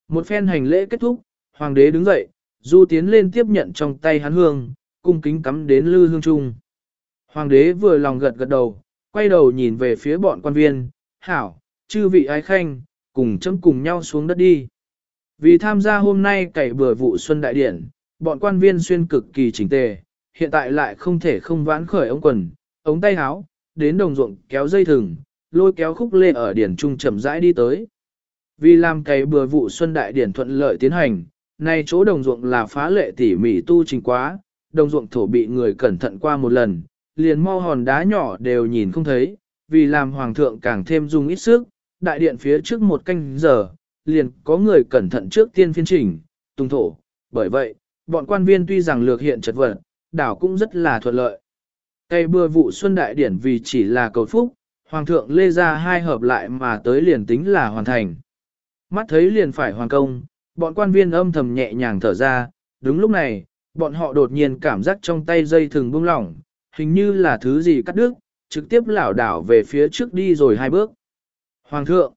Một phen hành lễ kết thúc, hoàng đế đứng dậy, du tiến lên tiếp nhận trong tay hắn hương, cung kính cắm đến lư hương trung. Hoàng đế vừa lòng gật gật đầu, quay đầu nhìn về phía bọn quan viên, hảo, chư vị ái khanh, cùng chấm cùng nhau xuống đất đi. Vì tham gia hôm nay cày bừa vụ xuân đại điển, bọn quan viên xuyên cực kỳ chỉnh tề, hiện tại lại không thể không vãn khởi ống quần, ống tay áo, đến đồng ruộng kéo dây thừng, lôi kéo khúc lê ở điển trung chậm rãi đi tới. Vì làm cày bừa vụ xuân đại điển thuận lợi tiến hành, nay chỗ đồng ruộng là phá lệ tỉ mỉ tu trình quá, đồng ruộng thổ bị người cẩn thận qua một lần, liền mo hòn đá nhỏ đều nhìn không thấy, vì làm hoàng thượng càng thêm dùng ít sức, đại điện phía trước một canh giờ, liền có người cẩn thận trước tiên phiên chỉnh, tung thổ. Bởi vậy, bọn quan viên tuy rằng lược hiện chật vật, đảo cũng rất là thuận lợi. Cây bừa vụ xuân đại điển vì chỉ là cầu phúc, hoàng thượng lê ra hai hợp lại mà tới liền tính là hoàn thành. Mắt thấy liền phải hoàn công, bọn quan viên âm thầm nhẹ nhàng thở ra, đúng lúc này, bọn họ đột nhiên cảm giác trong tay dây thừng buông lỏng, hình như là thứ gì cắt đứt, trực tiếp lảo đảo về phía trước đi rồi hai bước. Hoàng thượng,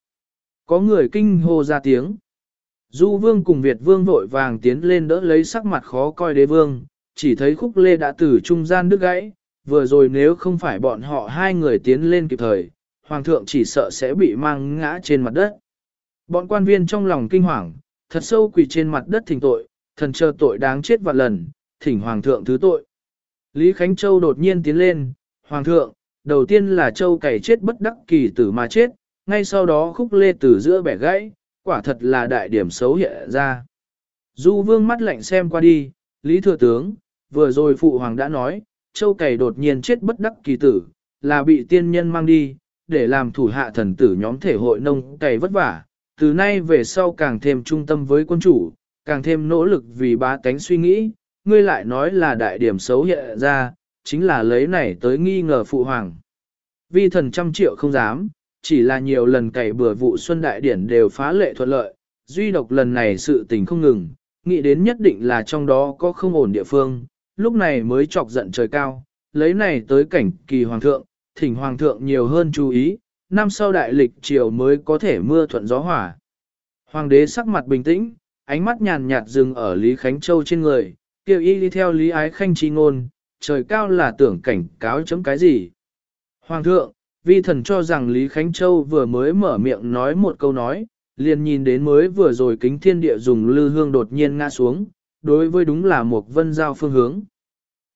có người kinh hô ra tiếng. Du vương cùng Việt vương vội vàng tiến lên đỡ lấy sắc mặt khó coi đế vương, chỉ thấy khúc lê đã từ trung gian đứt gãy, vừa rồi nếu không phải bọn họ hai người tiến lên kịp thời, hoàng thượng chỉ sợ sẽ bị mang ngã trên mặt đất. Bọn quan viên trong lòng kinh hoàng, thật sâu quỳ trên mặt đất thỉnh tội, thần chờ tội đáng chết vạn lần, thỉnh hoàng thượng thứ tội. Lý Khánh Châu đột nhiên tiến lên, hoàng thượng, đầu tiên là Châu cày chết bất đắc kỳ tử mà chết, ngay sau đó khúc lê tử giữa bẻ gãy, quả thật là đại điểm xấu hiện ra. Du vương mắt lạnh xem qua đi, Lý Thừa Tướng, vừa rồi Phụ Hoàng đã nói, châu cày đột nhiên chết bất đắc kỳ tử, là bị tiên nhân mang đi, để làm thủ hạ thần tử nhóm thể hội nông cày vất vả, từ nay về sau càng thêm trung tâm với quân chủ, càng thêm nỗ lực vì bá tánh suy nghĩ, ngươi lại nói là đại điểm xấu hiện ra, chính là lấy này tới nghi ngờ Phụ Hoàng. Vi thần trăm triệu không dám, chỉ là nhiều lần cày bừa vụ xuân đại điển đều phá lệ thuận lợi, duy độc lần này sự tình không ngừng, nghĩ đến nhất định là trong đó có không ổn địa phương, lúc này mới chọc giận trời cao, lấy này tới cảnh kỳ hoàng thượng, thỉnh hoàng thượng nhiều hơn chú ý, năm sau đại lịch triều mới có thể mưa thuận gió hỏa. Hoàng đế sắc mặt bình tĩnh, ánh mắt nhàn nhạt dừng ở Lý Khánh Châu trên người, kêu y đi theo Lý Ái Khanh chi ngôn, trời cao là tưởng cảnh cáo chấm cái gì. Hoàng thượng, vi thần cho rằng Lý Khánh Châu vừa mới mở miệng nói một câu nói, liền nhìn đến mới vừa rồi kính thiên địa dùng lư hương đột nhiên ngã xuống, đối với đúng là một vân giao phương hướng.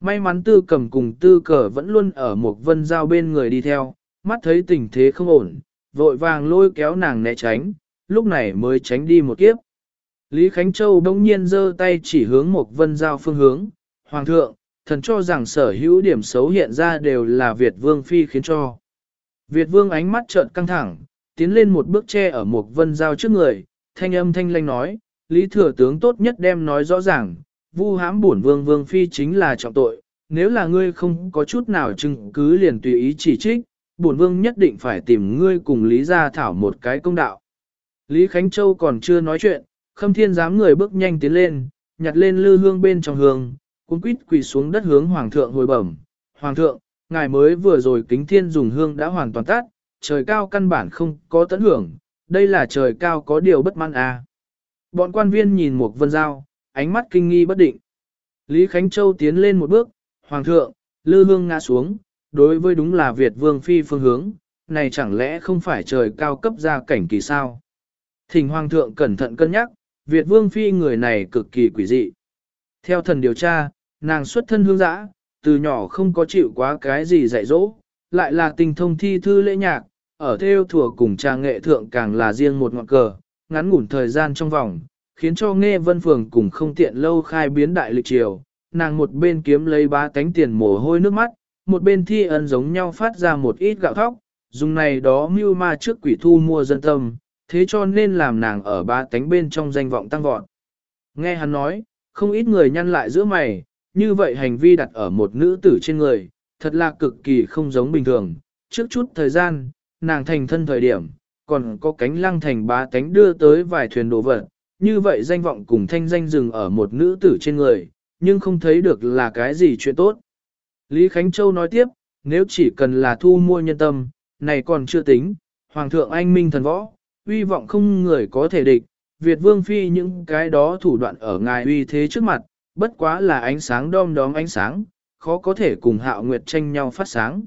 May mắn tư cầm cùng tư cờ vẫn luôn ở một vân giao bên người đi theo, mắt thấy tình thế không ổn, vội vàng lôi kéo nàng né tránh, lúc này mới tránh đi một kiếp. Lý Khánh Châu đông nhiên giơ tay chỉ hướng một vân giao phương hướng, Hoàng thượng, thần cho rằng sở hữu điểm xấu hiện ra đều là Việt Vương Phi khiến cho. Việt vương ánh mắt trợn căng thẳng, tiến lên một bước che ở một vân giao trước người, thanh âm thanh lanh nói, Lý thừa tướng tốt nhất đem nói rõ ràng, vu hãm bổn vương vương phi chính là trọng tội, nếu là ngươi không có chút nào chứng cứ liền tùy ý chỉ trích, bổn vương nhất định phải tìm ngươi cùng Lý gia thảo một cái công đạo. Lý Khánh Châu còn chưa nói chuyện, khâm thiên dám người bước nhanh tiến lên, nhặt lên lư hương bên trong hương, cuốn quýt quỳ xuống đất hướng hoàng thượng hồi bẩm. Hoàng thượng, ngài mới vừa rồi kính thiên dùng hương đã hoàn toàn tắt, trời cao căn bản không có tận hưởng, đây là trời cao có điều bất mãn à. Bọn quan viên nhìn một vân giao, ánh mắt kinh nghi bất định. Lý Khánh Châu tiến lên một bước, Hoàng thượng, lư hương ngã xuống, đối với đúng là Việt vương phi phương hướng, này chẳng lẽ không phải trời cao cấp ra cảnh kỳ sao? Thỉnh Hoàng thượng cẩn thận cân nhắc, Việt vương phi người này cực kỳ quỷ dị. Theo thần điều tra, nàng xuất thân hương giã, từ nhỏ không có chịu quá cái gì dạy dỗ, lại là tình thông thi thư lễ nhạc, ở theo thùa cùng cha nghệ thượng càng là riêng một ngọn cờ, ngắn ngủn thời gian trong vòng, khiến cho nghe vân phường cùng không tiện lâu khai biến đại lịch triều, nàng một bên kiếm lấy ba tánh tiền mồ hôi nước mắt, một bên thi ân giống nhau phát ra một ít gạo thóc, dùng này đó mưu ma trước quỷ thu mua dân tâm, thế cho nên làm nàng ở ba tánh bên trong danh vọng tăng vọt. Nghe hắn nói, không ít người nhăn lại giữa mày, như vậy hành vi đặt ở một nữ tử trên người, thật là cực kỳ không giống bình thường. Trước chút thời gian, nàng thành thân thời điểm, còn có cánh lăng thành bá tánh đưa tới vài thuyền đồ vật, như vậy danh vọng cùng thanh danh dừng ở một nữ tử trên người, nhưng không thấy được là cái gì chuyện tốt. Lý Khánh Châu nói tiếp, nếu chỉ cần là thu mua nhân tâm, này còn chưa tính, Hoàng thượng anh minh thần võ, uy vọng không người có thể địch, Việt Vương Phi những cái đó thủ đoạn ở ngài uy thế trước mặt, bất quá là ánh sáng đom đóm ánh sáng, khó có thể cùng hạo nguyệt tranh nhau phát sáng.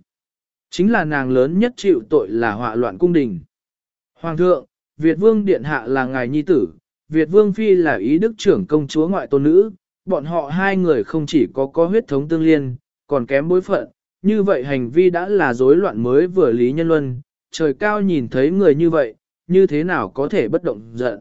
Chính là nàng lớn nhất chịu tội là họa loạn cung đình. Hoàng thượng, Việt Vương Điện Hạ là ngài nhi tử, Việt Vương Phi là ý đức trưởng công chúa ngoại tôn nữ, bọn họ hai người không chỉ có có huyết thống tương liên, còn kém bối phận, như vậy hành vi đã là rối loạn mới vừa lý nhân luân, trời cao nhìn thấy người như vậy, như thế nào có thể bất động giận.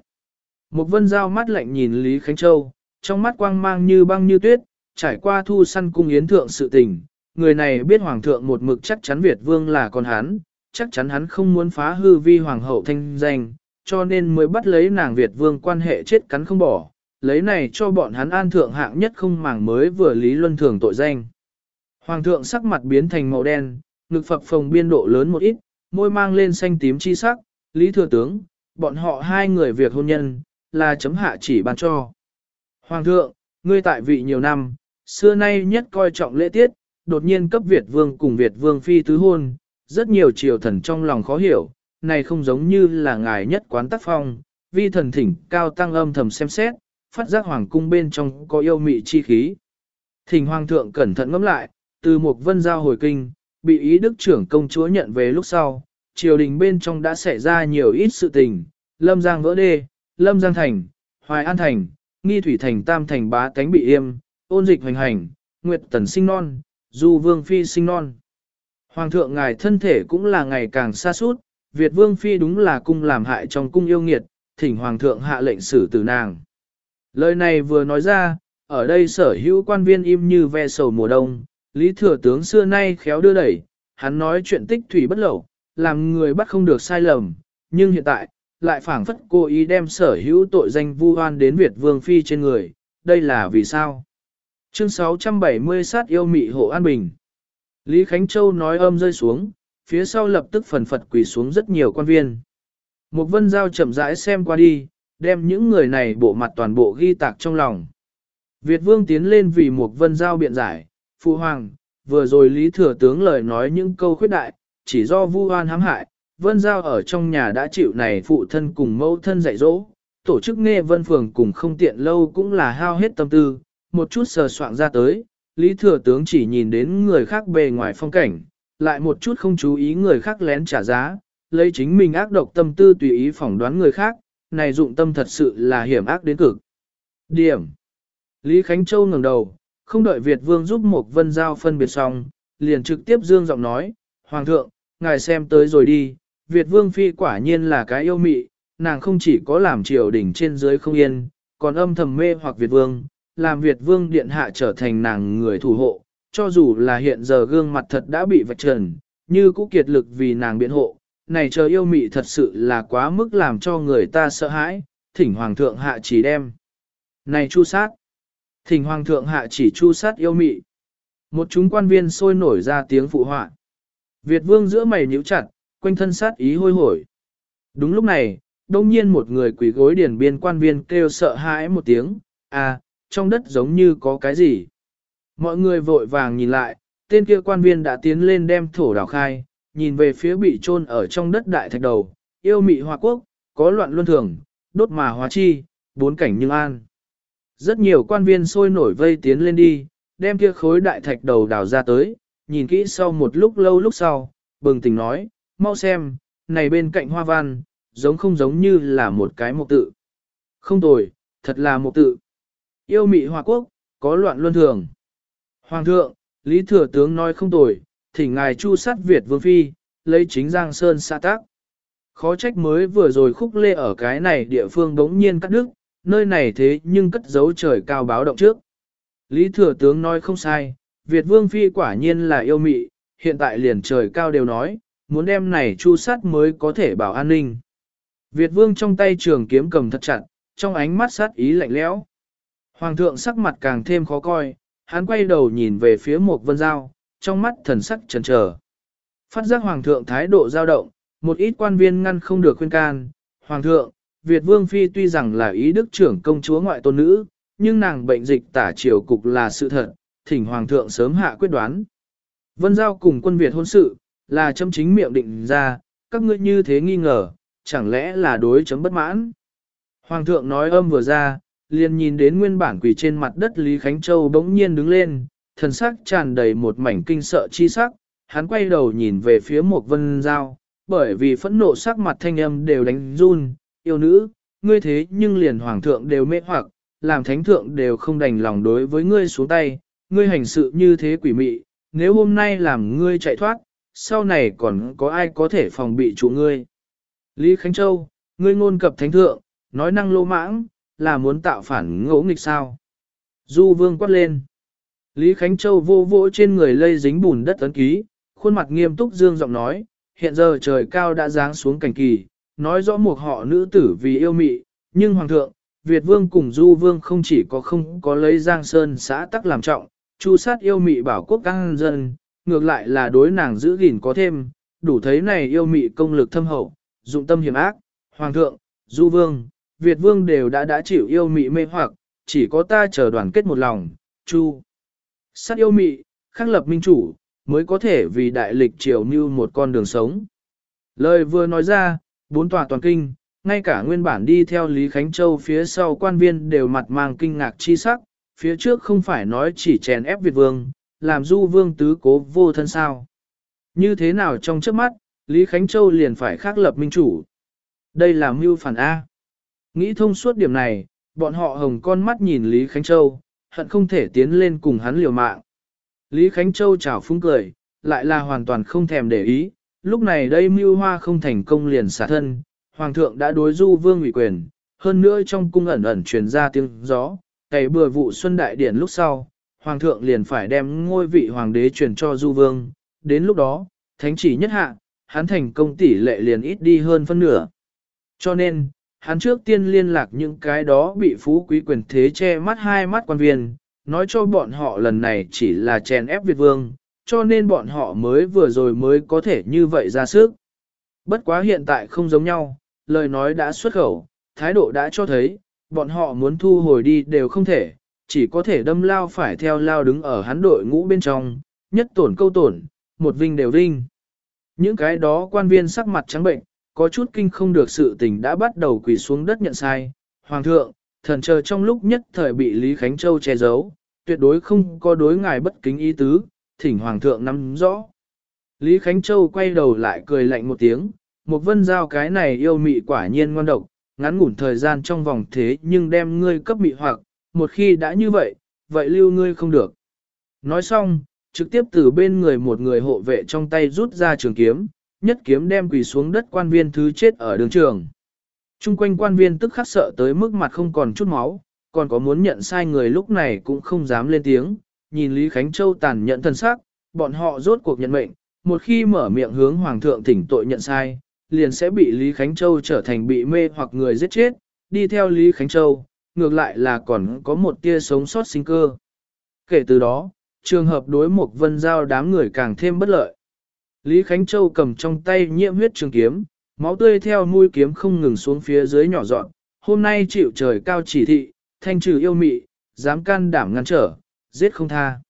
Một vân giao mắt lạnh nhìn Lý Khánh Châu, trong mắt quang mang như băng như tuyết, trải qua thu săn cung yến thượng sự tình, người này biết hoàng thượng một mực chắc chắn Việt vương là con hắn, chắc chắn hắn không muốn phá hư vi hoàng hậu thanh danh, cho nên mới bắt lấy nàng Việt vương quan hệ chết cắn không bỏ, lấy này cho bọn hắn an thượng hạng nhất không màng mới vừa lý luân thường tội danh. Hoàng thượng sắc mặt biến thành màu đen, ngực phập phồng biên độ lớn một ít, môi mang lên xanh tím chi sắc, lý thừa tướng, bọn họ hai người việc hôn nhân, là chấm hạ chỉ ban cho. Hoàng thượng, ngươi tại vị nhiều năm, xưa nay nhất coi trọng lễ tiết, đột nhiên cấp Việt vương cùng Việt vương phi tứ hôn, rất nhiều triều thần trong lòng khó hiểu, này không giống như là ngài nhất quán tác phong, vi thần thỉnh cao tăng âm thầm xem xét, phát giác hoàng cung bên trong có yêu mị chi khí. Thỉnh hoàng thượng cẩn thận ngẫm lại, từ một vân giao hồi kinh, bị ý đức trưởng công chúa nhận về lúc sau, triều đình bên trong đã xảy ra nhiều ít sự tình, lâm giang vỡ đê, lâm giang thành, hoài an thành, nghi thủy thành tam thành bá cánh bị yêm, ôn dịch hoành hành, nguyệt tần sinh non, du vương phi sinh non. Hoàng thượng ngài thân thể cũng là ngày càng xa suốt, Việt vương phi đúng là cung làm hại trong cung yêu nghiệt, thỉnh hoàng thượng hạ lệnh xử tử nàng. Lời này vừa nói ra, ở đây sở hữu quan viên im như ve sầu mùa đông, Lý Thừa Tướng xưa nay khéo đưa đẩy, hắn nói chuyện tích thủy bất lậu, làm người bắt không được sai lầm, nhưng hiện tại, lại phảng phất cố ý đem sở hữu tội danh vu oan đến Việt Vương Phi trên người, đây là vì sao? Chương 670 sát yêu mị hộ an bình. Lý Khánh Châu nói âm rơi xuống, phía sau lập tức phần phật quỳ xuống rất nhiều quan viên. Một vân giao chậm rãi xem qua đi, đem những người này bộ mặt toàn bộ ghi tạc trong lòng. Việt vương tiến lên vì một vân giao biện giải, phụ hoàng, vừa rồi lý thừa tướng lời nói những câu khuyết đại, chỉ do vu oan hãm hại, vân giao ở trong nhà đã chịu này phụ thân cùng mẫu thân dạy dỗ, tổ chức nghe vân phường cùng không tiện lâu cũng là hao hết tâm tư, một chút sờ soạn ra tới, lý thừa tướng chỉ nhìn đến người khác bề ngoài phong cảnh, lại một chút không chú ý người khác lén trả giá, lấy chính mình ác độc tâm tư tùy ý phỏng đoán người khác, này dụng tâm thật sự là hiểm ác đến cực. Điểm. Lý Khánh Châu ngẩng đầu, không đợi Việt Vương giúp một vân giao phân biệt xong, liền trực tiếp dương giọng nói, Hoàng thượng, ngài xem tới rồi đi, Việt Vương phi quả nhiên là cái yêu mị, nàng không chỉ có làm triều đỉnh trên dưới không yên, còn âm thầm mê hoặc Việt Vương, làm Việt Vương điện hạ trở thành nàng người thủ hộ, cho dù là hiện giờ gương mặt thật đã bị vạch trần, như cũ kiệt lực vì nàng biện hộ, này chờ yêu mị thật sự là quá mức làm cho người ta sợ hãi, thỉnh hoàng thượng hạ chỉ đem. Này chu sát, thỉnh hoàng thượng hạ chỉ chu sát yêu mị. Một chúng quan viên sôi nổi ra tiếng phụ họa. Việt vương giữa mày nhíu chặt, quanh thân sát ý hôi hổi. Đúng lúc này, đông nhiên một người quỳ gối điển biên quan viên kêu sợ hãi một tiếng, à, trong đất giống như có cái gì. Mọi người vội vàng nhìn lại, tên kia quan viên đã tiến lên đem thổ đào khai, nhìn về phía bị chôn ở trong đất đại thạch đầu, yêu mị hoa quốc, có loạn luân thường, đốt mà hóa chi, bốn cảnh nhưng an. Rất nhiều quan viên sôi nổi vây tiến lên đi, đem kia khối đại thạch đầu đào ra tới, nhìn kỹ sau một lúc lâu lúc sau, bừng tỉnh nói, mau xem, này bên cạnh hoa văn, giống không giống như là một cái mộc tự. Không tồi, thật là mộc tự. Yêu mị hòa quốc, có loạn luân thường. Hoàng thượng, Lý Thừa Tướng nói không tồi, thỉnh ngài chu sát Việt Vương Phi, lấy chính Giang Sơn xa tác. Khó trách mới vừa rồi khúc lê ở cái này địa phương đống nhiên cắt đứt, nơi này thế nhưng cất giấu trời cao báo động trước. Lý Thừa Tướng nói không sai, Việt Vương Phi quả nhiên là yêu mị, hiện tại liền trời cao đều nói, muốn đem này chu sát mới có thể bảo an ninh. Việt Vương trong tay trường kiếm cầm thật chặt, trong ánh mắt sát ý lạnh lẽo. Hoàng thượng sắc mặt càng thêm khó coi, hắn quay đầu nhìn về phía một vân giao, trong mắt thần sắc chần trở. Phát giác hoàng thượng thái độ dao động, một ít quan viên ngăn không được khuyên can. Hoàng thượng, Việt Vương Phi tuy rằng là ý đức trưởng công chúa ngoại tôn nữ, nhưng nàng bệnh dịch tả triều cục là sự thật, thỉnh hoàng thượng sớm hạ quyết đoán. Vân Giao cùng quân Việt hôn sự, là châm chính miệng định ra, các ngươi như thế nghi ngờ, chẳng lẽ là đối chấm bất mãn. Hoàng thượng nói âm vừa ra, liền nhìn đến nguyên bản quỳ trên mặt đất Lý Khánh Châu bỗng nhiên đứng lên, thần sắc tràn đầy một mảnh kinh sợ chi sắc, hắn quay đầu nhìn về phía một vân giao, bởi vì phẫn nộ sắc mặt thanh âm đều đánh run, yêu nữ, ngươi thế nhưng liền hoàng thượng đều mê hoặc, làm thánh thượng đều không đành lòng đối với ngươi xuống tay, ngươi hành sự như thế quỷ mị, nếu hôm nay làm ngươi chạy thoát, sau này còn có ai có thể phòng bị chủ ngươi. Lý Khánh Châu, ngươi ngôn cập thánh thượng, nói năng lô mãng, là muốn tạo phản ngỗ nghịch sao. Du vương quát lên. Lý Khánh Châu vô vỗ trên người lây dính bùn đất ấn ký, khuôn mặt nghiêm túc dương giọng nói, hiện giờ trời cao đã giáng xuống cảnh kỳ, nói rõ một họ nữ tử vì yêu mị, nhưng hoàng thượng, Việt vương cùng du vương không chỉ có không có lấy giang sơn xã tắc làm trọng, chu sát yêu mị bảo quốc căng dân, ngược lại là đối nàng giữ gìn có thêm, đủ thấy này yêu mị công lực thâm hậu, dụng tâm hiểm ác, hoàng thượng, du vương, Việt vương đều đã đã chịu yêu mị mê hoặc, chỉ có ta chờ đoàn kết một lòng, chu. Sát yêu mị, khắc lập minh chủ, mới có thể vì đại lịch triều như một con đường sống. Lời vừa nói ra, bốn tòa toàn kinh, ngay cả nguyên bản đi theo Lý Khánh Châu phía sau quan viên đều mặt mang kinh ngạc chi sắc, phía trước không phải nói chỉ chèn ép Việt vương, làm du vương tứ cố vô thân sao. Như thế nào trong trước mắt, Lý Khánh Châu liền phải khắc lập minh chủ. Đây là mưu phản A. Nghĩ thông suốt điểm này, bọn họ hồng con mắt nhìn Lý Khánh Châu, hận không thể tiến lên cùng hắn liều mạng. Lý Khánh Châu chào phúng cười, lại là hoàn toàn không thèm để ý, lúc này đây mưu hoa không thành công liền xả thân, Hoàng thượng đã đối du vương ủy quyền, hơn nữa trong cung ẩn ẩn truyền ra tiếng gió, cày bừa vụ xuân đại điển lúc sau, Hoàng thượng liền phải đem ngôi vị Hoàng đế truyền cho du vương, đến lúc đó, thánh chỉ nhất hạ, hắn thành công tỷ lệ liền ít đi hơn phân nửa. Cho nên, hắn trước tiên liên lạc những cái đó bị phú quý quyền thế che mắt hai mắt quan viên, nói cho bọn họ lần này chỉ là chèn ép Việt Vương, cho nên bọn họ mới vừa rồi mới có thể như vậy ra sức. Bất quá hiện tại không giống nhau, lời nói đã xuất khẩu, thái độ đã cho thấy, bọn họ muốn thu hồi đi đều không thể, chỉ có thể đâm lao phải theo lao đứng ở hắn đội ngũ bên trong, nhất tổn câu tổn, một vinh đều vinh. Những cái đó quan viên sắc mặt trắng bệnh, có chút kinh không được sự tình đã bắt đầu quỳ xuống đất nhận sai. Hoàng thượng, thần chờ trong lúc nhất thời bị Lý Khánh Châu che giấu, tuyệt đối không có đối ngài bất kính ý tứ, thỉnh Hoàng thượng nắm rõ. Lý Khánh Châu quay đầu lại cười lạnh một tiếng, một vân giao cái này yêu mị quả nhiên ngon độc, ngắn ngủn thời gian trong vòng thế nhưng đem ngươi cấp mị hoặc, một khi đã như vậy, vậy lưu ngươi không được. Nói xong, trực tiếp từ bên người một người hộ vệ trong tay rút ra trường kiếm, nhất kiếm đem quỳ xuống đất quan viên thứ chết ở đường trường. Trung quanh quan viên tức khắc sợ tới mức mặt không còn chút máu, còn có muốn nhận sai người lúc này cũng không dám lên tiếng, nhìn Lý Khánh Châu tàn nhận thân xác, bọn họ rốt cuộc nhận mệnh, một khi mở miệng hướng hoàng thượng thỉnh tội nhận sai, liền sẽ bị Lý Khánh Châu trở thành bị mê hoặc người giết chết, đi theo Lý Khánh Châu, ngược lại là còn có một tia sống sót sinh cơ. Kể từ đó, trường hợp đối một vân giao đám người càng thêm bất lợi. Lý Khánh Châu cầm trong tay nhiễm huyết trường kiếm, máu tươi theo mũi kiếm không ngừng xuống phía dưới nhỏ dọn, hôm nay chịu trời cao chỉ thị, thanh trừ yêu mị, dám can đảm ngăn trở, giết không tha.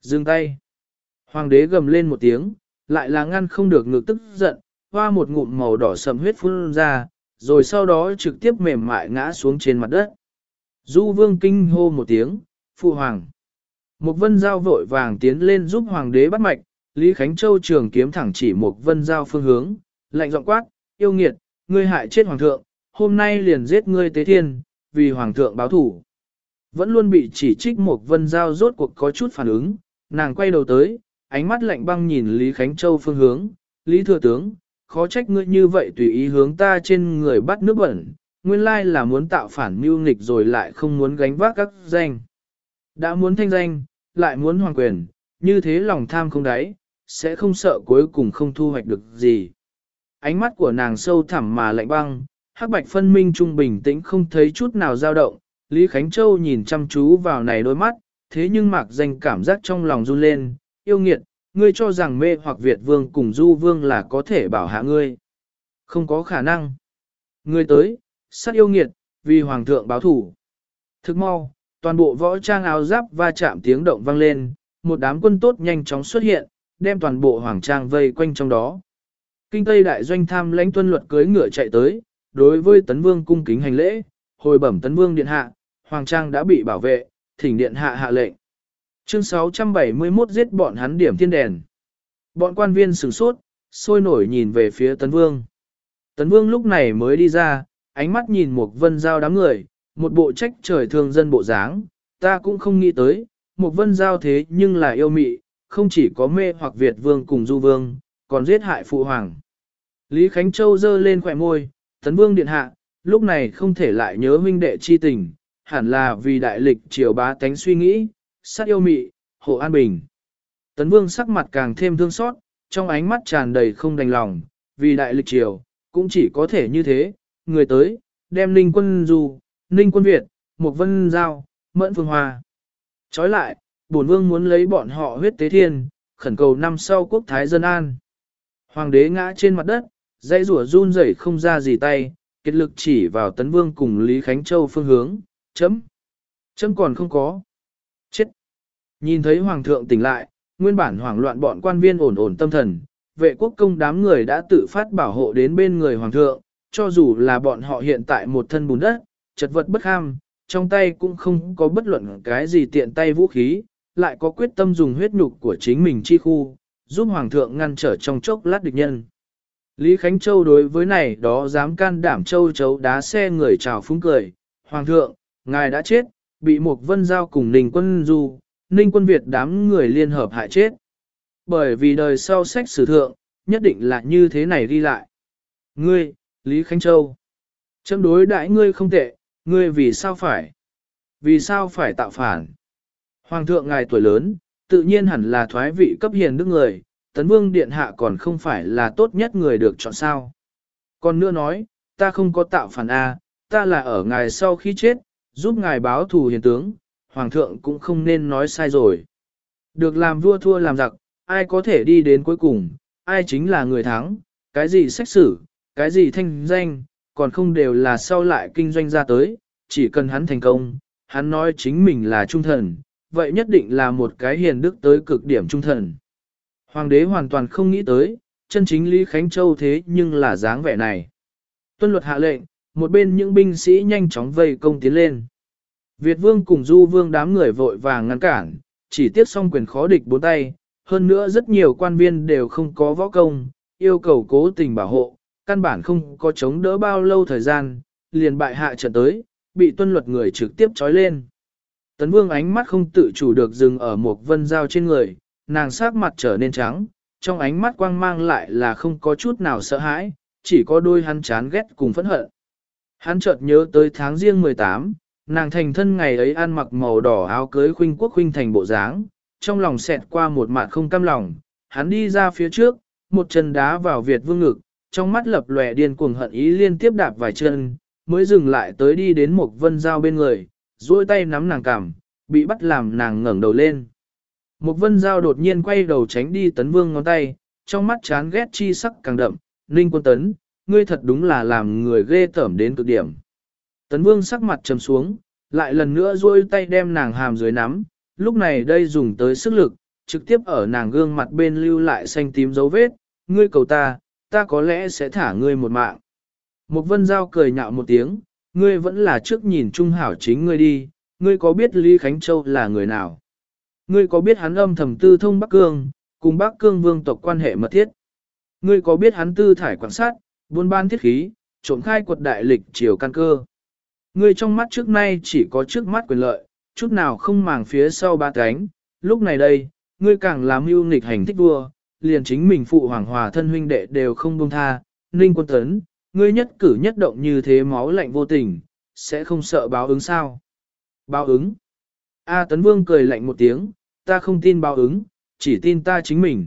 Dừng tay. Hoàng đế gầm lên một tiếng, lại là ngăn không được ngực tức giận, hoa một ngụm màu đỏ sầm huyết phun ra, rồi sau đó trực tiếp mềm mại ngã xuống trên mặt đất. Du vương kinh hô một tiếng, phụ hoàng. Một vân giao vội vàng tiến lên giúp hoàng đế bắt mạch, Lý Khánh Châu trường kiếm thẳng chỉ một vân giao phương hướng, lạnh giọng quát, yêu nghiệt, ngươi hại chết hoàng thượng, hôm nay liền giết ngươi tế thiên, vì hoàng thượng báo thủ. Vẫn luôn bị chỉ trích một vân giao rốt cuộc có chút phản ứng, nàng quay đầu tới, ánh mắt lạnh băng nhìn Lý Khánh Châu phương hướng, Lý Thừa Tướng, khó trách ngươi như vậy tùy ý hướng ta trên người bắt nước bẩn, nguyên lai là muốn tạo phản mưu nghịch rồi lại không muốn gánh vác các danh. Đã muốn thanh danh, lại muốn hoàng quyền, như thế lòng tham không đáy, sẽ không sợ cuối cùng không thu hoạch được gì. Ánh mắt của nàng sâu thẳm mà lạnh băng, hắc bạch phân minh trung bình tĩnh không thấy chút nào dao động, Lý Khánh Châu nhìn chăm chú vào này đôi mắt, thế nhưng mạc danh cảm giác trong lòng run lên, yêu nghiệt, ngươi cho rằng mê hoặc Việt vương cùng du vương là có thể bảo hạ ngươi. Không có khả năng. Ngươi tới, sát yêu nghiệt, vì hoàng thượng báo thủ. Thức mau, toàn bộ võ trang áo giáp va chạm tiếng động vang lên, một đám quân tốt nhanh chóng xuất hiện, đem toàn bộ hoàng trang vây quanh trong đó. Kinh Tây đại doanh tham lãnh tuân luật cưới ngựa chạy tới, đối với tấn vương cung kính hành lễ, hồi bẩm tấn vương điện hạ, hoàng trang đã bị bảo vệ, thỉnh điện hạ hạ lệnh. Chương 671 giết bọn hắn điểm thiên đèn. Bọn quan viên sửng sốt, sôi nổi nhìn về phía tấn vương. Tấn vương lúc này mới đi ra, ánh mắt nhìn một vân giao đám người, một bộ trách trời thương dân bộ dáng, ta cũng không nghĩ tới, một vân giao thế nhưng là yêu mị, không chỉ có mê hoặc Việt vương cùng du vương, còn giết hại phụ hoàng. Lý Khánh Châu giơ lên khỏe môi, tấn vương điện hạ, lúc này không thể lại nhớ huynh đệ chi tình, hẳn là vì đại lịch triều bá tánh suy nghĩ, sát yêu mị, hộ an bình. Tấn vương sắc mặt càng thêm thương xót, trong ánh mắt tràn đầy không đành lòng, vì đại lịch triều, cũng chỉ có thể như thế, người tới, đem ninh quân du, ninh quân Việt, một vân giao, mẫn phương hoa. Chói lại, bổn vương muốn lấy bọn họ huyết tế thiên, khẩn cầu năm sau quốc thái dân an. Hoàng đế ngã trên mặt đất, dãy rủa run rẩy không ra gì tay, kết lực chỉ vào tấn vương cùng Lý Khánh Châu phương hướng, chấm. Chấm còn không có. Chết. Nhìn thấy hoàng thượng tỉnh lại, nguyên bản hoảng loạn bọn quan viên ổn ổn tâm thần, vệ quốc công đám người đã tự phát bảo hộ đến bên người hoàng thượng, cho dù là bọn họ hiện tại một thân bùn đất, chật vật bất ham, trong tay cũng không có bất luận cái gì tiện tay vũ khí, lại có quyết tâm dùng huyết nhục của chính mình chi khu, giúp hoàng thượng ngăn trở trong chốc lát địch nhân. Lý Khánh Châu đối với này đó dám can đảm châu chấu đá xe người chào phúng cười, hoàng thượng, ngài đã chết, bị một vân giao cùng ninh quân du, ninh quân Việt đám người liên hợp hại chết. Bởi vì đời sau sách sử thượng, nhất định là như thế này đi lại. Ngươi, Lý Khánh Châu, châm đối đãi ngươi không tệ, ngươi vì sao phải? Vì sao phải tạo phản? Hoàng thượng ngài tuổi lớn, tự nhiên hẳn là thoái vị cấp hiền đức người, tấn vương điện hạ còn không phải là tốt nhất người được chọn sao. Còn nữa nói, ta không có tạo phản A, ta là ở ngài sau khi chết, giúp ngài báo thù hiền tướng, hoàng thượng cũng không nên nói sai rồi. Được làm vua thua làm giặc, ai có thể đi đến cuối cùng, ai chính là người thắng, cái gì xét xử, cái gì thanh danh, còn không đều là sau lại kinh doanh ra tới, chỉ cần hắn thành công, hắn nói chính mình là trung thần, vậy nhất định là một cái hiền đức tới cực điểm trung thần. Hoàng đế hoàn toàn không nghĩ tới, chân chính Lý Khánh Châu thế nhưng là dáng vẻ này. Tuân luật hạ lệnh, một bên những binh sĩ nhanh chóng vây công tiến lên. Việt vương cùng du vương đám người vội vàng ngăn cản, chỉ tiếc xong quyền khó địch bốn tay, hơn nữa rất nhiều quan viên đều không có võ công, yêu cầu cố tình bảo hộ, căn bản không có chống đỡ bao lâu thời gian, liền bại hạ trận tới, bị tuân luật người trực tiếp trói lên. Tấn vương ánh mắt không tự chủ được dừng ở một vân dao trên người, nàng sắc mặt trở nên trắng, trong ánh mắt quang mang lại là không có chút nào sợ hãi, chỉ có đôi hắn chán ghét cùng phẫn hận. Hắn chợt nhớ tới tháng riêng 18, nàng thành thân ngày ấy ăn mặc màu đỏ áo cưới khuynh quốc khuynh thành bộ dáng, trong lòng xẹt qua một mạt không cam lòng, hắn đi ra phía trước, một chân đá vào Việt vương ngực, trong mắt lập lòe điên cuồng hận ý liên tiếp đạp vài chân, mới dừng lại tới đi đến một vân giao bên người, duỗi tay nắm nàng cằm, bị bắt làm nàng ngẩng đầu lên. Một vân giao đột nhiên quay đầu tránh đi tấn vương ngón tay, trong mắt chán ghét chi sắc càng đậm, ninh quân tấn, ngươi thật đúng là làm người ghê tởm đến cực điểm. Tấn vương sắc mặt trầm xuống, lại lần nữa duỗi tay đem nàng hàm dưới nắm, lúc này đây dùng tới sức lực, trực tiếp ở nàng gương mặt bên lưu lại xanh tím dấu vết, ngươi cầu ta, ta có lẽ sẽ thả ngươi một mạng. Một vân giao cười nhạo một tiếng, ngươi vẫn là trước nhìn trung hảo chính ngươi đi, ngươi có biết Lý Khánh Châu là người nào? Ngươi có biết hắn âm thầm tư thông Bắc Cương, cùng Bắc Cương vương tộc quan hệ mật thiết? Ngươi có biết hắn tư thải quan sát, buôn ban thiết khí, trộm khai quật đại lịch triều căn cơ? Ngươi trong mắt trước nay chỉ có trước mắt quyền lợi, chút nào không màng phía sau ba cánh, lúc này đây, ngươi càng làm mưu nghịch hành thích vua, liền chính mình phụ hoàng hòa thân huynh đệ đều không buông tha, ninh quân tấn, ngươi nhất cử nhất động như thế máu lạnh vô tình, sẽ không sợ báo ứng sao? Báo ứng? A Tấn Vương cười lạnh một tiếng, ta không tin báo ứng, chỉ tin ta chính mình.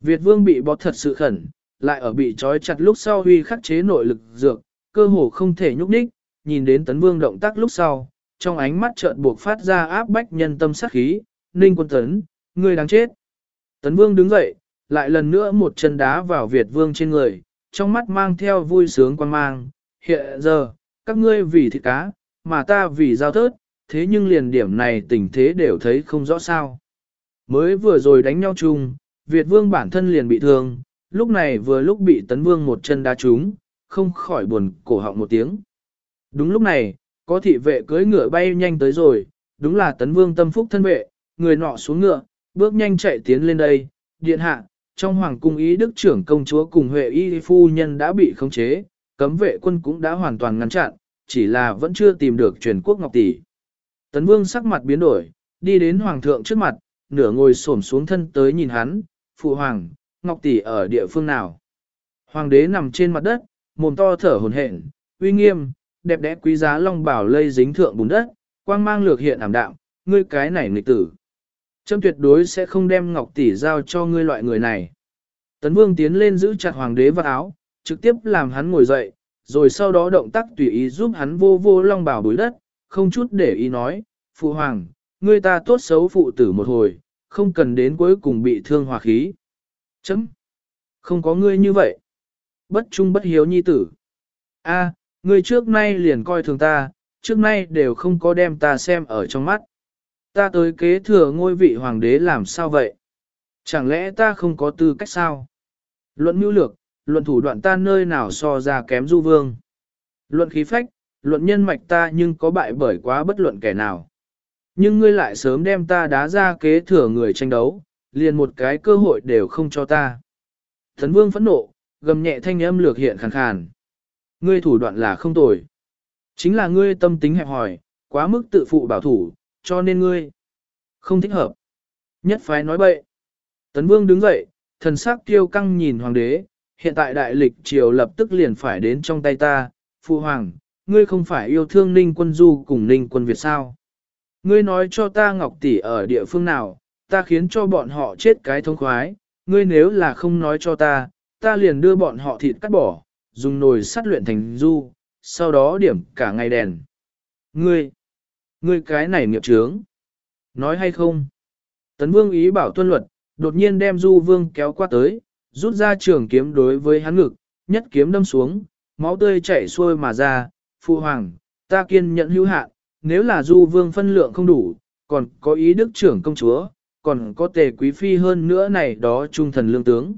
Việt Vương bị bó thật sự khẩn, lại ở bị trói chặt lúc sau huy khắc chế nội lực dược, cơ hồ không thể nhúc nhích, nhìn đến Tấn Vương động tác lúc sau, trong ánh mắt chợt buộc phát ra áp bách nhân tâm sát khí, Ninh quân Tấn, ngươi đáng chết. Tấn Vương đứng dậy, lại lần nữa một chân đá vào Việt Vương trên người, trong mắt mang theo vui sướng quan mang. Hiện giờ, các ngươi vì thịt cá, mà ta vì giao thớt, thế nhưng liền điểm này tình thế đều thấy không rõ sao. Mới vừa rồi đánh nhau chung, Việt Vương bản thân liền bị thương, lúc này vừa lúc bị Tấn Vương một chân đá trúng, không khỏi buồn cổ họng một tiếng. Đúng lúc này, có thị vệ cưỡi ngựa bay nhanh tới rồi, đúng là Tấn Vương tâm phúc thân vệ, người nọ xuống ngựa, bước nhanh chạy tiến lên đây, điện hạ, trong hoàng cung ý đức trưởng công chúa cùng Huệ y phu nhân đã bị khống chế, cấm vệ quân cũng đã hoàn toàn ngăn chặn, chỉ là vẫn chưa tìm được truyền quốc ngọc tỷ. Tấn vương sắc mặt biến đổi, đi đến hoàng thượng trước mặt, nửa ngồi xổm xuống thân tới nhìn hắn, phụ hoàng, ngọc tỷ ở địa phương nào. Hoàng đế nằm trên mặt đất, mồm to thở hồn hển, uy nghiêm, đẹp đẽ quý giá long bảo lây dính thượng bùn đất, quang mang lược hiện ảm đạm, ngươi cái này nghịch tử. Trâm tuyệt đối sẽ không đem ngọc tỷ giao cho ngươi loại người này. Tấn vương tiến lên giữ chặt hoàng đế vào áo, trực tiếp làm hắn ngồi dậy, rồi sau đó động tác tùy ý giúp hắn vô vô long bảo bối đất, không chút để ý nói, phụ hoàng, ngươi ta tốt xấu phụ tử một hồi, không cần đến cuối cùng bị thương hòa khí. Chấm. Không có ngươi như vậy. Bất trung bất hiếu nhi tử. A, ngươi trước nay liền coi thường ta, trước nay đều không có đem ta xem ở trong mắt. Ta tới kế thừa ngôi vị hoàng đế làm sao vậy? Chẳng lẽ ta không có tư cách sao? Luận mưu lược, luận thủ đoạn ta nơi nào so ra kém du vương. Luận khí phách, luận nhân mạch ta nhưng có bại bởi quá bất luận kẻ nào. Nhưng ngươi lại sớm đem ta đá ra kế thừa người tranh đấu, liền một cái cơ hội đều không cho ta. Thần vương phẫn nộ, gầm nhẹ thanh âm lược hiện khàn khàn. Ngươi thủ đoạn là không tồi. Chính là ngươi tâm tính hẹp hòi, quá mức tự phụ bảo thủ, cho nên ngươi không thích hợp. Nhất phái nói bậy. Tấn Vương đứng dậy, thần sắc tiêu căng nhìn hoàng đế, hiện tại đại lịch triều lập tức liền phải đến trong tay ta, phụ hoàng, ngươi không phải yêu thương ninh quân du cùng ninh quân Việt sao. Ngươi nói cho ta ngọc tỷ ở địa phương nào, ta khiến cho bọn họ chết cái thông khoái, ngươi nếu là không nói cho ta, ta liền đưa bọn họ thịt cắt bỏ, dùng nồi sắt luyện thành du, sau đó điểm cả ngày đèn. Ngươi, ngươi cái này nghiệp trướng. Nói hay không? Tấn vương ý bảo tuân luật, đột nhiên đem du vương kéo qua tới, rút ra trường kiếm đối với hắn ngực, nhất kiếm đâm xuống, máu tươi chảy xuôi mà ra, phụ hoàng, ta kiên nhận hữu hạn, nếu là du vương phân lượng không đủ, còn có ý đức trưởng công chúa, còn có tề quý phi hơn nữa này đó trung thần lương tướng.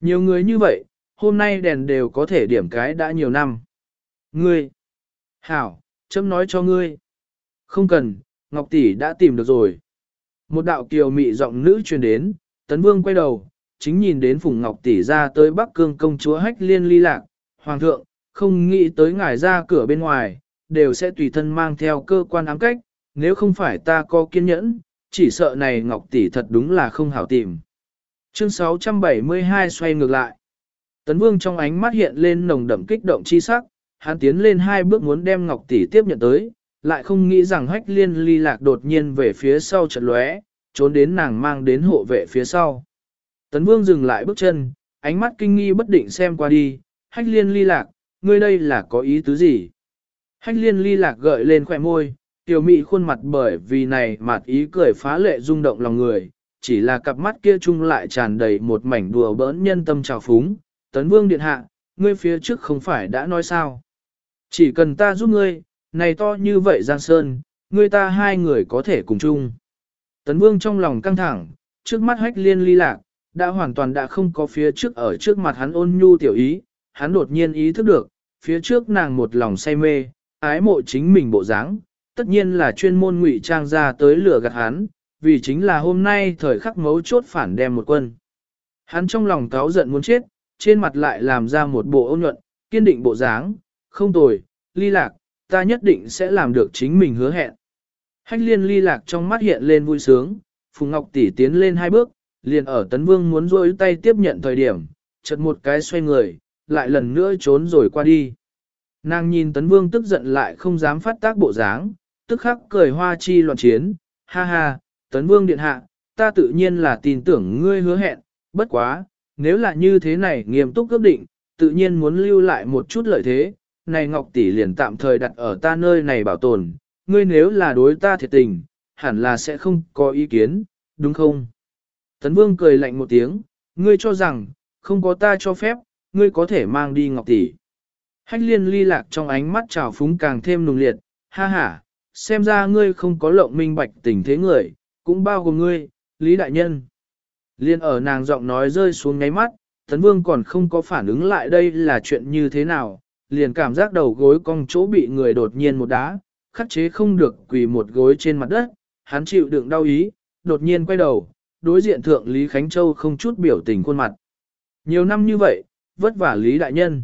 Nhiều người như vậy, hôm nay đèn đều có thể điểm cái đã nhiều năm. Ngươi, hảo, chấm nói cho ngươi. Không cần, Ngọc Tỷ đã tìm được rồi. Một đạo kiều mị giọng nữ truyền đến, Tấn Vương quay đầu, chính nhìn đến Phùng Ngọc Tỷ ra tới Bắc Cương công chúa hách liên ly lạc. Hoàng thượng, không nghĩ tới ngài ra cửa bên ngoài, đều sẽ tùy thân mang theo cơ quan ám cách, nếu không phải ta có kiên nhẫn, chỉ sợ này Ngọc Tỷ thật đúng là không hảo tìm. Chương 672 xoay ngược lại. Tấn Vương trong ánh mắt hiện lên nồng đậm kích động chi sắc, hắn tiến lên hai bước muốn đem Ngọc Tỷ tiếp nhận tới, lại không nghĩ rằng hách liên ly lạc đột nhiên về phía sau trận lóe, trốn đến nàng mang đến hộ vệ phía sau. Tấn Vương dừng lại bước chân, ánh mắt kinh nghi bất định xem qua đi, hách liên ly lạc, ngươi đây là có ý tứ gì? Hách liên ly lạc gợi lên khỏe môi, tiểu mị khuôn mặt bởi vì này mặt ý cười phá lệ rung động lòng người, chỉ là cặp mắt kia chung lại tràn đầy một mảnh đùa bỡn nhân tâm trào phúng. Tấn Vương Điện Hạ, ngươi phía trước không phải đã nói sao? Chỉ cần ta giúp ngươi, này to như vậy Giang Sơn, người ta hai người có thể cùng chung. Tấn Vương trong lòng căng thẳng, trước mắt hách liên ly lạc, đã hoàn toàn đã không có phía trước ở trước mặt hắn ôn nhu tiểu ý, hắn đột nhiên ý thức được, phía trước nàng một lòng say mê, ái mộ chính mình bộ dáng, tất nhiên là chuyên môn ngụy trang ra tới lửa gạt hắn, vì chính là hôm nay thời khắc mấu chốt phản đem một quân. Hắn trong lòng cáo giận muốn chết, trên mặt lại làm ra một bộ ôn nhuận, kiên định bộ dáng, không tồi, ly lạc, ta nhất định sẽ làm được chính mình hứa hẹn. Hách liên ly lạc trong mắt hiện lên vui sướng, Phùng Ngọc tỷ tiến lên hai bước, liền ở Tấn Vương muốn rôi tay tiếp nhận thời điểm, chợt một cái xoay người, lại lần nữa trốn rồi qua đi. Nàng nhìn Tấn Vương tức giận lại không dám phát tác bộ dáng, tức khắc cười hoa chi loạn chiến, ha ha, Tấn Vương điện hạ, ta tự nhiên là tin tưởng ngươi hứa hẹn, bất quá, nếu là như thế này nghiêm túc ước định, tự nhiên muốn lưu lại một chút lợi thế, này Ngọc Tỷ liền tạm thời đặt ở ta nơi này bảo tồn, ngươi nếu là đối ta thiệt tình, hẳn là sẽ không có ý kiến, đúng không? Tấn Vương cười lạnh một tiếng, ngươi cho rằng, không có ta cho phép, ngươi có thể mang đi Ngọc Tỷ. Hách liên ly lạc trong ánh mắt trào phúng càng thêm nùng liệt, ha ha, xem ra ngươi không có lộng minh bạch tình thế người, cũng bao gồm ngươi, Lý Đại Nhân. Liên ở nàng giọng nói rơi xuống ngáy mắt, Tấn Vương còn không có phản ứng lại đây là chuyện như thế nào, liền cảm giác đầu gối cong chỗ bị người đột nhiên một đá, khắc chế không được quỳ một gối trên mặt đất, hắn chịu đựng đau ý, đột nhiên quay đầu, đối diện thượng Lý Khánh Châu không chút biểu tình khuôn mặt. Nhiều năm như vậy, vất vả Lý Đại Nhân.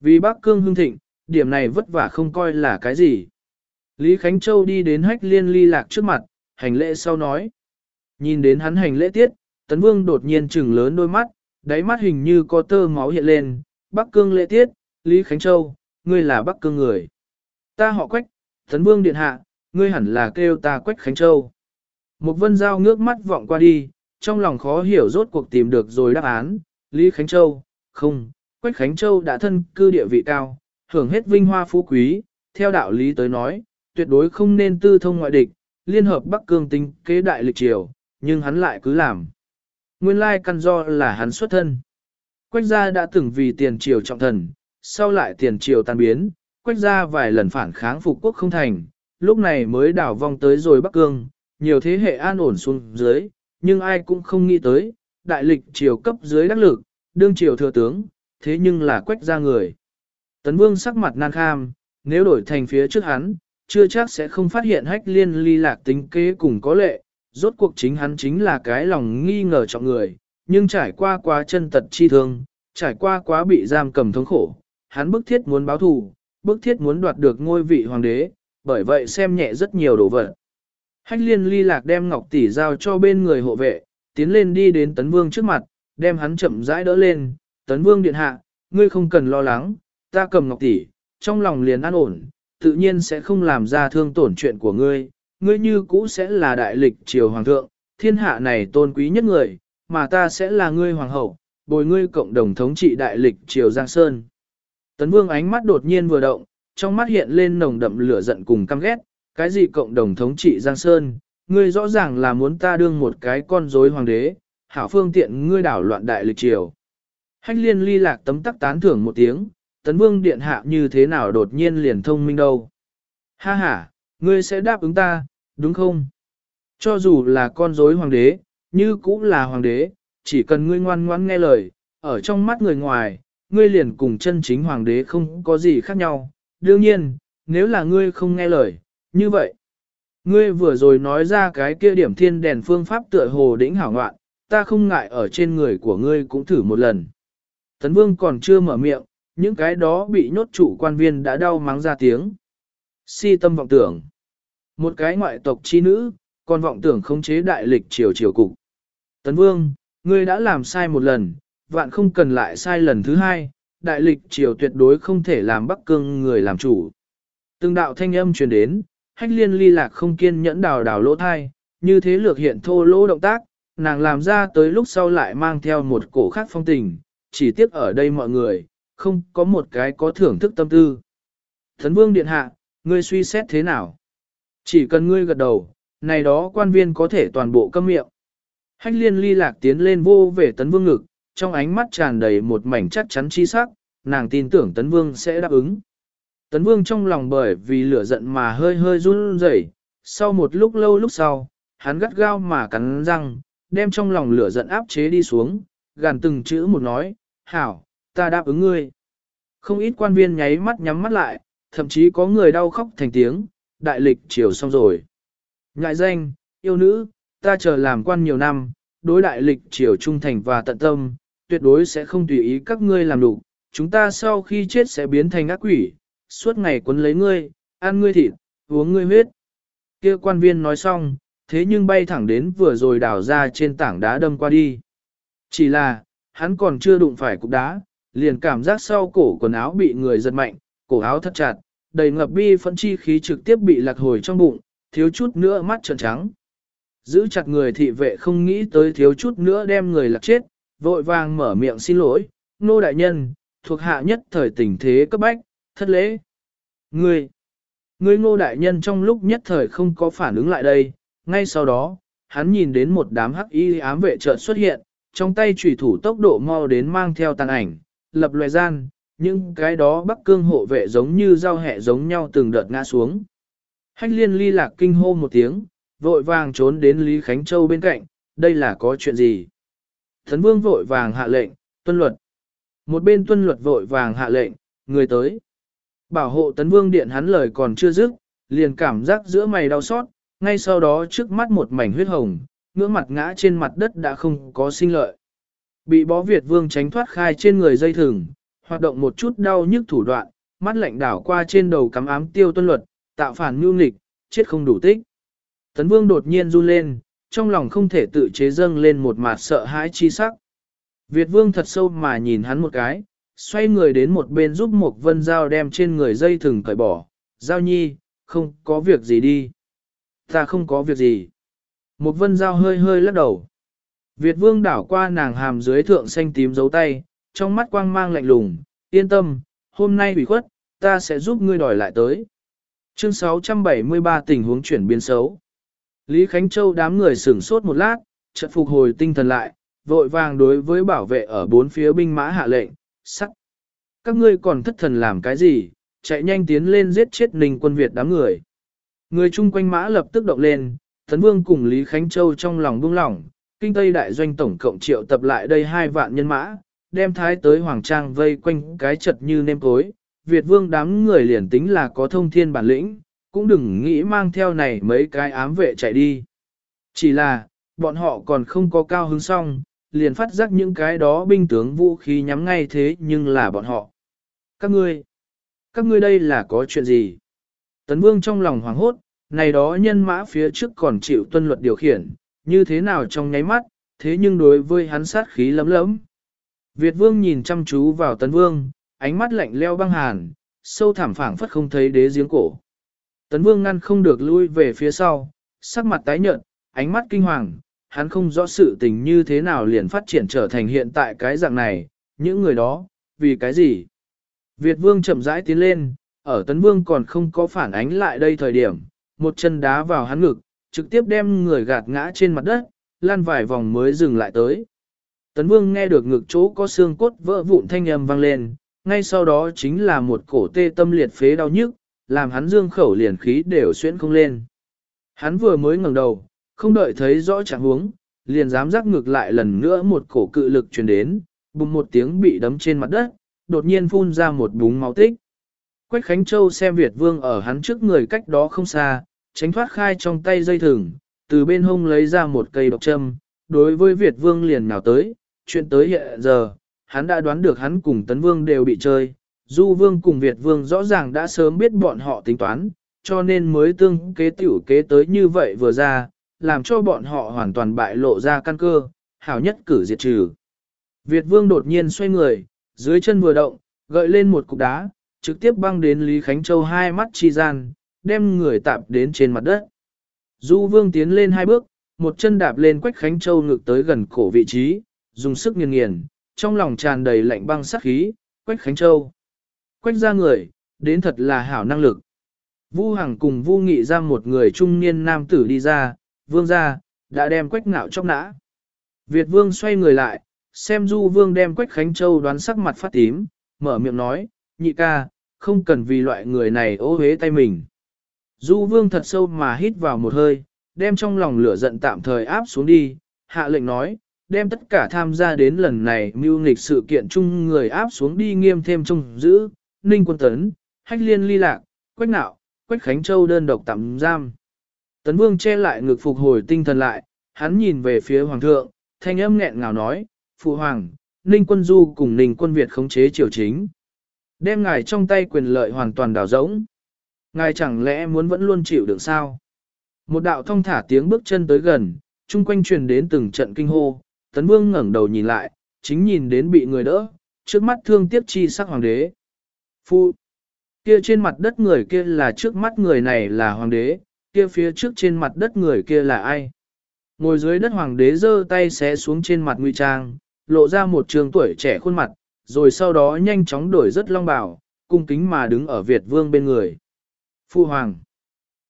Vì Bắc Cương hương thịnh, điểm này vất vả không coi là cái gì. Lý Khánh Châu đi đến hách liên ly lạc trước mặt, hành lễ sau nói. Nhìn đến hắn hành lễ tiết, Tấn Vương đột nhiên trừng lớn đôi mắt, đáy mắt hình như có tơ máu hiện lên. Bắc Cương lễ tiết, Lý Khánh Châu, ngươi là Bắc Cương người. Ta họ quách, Thấn Vương Điện Hạ, ngươi hẳn là kêu ta quách Khánh Châu. Một vân giao ngước mắt vọng qua đi, trong lòng khó hiểu rốt cuộc tìm được rồi đáp án, Lý Khánh Châu, không, Quách Khánh Châu đã thân cư địa vị cao, hưởng hết vinh hoa phú quý, theo đạo lý tới nói, tuyệt đối không nên tư thông ngoại địch, liên hợp Bắc Cương tính kế đại lịch triều, nhưng hắn lại cứ làm. Nguyên lai căn do là hắn xuất thân. Quách gia đã từng vì tiền triều trọng thần, sau lại tiền triều tan biến, quách gia vài lần phản kháng phục quốc không thành, lúc này mới đảo vong tới rồi Bắc Cương, nhiều thế hệ an ổn xuống dưới, nhưng ai cũng không nghĩ tới, đại lịch triều cấp dưới đắc lực, đương triều thừa tướng, thế nhưng là quách ra người. Tấn Vương sắc mặt nan kham, nếu đổi thành phía trước hắn, chưa chắc sẽ không phát hiện hách liên ly lạc tính kế cùng có lệ, rốt cuộc chính hắn chính là cái lòng nghi ngờ trọng người, nhưng trải qua quá chân tật chi thương, trải qua quá bị giam cầm thống khổ, hắn bức thiết muốn báo thù, bức thiết muốn đoạt được ngôi vị hoàng đế, bởi vậy xem nhẹ rất nhiều đồ vật. Hách liên ly lạc đem ngọc tỷ giao cho bên người hộ vệ, tiến lên đi đến tấn vương trước mặt, đem hắn chậm rãi đỡ lên, tấn vương điện hạ, ngươi không cần lo lắng, ta cầm ngọc tỷ, trong lòng liền an ổn, tự nhiên sẽ không làm ra thương tổn chuyện của ngươi, ngươi như cũ sẽ là đại lịch triều hoàng thượng, thiên hạ này tôn quý nhất người, mà ta sẽ là ngươi hoàng hậu, bồi ngươi cộng đồng thống trị đại lịch triều Giang Sơn. Tấn vương ánh mắt đột nhiên vừa động, trong mắt hiện lên nồng đậm lửa giận cùng căm ghét, cái gì cộng đồng thống trị Giang Sơn, ngươi rõ ràng là muốn ta đương một cái con rối hoàng đế, hảo phương tiện ngươi đảo loạn đại lịch triều. Hách liên ly lạc tấm tắc tán thưởng một tiếng, tấn vương điện hạ như thế nào đột nhiên liền thông minh đâu. Ha ha, ngươi sẽ đáp ứng ta, đúng không? Cho dù là con rối hoàng đế, như cũng là hoàng đế, chỉ cần ngươi ngoan ngoãn nghe lời, ở trong mắt người ngoài, ngươi liền cùng chân chính hoàng đế không có gì khác nhau. Đương nhiên, nếu là ngươi không nghe lời, như vậy, ngươi vừa rồi nói ra cái kia điểm thiên đèn phương pháp tựa hồ đỉnh hảo ngoạn, ta không ngại ở trên người của ngươi cũng thử một lần. Tấn Vương còn chưa mở miệng, những cái đó bị nhốt chủ quan viên đã đau mắng ra tiếng. Si tâm vọng tưởng. Một cái ngoại tộc chi nữ, còn vọng tưởng khống chế đại lịch triều triều cục. Tấn Vương, ngươi đã làm sai một lần, vạn không cần lại sai lần thứ hai, đại lịch triều tuyệt đối không thể làm Bắc Cương người làm chủ. Từng đạo thanh âm truyền đến, hách liên ly lạc không kiên nhẫn đào đào lỗ thai, như thế lược hiện thô lỗ động tác, nàng làm ra tới lúc sau lại mang theo một cổ khác phong tình, chỉ tiếc ở đây mọi người, không có một cái có thưởng thức tâm tư. Thấn vương điện hạ, ngươi suy xét thế nào? Chỉ cần ngươi gật đầu, này đó quan viên có thể toàn bộ câm miệng. Hách liên ly lạc tiến lên vô về tấn vương ngực, trong ánh mắt tràn đầy một mảnh chắc chắn chi sắc, nàng tin tưởng tấn vương sẽ đáp ứng. Tấn vương trong lòng bởi vì lửa giận mà hơi hơi run rẩy, sau một lúc lâu lúc sau, hắn gắt gao mà cắn răng, đem trong lòng lửa giận áp chế đi xuống, gàn từng chữ một nói, hảo, ta đáp ứng ngươi. Không ít quan viên nháy mắt nhắm mắt lại, thậm chí có người đau khóc thành tiếng, đại lịch chiều xong rồi. Ngại danh, yêu nữ, ta chờ làm quan nhiều năm, đối đại lịch chiều trung thành và tận tâm, tuyệt đối sẽ không tùy ý các ngươi làm đủ. Chúng ta sau khi chết sẽ biến thành ác quỷ, suốt ngày quấn lấy ngươi, ăn ngươi thịt, uống ngươi huyết. Kia quan viên nói xong, thế nhưng bay thẳng đến vừa rồi đào ra trên tảng đá đâm qua đi. Chỉ là, hắn còn chưa đụng phải cục đá, liền cảm giác sau cổ quần áo bị người giật mạnh, cổ áo thắt chặt, đầy ngập bi phẫn chi khí trực tiếp bị lạc hồi trong bụng, thiếu chút nữa mắt trợn trắng. Giữ chặt người thị vệ không nghĩ tới thiếu chút nữa đem người lạc chết, vội vàng mở miệng xin lỗi, nô đại nhân, thuộc hạ nhất thời tình thế cấp bách, thất lễ. Ngươi, ngươi ngô đại nhân trong lúc nhất thời không có phản ứng lại đây, ngay sau đó, hắn nhìn đến một đám hắc y ám vệ chợt xuất hiện, trong tay chủy thủ tốc độ mau đến mang theo tàn ảnh, lập loài gian, những cái đó bắc cương hộ vệ giống như dao hẹ giống nhau từng đợt ngã xuống. Hách liên ly lạc kinh hô một tiếng, vội vàng trốn đến Lý Khánh Châu bên cạnh, đây là có chuyện gì? Thần vương vội vàng hạ lệnh, tuân luật. Một bên tuân luật vội vàng hạ lệnh, người tới. Bảo hộ tấn vương điện hắn lời còn chưa dứt, liền cảm giác giữa mày đau xót, ngay sau đó trước mắt một mảnh huyết hồng, ngưỡng mặt ngã trên mặt đất đã không có sinh lợi. Bị bó Việt vương tránh thoát khai trên người dây thừng, hoạt động một chút đau nhức thủ đoạn, mắt lạnh đảo qua trên đầu cắm ám tiêu tuân luật, tạo phản mưu nghịch, chết không đủ tích. Tấn vương đột nhiên run lên, trong lòng không thể tự chế dâng lên một mặt sợ hãi chi sắc. Việt vương thật sâu mà nhìn hắn một cái, xoay người đến một bên giúp một vân dao đem trên người dây thừng cởi bỏ. Giao nhi, không có việc gì đi. Ta không có việc gì. Một vân dao hơi hơi lắc đầu. Việt vương đảo qua nàng hàm dưới thượng xanh tím dấu tay, trong mắt quang mang lạnh lùng, yên tâm, hôm nay bị khuất, ta sẽ giúp ngươi đòi lại tới. Chương 673 tình huống chuyển biến xấu. Lý Khánh Châu đám người sửng sốt một lát, chợt phục hồi tinh thần lại, vội vàng đối với bảo vệ ở bốn phía binh mã hạ lệnh, sắc. Các ngươi còn thất thần làm cái gì, chạy nhanh tiến lên giết chết ninh quân Việt đám người. Người chung quanh mã lập tức động lên, Tấn Vương cùng Lý Khánh Châu trong lòng buông lỏng, kinh tây đại doanh tổng cộng triệu tập lại đây hai vạn nhân mã, đem thái tới Hoàng Trang vây quanh cái chật như nêm cối. Việt Vương đám người liền tính là có thông thiên bản lĩnh, cũng đừng nghĩ mang theo này mấy cái ám vệ chạy đi. Chỉ là, bọn họ còn không có cao hứng xong, liền phát giác những cái đó binh tướng vũ khí nhắm ngay thế nhưng là bọn họ. Các ngươi, các ngươi đây là có chuyện gì? Tấn Vương trong lòng hoảng hốt, này đó nhân mã phía trước còn chịu tuân luật điều khiển, như thế nào trong nháy mắt, thế nhưng đối với hắn sát khí lấm lấm. Việt Vương nhìn chăm chú vào Tấn Vương, ánh mắt lạnh leo băng hàn, sâu thẳm phảng phất không thấy đế giếng cổ. Tấn Vương ngăn không được lui về phía sau, sắc mặt tái nhợt, ánh mắt kinh hoàng, hắn không rõ sự tình như thế nào liền phát triển trở thành hiện tại cái dạng này, những người đó, vì cái gì? Việt Vương chậm rãi tiến lên, ở Tấn Vương còn không có phản ánh lại đây thời điểm, một chân đá vào hắn ngực, trực tiếp đem người gạt ngã trên mặt đất, lan vài vòng mới dừng lại tới. Tấn Vương nghe được ngực chỗ có xương cốt vỡ vụn thanh âm vang lên, ngay sau đó chính là một cổ tê tâm liệt phế đau nhức, làm hắn dương khẩu liền khí đều xuyên không lên. Hắn vừa mới ngẩng đầu, không đợi thấy rõ trạng huống, liền dám giác ngược lại lần nữa một cổ cự lực truyền đến, bùng một tiếng bị đấm trên mặt đất, đột nhiên phun ra một búng máu tích. Quách Khánh Châu xem Việt Vương ở hắn trước người cách đó không xa, tránh thoát khai trong tay dây thừng, từ bên hông lấy ra một cây độc châm, đối với Việt Vương liền nào tới, chuyện tới hiện giờ, hắn đã đoán được hắn cùng Tấn Vương đều bị chơi, Du Vương cùng Việt Vương rõ ràng đã sớm biết bọn họ tính toán, cho nên mới tương kế tiểu kế tới như vậy vừa ra, làm cho bọn họ hoàn toàn bại lộ ra căn cơ, hảo nhất cử diệt trừ. Việt Vương đột nhiên xoay người, dưới chân vừa động, gợi lên một cục đá, trực tiếp băng đến Lý Khánh Châu hai mắt chi gian, đem người tạp đến trên mặt đất. Du Vương tiến lên hai bước, một chân đạp lên Quách Khánh Châu ngược tới gần cổ vị trí, dùng sức nghiền nghiền, trong lòng tràn đầy lạnh băng sát khí, Quách Khánh Châu. Quách ra người, đến thật là hảo năng lực. Vu Hằng cùng Vu Nghị ra một người trung niên nam tử đi ra, vương ra, đã đem Quách ngạo chóc nã. Việt vương xoay người lại, xem Du vương đem Quách Khánh Châu đoán sắc mặt phát tím, mở miệng nói, nhị ca, không cần vì loại người này ô hế tay mình. Du vương thật sâu mà hít vào một hơi, đem trong lòng lửa giận tạm thời áp xuống đi, hạ lệnh nói, đem tất cả tham gia đến lần này mưu nghịch sự kiện chung người áp xuống đi nghiêm thêm trông giữ, ninh quân tấn, hách liên ly lạc, quách nạo, quách khánh châu đơn độc tạm giam. Tấn vương che lại ngực phục hồi tinh thần lại, hắn nhìn về phía hoàng thượng, thanh âm nghẹn ngào nói, phụ hoàng, ninh quân du cùng ninh quân Việt khống chế triều chính. Đem ngài trong tay quyền lợi hoàn toàn đảo rỗng. Ngài chẳng lẽ muốn vẫn luôn chịu được sao? Một đạo thông thả tiếng bước chân tới gần, chung quanh truyền đến từng trận kinh hô, tấn vương ngẩng đầu nhìn lại, chính nhìn đến bị người đỡ, trước mắt thương tiếc chi sắc hoàng đế. Phu, kia trên mặt đất người kia là trước mắt người này là hoàng đế, kia phía trước trên mặt đất người kia là ai? Ngồi dưới đất hoàng đế giơ tay xé xuống trên mặt nguy trang, lộ ra một trường tuổi trẻ khuôn mặt, rồi sau đó nhanh chóng đổi rất long bào, cung kính mà đứng ở Việt vương bên người. Phu hoàng.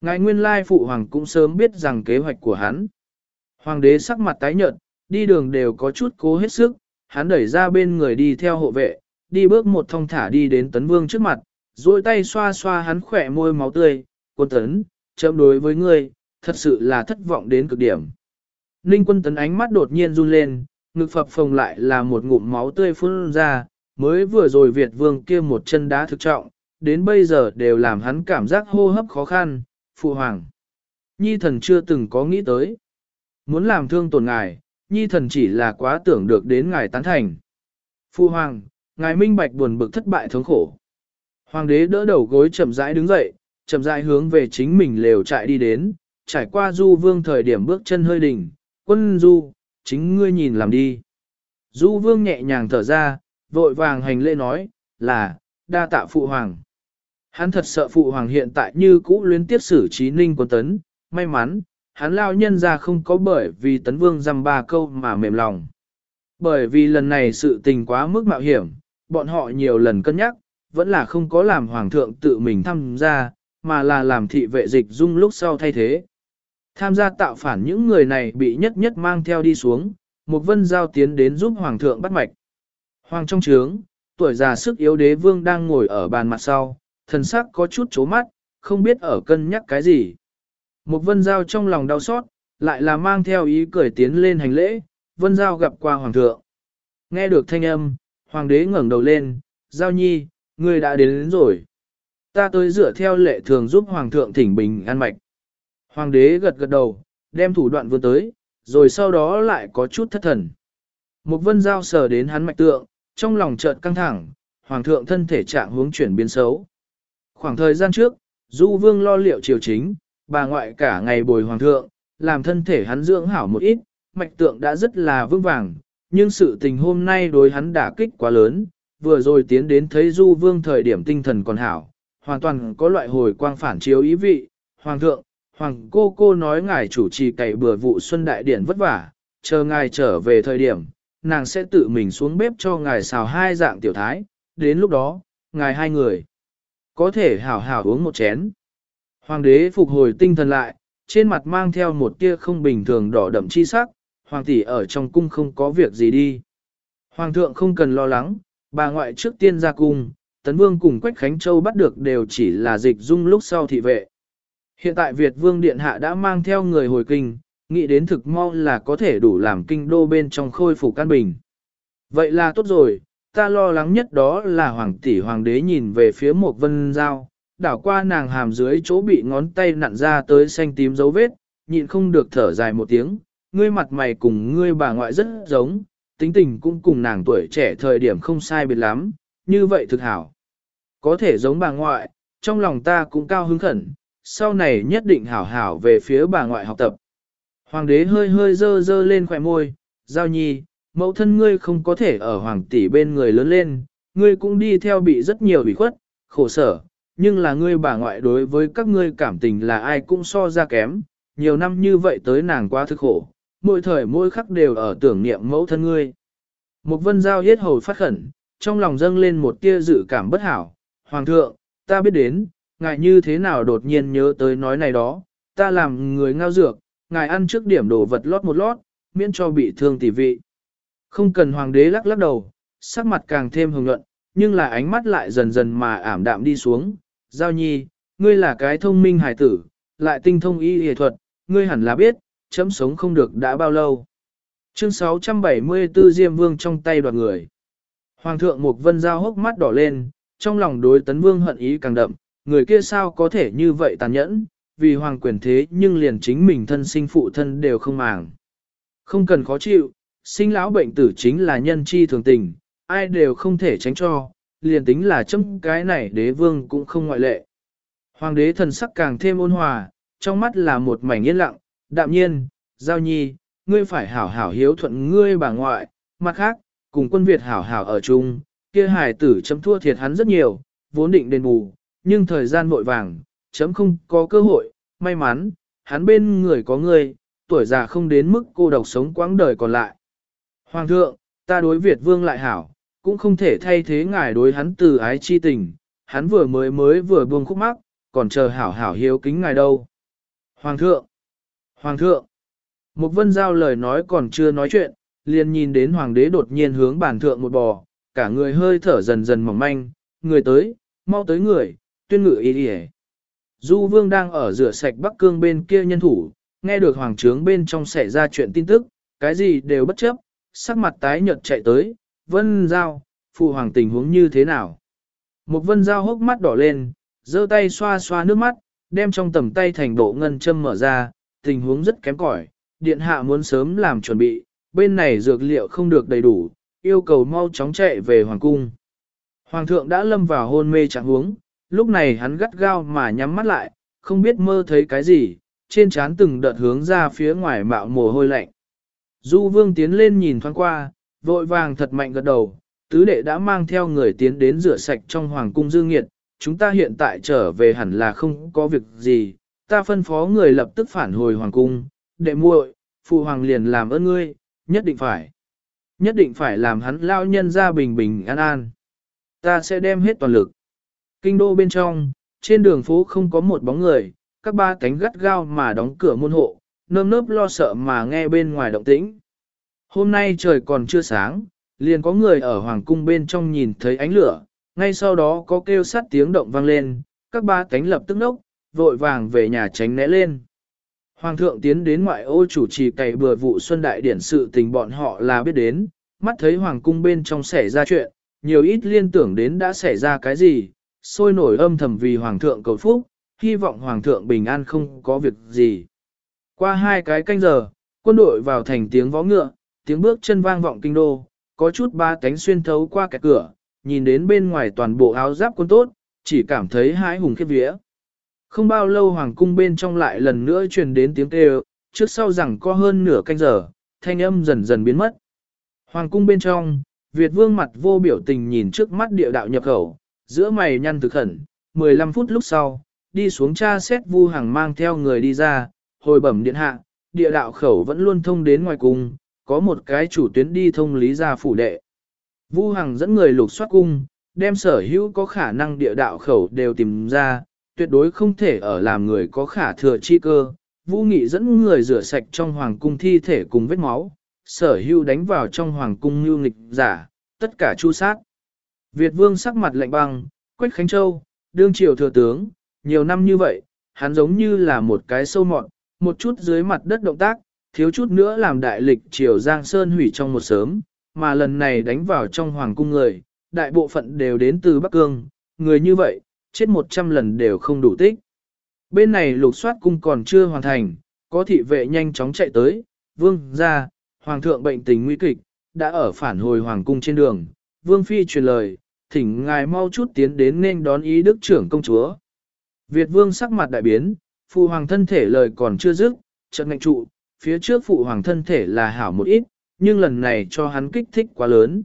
Ngài nguyên lai phụ hoàng cũng sớm biết rằng kế hoạch của hắn. Hoàng đế sắc mặt tái nhợt, đi đường đều có chút cố hết sức, hắn đẩy ra bên người đi theo hộ vệ, đi bước một thong thả đi đến tấn vương trước mặt, duỗi tay xoa xoa hắn khỏe môi máu tươi, quân tấn, chậm đối với ngươi, thật sự là thất vọng đến cực điểm. Ninh quân tấn ánh mắt đột nhiên run lên, ngực phập phồng lại là một ngụm máu tươi phun ra, mới vừa rồi Việt vương kia một chân đá thực trọng, đến bây giờ đều làm hắn cảm giác hô hấp khó khăn, phụ hoàng. Nhi thần chưa từng có nghĩ tới. Muốn làm thương tổn ngài, nhi thần chỉ là quá tưởng được đến ngài tán thành. Phụ hoàng, ngài minh bạch buồn bực thất bại thống khổ. Hoàng đế đỡ đầu gối chậm rãi đứng dậy, chậm rãi hướng về chính mình lều trại đi đến, trải qua du vương thời điểm bước chân hơi đỉnh, quân du, chính ngươi nhìn làm đi. Du vương nhẹ nhàng thở ra, vội vàng hành lễ nói, là, đa tạ phụ hoàng. Hắn thật sợ phụ hoàng hiện tại như cũ luyến tiếp xử trí ninh quân tấn, may mắn, hắn lao nhân ra không có bởi vì tấn vương dăm ba câu mà mềm lòng. Bởi vì lần này sự tình quá mức mạo hiểm, bọn họ nhiều lần cân nhắc, vẫn là không có làm hoàng thượng tự mình tham gia, mà là làm thị vệ dịch dung lúc sau thay thế. Tham gia tạo phản những người này bị nhất nhất mang theo đi xuống, một vân giao tiến đến giúp hoàng thượng bắt mạch. Hoàng trong trướng, tuổi già sức yếu đế vương đang ngồi ở bàn mặt sau, thần sắc có chút chố mắt, không biết ở cân nhắc cái gì. Một vân giao trong lòng đau xót, lại là mang theo ý cười tiến lên hành lễ, vân giao gặp qua hoàng thượng. Nghe được thanh âm, hoàng đế ngẩng đầu lên, giao nhi, ngươi đã đến, đến rồi. Ta tới dựa theo lệ thường giúp hoàng thượng thỉnh bình an mạch. Hoàng đế gật gật đầu, đem thủ đoạn vừa tới, rồi sau đó lại có chút thất thần. Một vân giao sờ đến hắn mạch tượng, trong lòng chợt căng thẳng, hoàng thượng thân thể trạng hướng chuyển biến xấu. Khoảng thời gian trước, Du Vương lo liệu triều chính, bà ngoại cả ngày bồi hoàng thượng, làm thân thể hắn dưỡng hảo một ít, mạch tượng đã rất là vững vàng, nhưng sự tình hôm nay đối hắn đả kích quá lớn, vừa rồi tiến đến thấy Du Vương thời điểm tinh thần còn hảo, hoàn toàn có loại hồi quang phản chiếu ý vị, hoàng thượng, hoàng cô cô nói ngài chủ trì cày bừa vụ xuân đại điển vất vả, chờ ngài trở về thời điểm, nàng sẽ tự mình xuống bếp cho ngài xào hai dạng tiểu thái, đến lúc đó, ngài hai người có thể hảo hảo uống một chén. Hoàng đế phục hồi tinh thần lại, trên mặt mang theo một tia không bình thường đỏ đậm chi sắc, hoàng tỷ ở trong cung không có việc gì đi. Hoàng thượng không cần lo lắng, bà ngoại trước tiên ra cung, tấn vương cùng Quách Khánh Châu bắt được đều chỉ là dịch dung lúc sau thị vệ. Hiện tại Việt vương điện hạ đã mang theo người hồi kinh, nghĩ đến thực mau là có thể đủ làm kinh đô bên trong khôi phục căn bình. Vậy là tốt rồi, ta lo lắng nhất đó là hoàng tỷ hoàng đế nhìn về phía một vân giao, đảo qua nàng hàm dưới chỗ bị ngón tay nặn ra tới xanh tím dấu vết, nhịn không được thở dài một tiếng, ngươi mặt mày cùng ngươi bà ngoại rất giống, tính tình cũng cùng nàng tuổi trẻ thời điểm không sai biệt lắm, như vậy thực hảo. Có thể giống bà ngoại, trong lòng ta cũng cao hứng khẩn, sau này nhất định hảo hảo về phía bà ngoại học tập. Hoàng đế hơi hơi dơ dơ lên khỏe môi, giao nhi, mẫu thân ngươi không có thể ở hoàng tỷ bên người lớn lên, ngươi cũng đi theo bị rất nhiều bị khuất, khổ sở, nhưng là ngươi bà ngoại đối với các ngươi cảm tình là ai cũng so ra kém, nhiều năm như vậy tới nàng quá thức khổ, mỗi thời mỗi khắc đều ở tưởng niệm mẫu thân ngươi. Một vân giao hết hầu phát khẩn, trong lòng dâng lên một tia dự cảm bất hảo. Hoàng thượng, ta biết đến, ngài như thế nào đột nhiên nhớ tới nói này đó, ta làm người ngao dược, ngài ăn trước điểm đồ vật lót một lót, miễn cho bị thương tỷ vị. Không cần hoàng đế lắc lắc đầu, sắc mặt càng thêm hồng nhuận, nhưng là ánh mắt lại dần dần mà ảm đạm đi xuống. Giao nhi, ngươi là cái thông minh hài tử, lại tinh thông y y thuật, ngươi hẳn là biết, chấm sống không được đã bao lâu. Chương 674 Diêm Vương trong tay đoạt người. Hoàng thượng Mục Vân Giao hốc mắt đỏ lên, trong lòng đối tấn vương hận ý càng đậm, người kia sao có thể như vậy tàn nhẫn, vì hoàng quyền thế nhưng liền chính mình thân sinh phụ thân đều không màng. Không cần khó chịu, sinh lão bệnh tử chính là nhân chi thường tình, ai đều không thể tránh cho, liền tính là chấm cái này đế vương cũng không ngoại lệ. Hoàng đế thần sắc càng thêm ôn hòa, trong mắt là một mảnh yên lặng, đạm nhiên, giao nhi, ngươi phải hảo hảo hiếu thuận ngươi bà ngoại, mặt khác, cùng quân Việt hảo hảo ở chung, kia hài tử chấm thua thiệt hắn rất nhiều, vốn định đền bù, nhưng thời gian vội vàng, chấm không có cơ hội, may mắn, hắn bên người có ngươi, tuổi già không đến mức cô độc sống quãng đời còn lại. Hoàng thượng, ta đối Việt vương lại hảo, cũng không thể thay thế ngài đối hắn từ ái chi tình, hắn vừa mới mới vừa buông khúc mắc, còn chờ hảo hảo hiếu kính ngài đâu. Hoàng thượng, Hoàng thượng, Mục vân giao lời nói còn chưa nói chuyện, liền nhìn đến hoàng đế đột nhiên hướng bản thượng một bò, cả người hơi thở dần dần mỏng manh, người tới, mau tới người, tuyên ngự ý đi Du vương đang ở rửa sạch bắc cương bên kia nhân thủ, nghe được hoàng trướng bên trong xảy ra chuyện tin tức, cái gì đều bất chấp, sắc mặt tái nhợt chạy tới, vân giao, phụ hoàng tình huống như thế nào. Mục vân giao hốc mắt đỏ lên, giơ tay xoa xoa nước mắt, đem trong tầm tay thành bộ ngân châm mở ra, tình huống rất kém cỏi, điện hạ muốn sớm làm chuẩn bị, bên này dược liệu không được đầy đủ, yêu cầu mau chóng chạy về hoàng cung. Hoàng thượng đã lâm vào hôn mê trạng huống, lúc này hắn gắt gao mà nhắm mắt lại, không biết mơ thấy cái gì, trên trán từng đợt hướng ra phía ngoài mạo mồ hôi lạnh. Du vương tiến lên nhìn thoáng qua, vội vàng thật mạnh gật đầu, tứ đệ đã mang theo người tiến đến rửa sạch trong hoàng cung dương nghiệt, chúng ta hiện tại trở về hẳn là không có việc gì, ta phân phó người lập tức phản hồi hoàng cung, đệ muội, phụ hoàng liền làm ơn ngươi, nhất định phải. Nhất định phải làm hắn lao nhân ra bình bình an an. Ta sẽ đem hết toàn lực. Kinh đô bên trong, trên đường phố không có một bóng người, các ba cánh gắt gao mà đóng cửa môn hộ, nơm nớp lo sợ mà nghe bên ngoài động tĩnh. Hôm nay trời còn chưa sáng, liền có người ở hoàng cung bên trong nhìn thấy ánh lửa, ngay sau đó có kêu sát tiếng động vang lên, các ba cánh lập tức nốc, vội vàng về nhà tránh né lên. Hoàng thượng tiến đến ngoại ô chủ trì cày bừa vụ xuân đại điển sự tình bọn họ là biết đến, mắt thấy hoàng cung bên trong xảy ra chuyện, nhiều ít liên tưởng đến đã xảy ra cái gì, sôi nổi âm thầm vì hoàng thượng cầu phúc, hy vọng hoàng thượng bình an không có việc gì. Qua hai cái canh giờ, quân đội vào thành tiếng vó ngựa, tiếng bước chân vang vọng kinh đô, có chút ba cánh xuyên thấu qua cái cửa, nhìn đến bên ngoài toàn bộ áo giáp quân tốt, chỉ cảm thấy hãi hùng khiếp vía. Không bao lâu hoàng cung bên trong lại lần nữa truyền đến tiếng kêu, trước sau rằng có hơn nửa canh giờ, thanh âm dần dần biến mất. Hoàng cung bên trong, Việt vương mặt vô biểu tình nhìn trước mắt địa đạo nhập khẩu, giữa mày nhăn thực khẩn, 15 phút lúc sau, đi xuống tra xét vu hàng mang theo người đi ra, hồi bẩm điện hạ, địa đạo khẩu vẫn luôn thông đến ngoài cung, có một cái chủ tuyến đi thông lý ra phủ đệ. Vu Hằng dẫn người lục soát cung, đem sở hữu có khả năng địa đạo khẩu đều tìm ra, tuyệt đối không thể ở làm người có khả thừa chi cơ. Vũ Nghị dẫn người rửa sạch trong hoàng cung thi thể cùng vết máu, sở hưu đánh vào trong hoàng cung như nghịch giả, tất cả chu sát. Việt vương sắc mặt lạnh băng, Quách Khánh Châu, đương triều thừa tướng, nhiều năm như vậy, hắn giống như là một cái sâu mọn, một chút dưới mặt đất động tác, thiếu chút nữa làm đại lịch triều Giang Sơn hủy trong một sớm, mà lần này đánh vào trong hoàng cung người, đại bộ phận đều đến từ Bắc Cương, người như vậy, chết một trăm lần đều không đủ tích. Bên này lục soát cung còn chưa hoàn thành, có thị vệ nhanh chóng chạy tới, vương ra, hoàng thượng bệnh tình nguy kịch, đã ở phản hồi hoàng cung trên đường, vương phi truyền lời, thỉnh ngài mau chút tiến đến nên đón ý đức trưởng công chúa. Việt vương sắc mặt đại biến, phụ hoàng thân thể lời còn chưa dứt, trận ngạnh trụ, phía trước phụ hoàng thân thể là hảo một ít, nhưng lần này cho hắn kích thích quá lớn.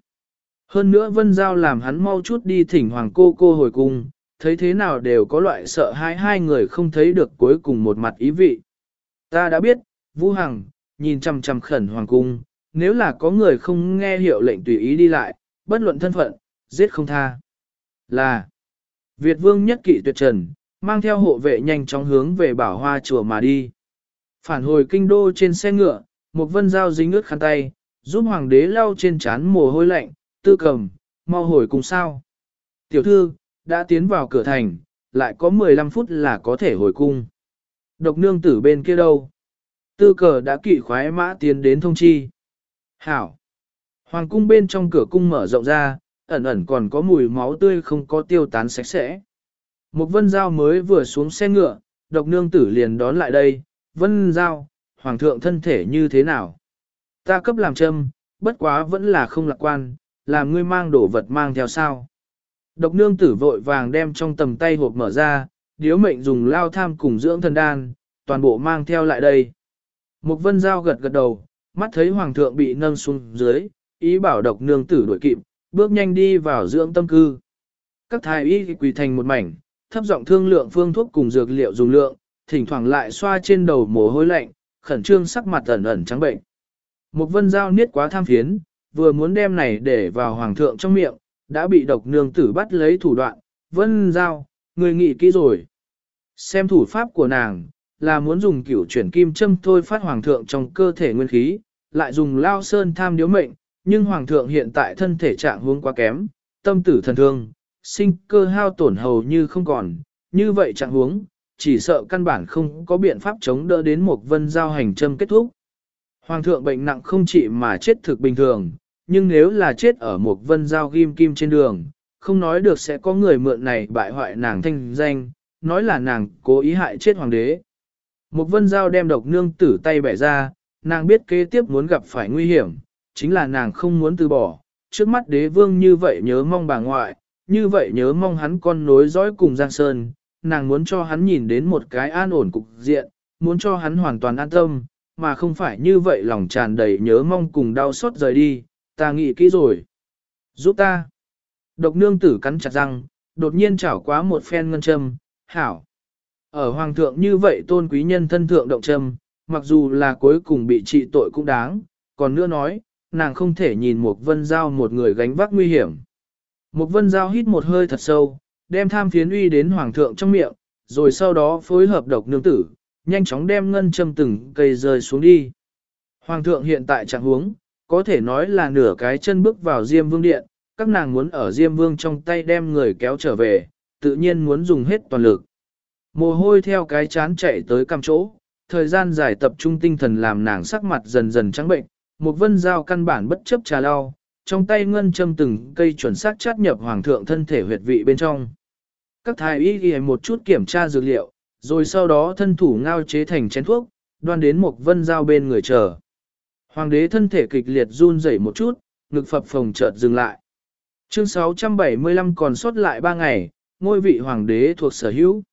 Hơn nữa Vân Giao làm hắn mau chút đi thỉnh hoàng cô cô hồi cung, thấy thế nào đều có loại sợ hai hai người không thấy được cuối cùng một mặt ý vị. Ta đã biết, Vũ Hằng, nhìn chằm chằm khẩn hoàng cung, nếu là có người không nghe hiệu lệnh tùy ý đi lại, bất luận thân phận, giết không tha. Là, Việt vương nhất kỵ tuyệt trần, mang theo hộ vệ nhanh chóng hướng về bảo hoa chùa mà đi. Phản hồi kinh đô trên xe ngựa, một vân dao dính ướt khăn tay, giúp hoàng đế lau trên trán mồ hôi lạnh, tư cầm, mau hồi cùng sao. Tiểu thư, đã tiến vào cửa thành, lại có 15 phút là có thể hồi cung. Độc nương tử bên kia đâu? Tư cờ đã kỵ khoái mã tiến đến thông chi. Hảo! Hoàng cung bên trong cửa cung mở rộng ra, ẩn ẩn còn có mùi máu tươi không có tiêu tán sạch sẽ. Một vân giao mới vừa xuống xe ngựa, độc nương tử liền đón lại đây. Vân giao, hoàng thượng thân thể như thế nào? Ta cấp làm châm, bất quá vẫn là không lạc quan, làm ngươi mang đồ vật mang theo sao. Độc nương tử vội vàng đem trong tầm tay hộp mở ra, điếu mệnh dùng lao tham cùng dưỡng thần đan, toàn bộ mang theo lại đây. Mục vân giao gật gật đầu, mắt thấy hoàng thượng bị nâng xuống dưới, ý bảo độc nương tử đuổi kịp, bước nhanh đi vào dưỡng tâm cư. Các thái y quỳ thành một mảnh, thấp giọng thương lượng phương thuốc cùng dược liệu dùng lượng, thỉnh thoảng lại xoa trên đầu mồ hôi lạnh, khẩn trương sắc mặt ẩn ẩn trắng bệnh. Mục vân giao niết quá tham phiến, vừa muốn đem này để vào hoàng thượng trong miệng, đã bị độc nương tử bắt lấy thủ đoạn, vân giao, người nghĩ kỹ rồi. Xem thủ pháp của nàng, là muốn dùng kiểu chuyển kim châm thôi phát hoàng thượng trong cơ thể nguyên khí, lại dùng lao sơn tham điếu mệnh, nhưng hoàng thượng hiện tại thân thể trạng huống quá kém, tâm tử thần thương, sinh cơ hao tổn hầu như không còn, như vậy trạng huống, chỉ sợ căn bản không có biện pháp chống đỡ đến một vân giao hành châm kết thúc. Hoàng thượng bệnh nặng không chỉ mà chết thực bình thường, nhưng nếu là chết ở một vân giao ghim kim trên đường, không nói được sẽ có người mượn này bại hoại nàng thanh danh, nói là nàng cố ý hại chết hoàng đế. Một vân giao đem độc nương tử tay bẻ ra, nàng biết kế tiếp muốn gặp phải nguy hiểm, chính là nàng không muốn từ bỏ, trước mắt đế vương như vậy nhớ mong bà ngoại, như vậy nhớ mong hắn con nối dõi cùng Giang Sơn, nàng muốn cho hắn nhìn đến một cái an ổn cục diện, muốn cho hắn hoàn toàn an tâm, mà không phải như vậy lòng tràn đầy nhớ mong cùng đau xót rời đi, ta nghĩ kỹ rồi. Giúp ta. Độc nương tử cắn chặt răng, đột nhiên chảo quá một phen ngân châm, hảo. Ở hoàng thượng như vậy tôn quý nhân thân thượng động châm, mặc dù là cuối cùng bị trị tội cũng đáng, còn nữa nói, nàng không thể nhìn một vân giao một người gánh vác nguy hiểm. Một vân giao hít một hơi thật sâu, đem tham phiến uy đến hoàng thượng trong miệng, rồi sau đó phối hợp độc nương tử, nhanh chóng đem ngân châm từng cây rơi xuống đi. Hoàng thượng hiện tại trạng huống, có thể nói là nửa cái chân bước vào Diêm Vương Điện, các nàng muốn ở Diêm Vương trong tay đem người kéo trở về, tự nhiên muốn dùng hết toàn lực. Mồ hôi theo cái chán chạy tới cam chỗ, thời gian dài tập trung tinh thần làm nàng sắc mặt dần dần trắng bệnh, một vân dao căn bản bất chấp trà lao, trong tay ngân châm từng cây chuẩn xác chát nhập hoàng thượng thân thể huyệt vị bên trong. Các thái y ghi một chút kiểm tra dược liệu, rồi sau đó thân thủ ngao chế thành chén thuốc, đoan đến một vân dao bên người chờ. Hoàng đế thân thể kịch liệt run rẩy một chút, ngực phập phồng chợt dừng lại. Chương 675 còn sót lại 3 ngày, ngôi vị hoàng đế thuộc sở hữu.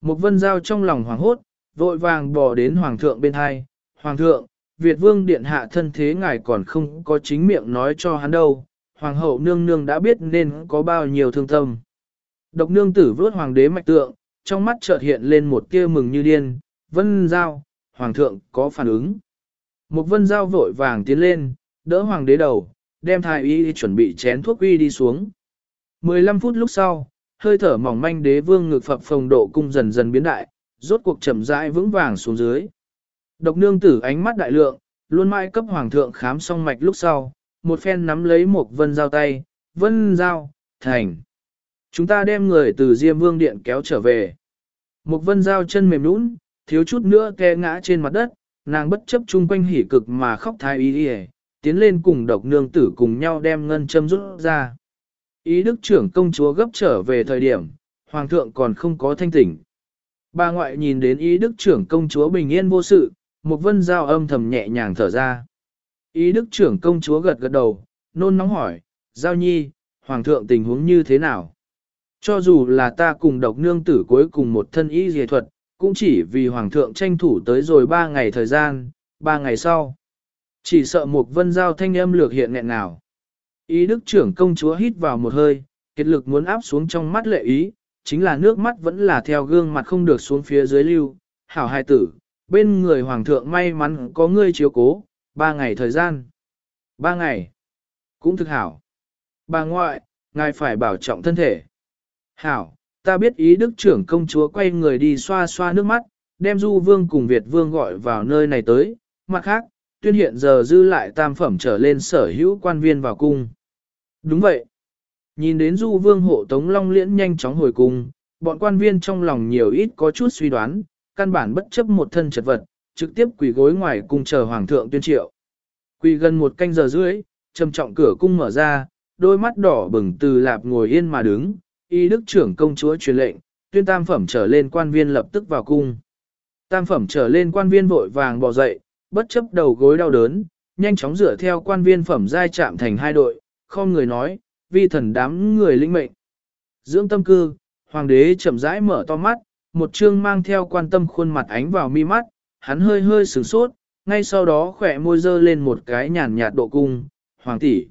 Một vân giao trong lòng hoàng hốt, vội vàng bỏ đến hoàng thượng bên hai. Hoàng thượng, Việt vương điện hạ thân thế ngài còn không có chính miệng nói cho hắn đâu. Hoàng hậu nương nương đã biết nên có bao nhiêu thương tâm. Độc nương tử vớt hoàng đế mạch tượng, trong mắt chợt hiện lên một tia mừng như điên. Vân giao, hoàng thượng có phản ứng. Một vân giao vội vàng tiến lên, đỡ hoàng đế đầu, đem thái y chuẩn bị chén thuốc uy đi xuống. 15 phút lúc sau, hơi thở mỏng manh đế vương ngực phập phồng độ cung dần dần biến đại, rốt cuộc chậm rãi vững vàng xuống dưới. Độc nương tử ánh mắt đại lượng, luôn mãi cấp hoàng thượng khám xong mạch lúc sau, một phen nắm lấy một vân giao tay, vân giao, thành. Chúng ta đem người từ Diêm Vương Điện kéo trở về. Một vân giao chân mềm nũng, thiếu chút nữa ke ngã trên mặt đất, nàng bất chấp chung quanh hỉ cực mà khóc thái ý đi tiến lên cùng độc nương tử cùng nhau đem ngân châm rút ra. Ý đức trưởng công chúa gấp trở về thời điểm, hoàng thượng còn không có thanh tỉnh. Bà ngoại nhìn đến ý đức trưởng công chúa bình yên vô sự, một vân giao âm thầm nhẹ nhàng thở ra. Ý đức trưởng công chúa gật gật đầu, nôn nóng hỏi, giao nhi, hoàng thượng tình huống như thế nào? Cho dù là ta cùng độc nương tử cuối cùng một thân y dề thuật, cũng chỉ vì hoàng thượng tranh thủ tới rồi ba ngày thời gian, ba ngày sau. Chỉ sợ một vân giao thanh âm lược hiện nghẹn nào. Ý đức trưởng công chúa hít vào một hơi, kết lực muốn áp xuống trong mắt lệ ý, chính là nước mắt vẫn là theo gương mặt không được xuống phía dưới lưu. Hảo hai tử, bên người hoàng thượng may mắn có ngươi chiếu cố, ba ngày thời gian. Ba ngày. Cũng thực hảo. Bà ngoại, ngài phải bảo trọng thân thể. Hảo, ta biết ý đức trưởng công chúa quay người đi xoa xoa nước mắt, đem du vương cùng Việt vương gọi vào nơi này tới. Mặt khác, tuyên hiện giờ dư lại tam phẩm trở lên sở hữu quan viên vào cung. Đúng vậy. Nhìn đến du vương hộ tống long liễn nhanh chóng hồi cung, bọn quan viên trong lòng nhiều ít có chút suy đoán, căn bản bất chấp một thân chật vật, trực tiếp quỳ gối ngoài cung chờ hoàng thượng tuyên triệu. Quỳ gần một canh giờ rưỡi, trầm trọng cửa cung mở ra, đôi mắt đỏ bừng từ lạp ngồi yên mà đứng, y đức trưởng công chúa truyền lệnh, tuyên tam phẩm trở lên quan viên lập tức vào cung. Tam phẩm trở lên quan viên vội vàng bỏ dậy, bất chấp đầu gối đau đớn, nhanh chóng rửa theo quan viên phẩm giai chạm thành hai đội, không người nói, vi thần đám người linh mệnh. Dưỡng tâm cư, hoàng đế chậm rãi mở to mắt, một chương mang theo quan tâm khuôn mặt ánh vào mi mắt, hắn hơi hơi sửng sốt, ngay sau đó khỏe môi dơ lên một cái nhàn nhạt độ cung, hoàng tỷ.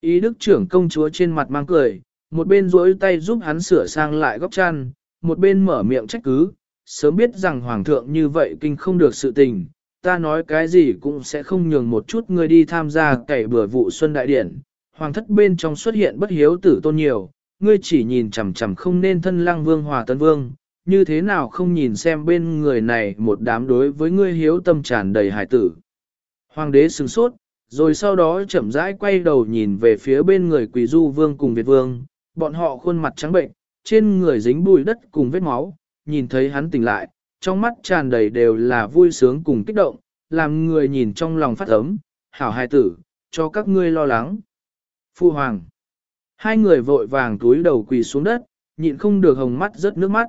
Ý đức trưởng công chúa trên mặt mang cười, một bên duỗi tay giúp hắn sửa sang lại góc chăn, một bên mở miệng trách cứ, sớm biết rằng hoàng thượng như vậy kinh không được sự tình, ta nói cái gì cũng sẽ không nhường một chút người đi tham gia cày bừa vụ xuân đại điển. Hoàng thất bên trong xuất hiện bất hiếu tử tôn nhiều, ngươi chỉ nhìn chằm chằm không nên thân lăng vương hòa tân vương, như thế nào không nhìn xem bên người này một đám đối với ngươi hiếu tâm tràn đầy hải tử. Hoàng đế sừng sốt, rồi sau đó chậm rãi quay đầu nhìn về phía bên người quỷ du vương cùng Việt vương, bọn họ khuôn mặt trắng bệnh, trên người dính bụi đất cùng vết máu, nhìn thấy hắn tỉnh lại, trong mắt tràn đầy đều là vui sướng cùng kích động, làm người nhìn trong lòng phát ấm, hảo hài tử, cho các ngươi lo lắng. Phu Hoàng Hai người vội vàng túi đầu quỳ xuống đất, nhịn không được hồng mắt rớt nước mắt.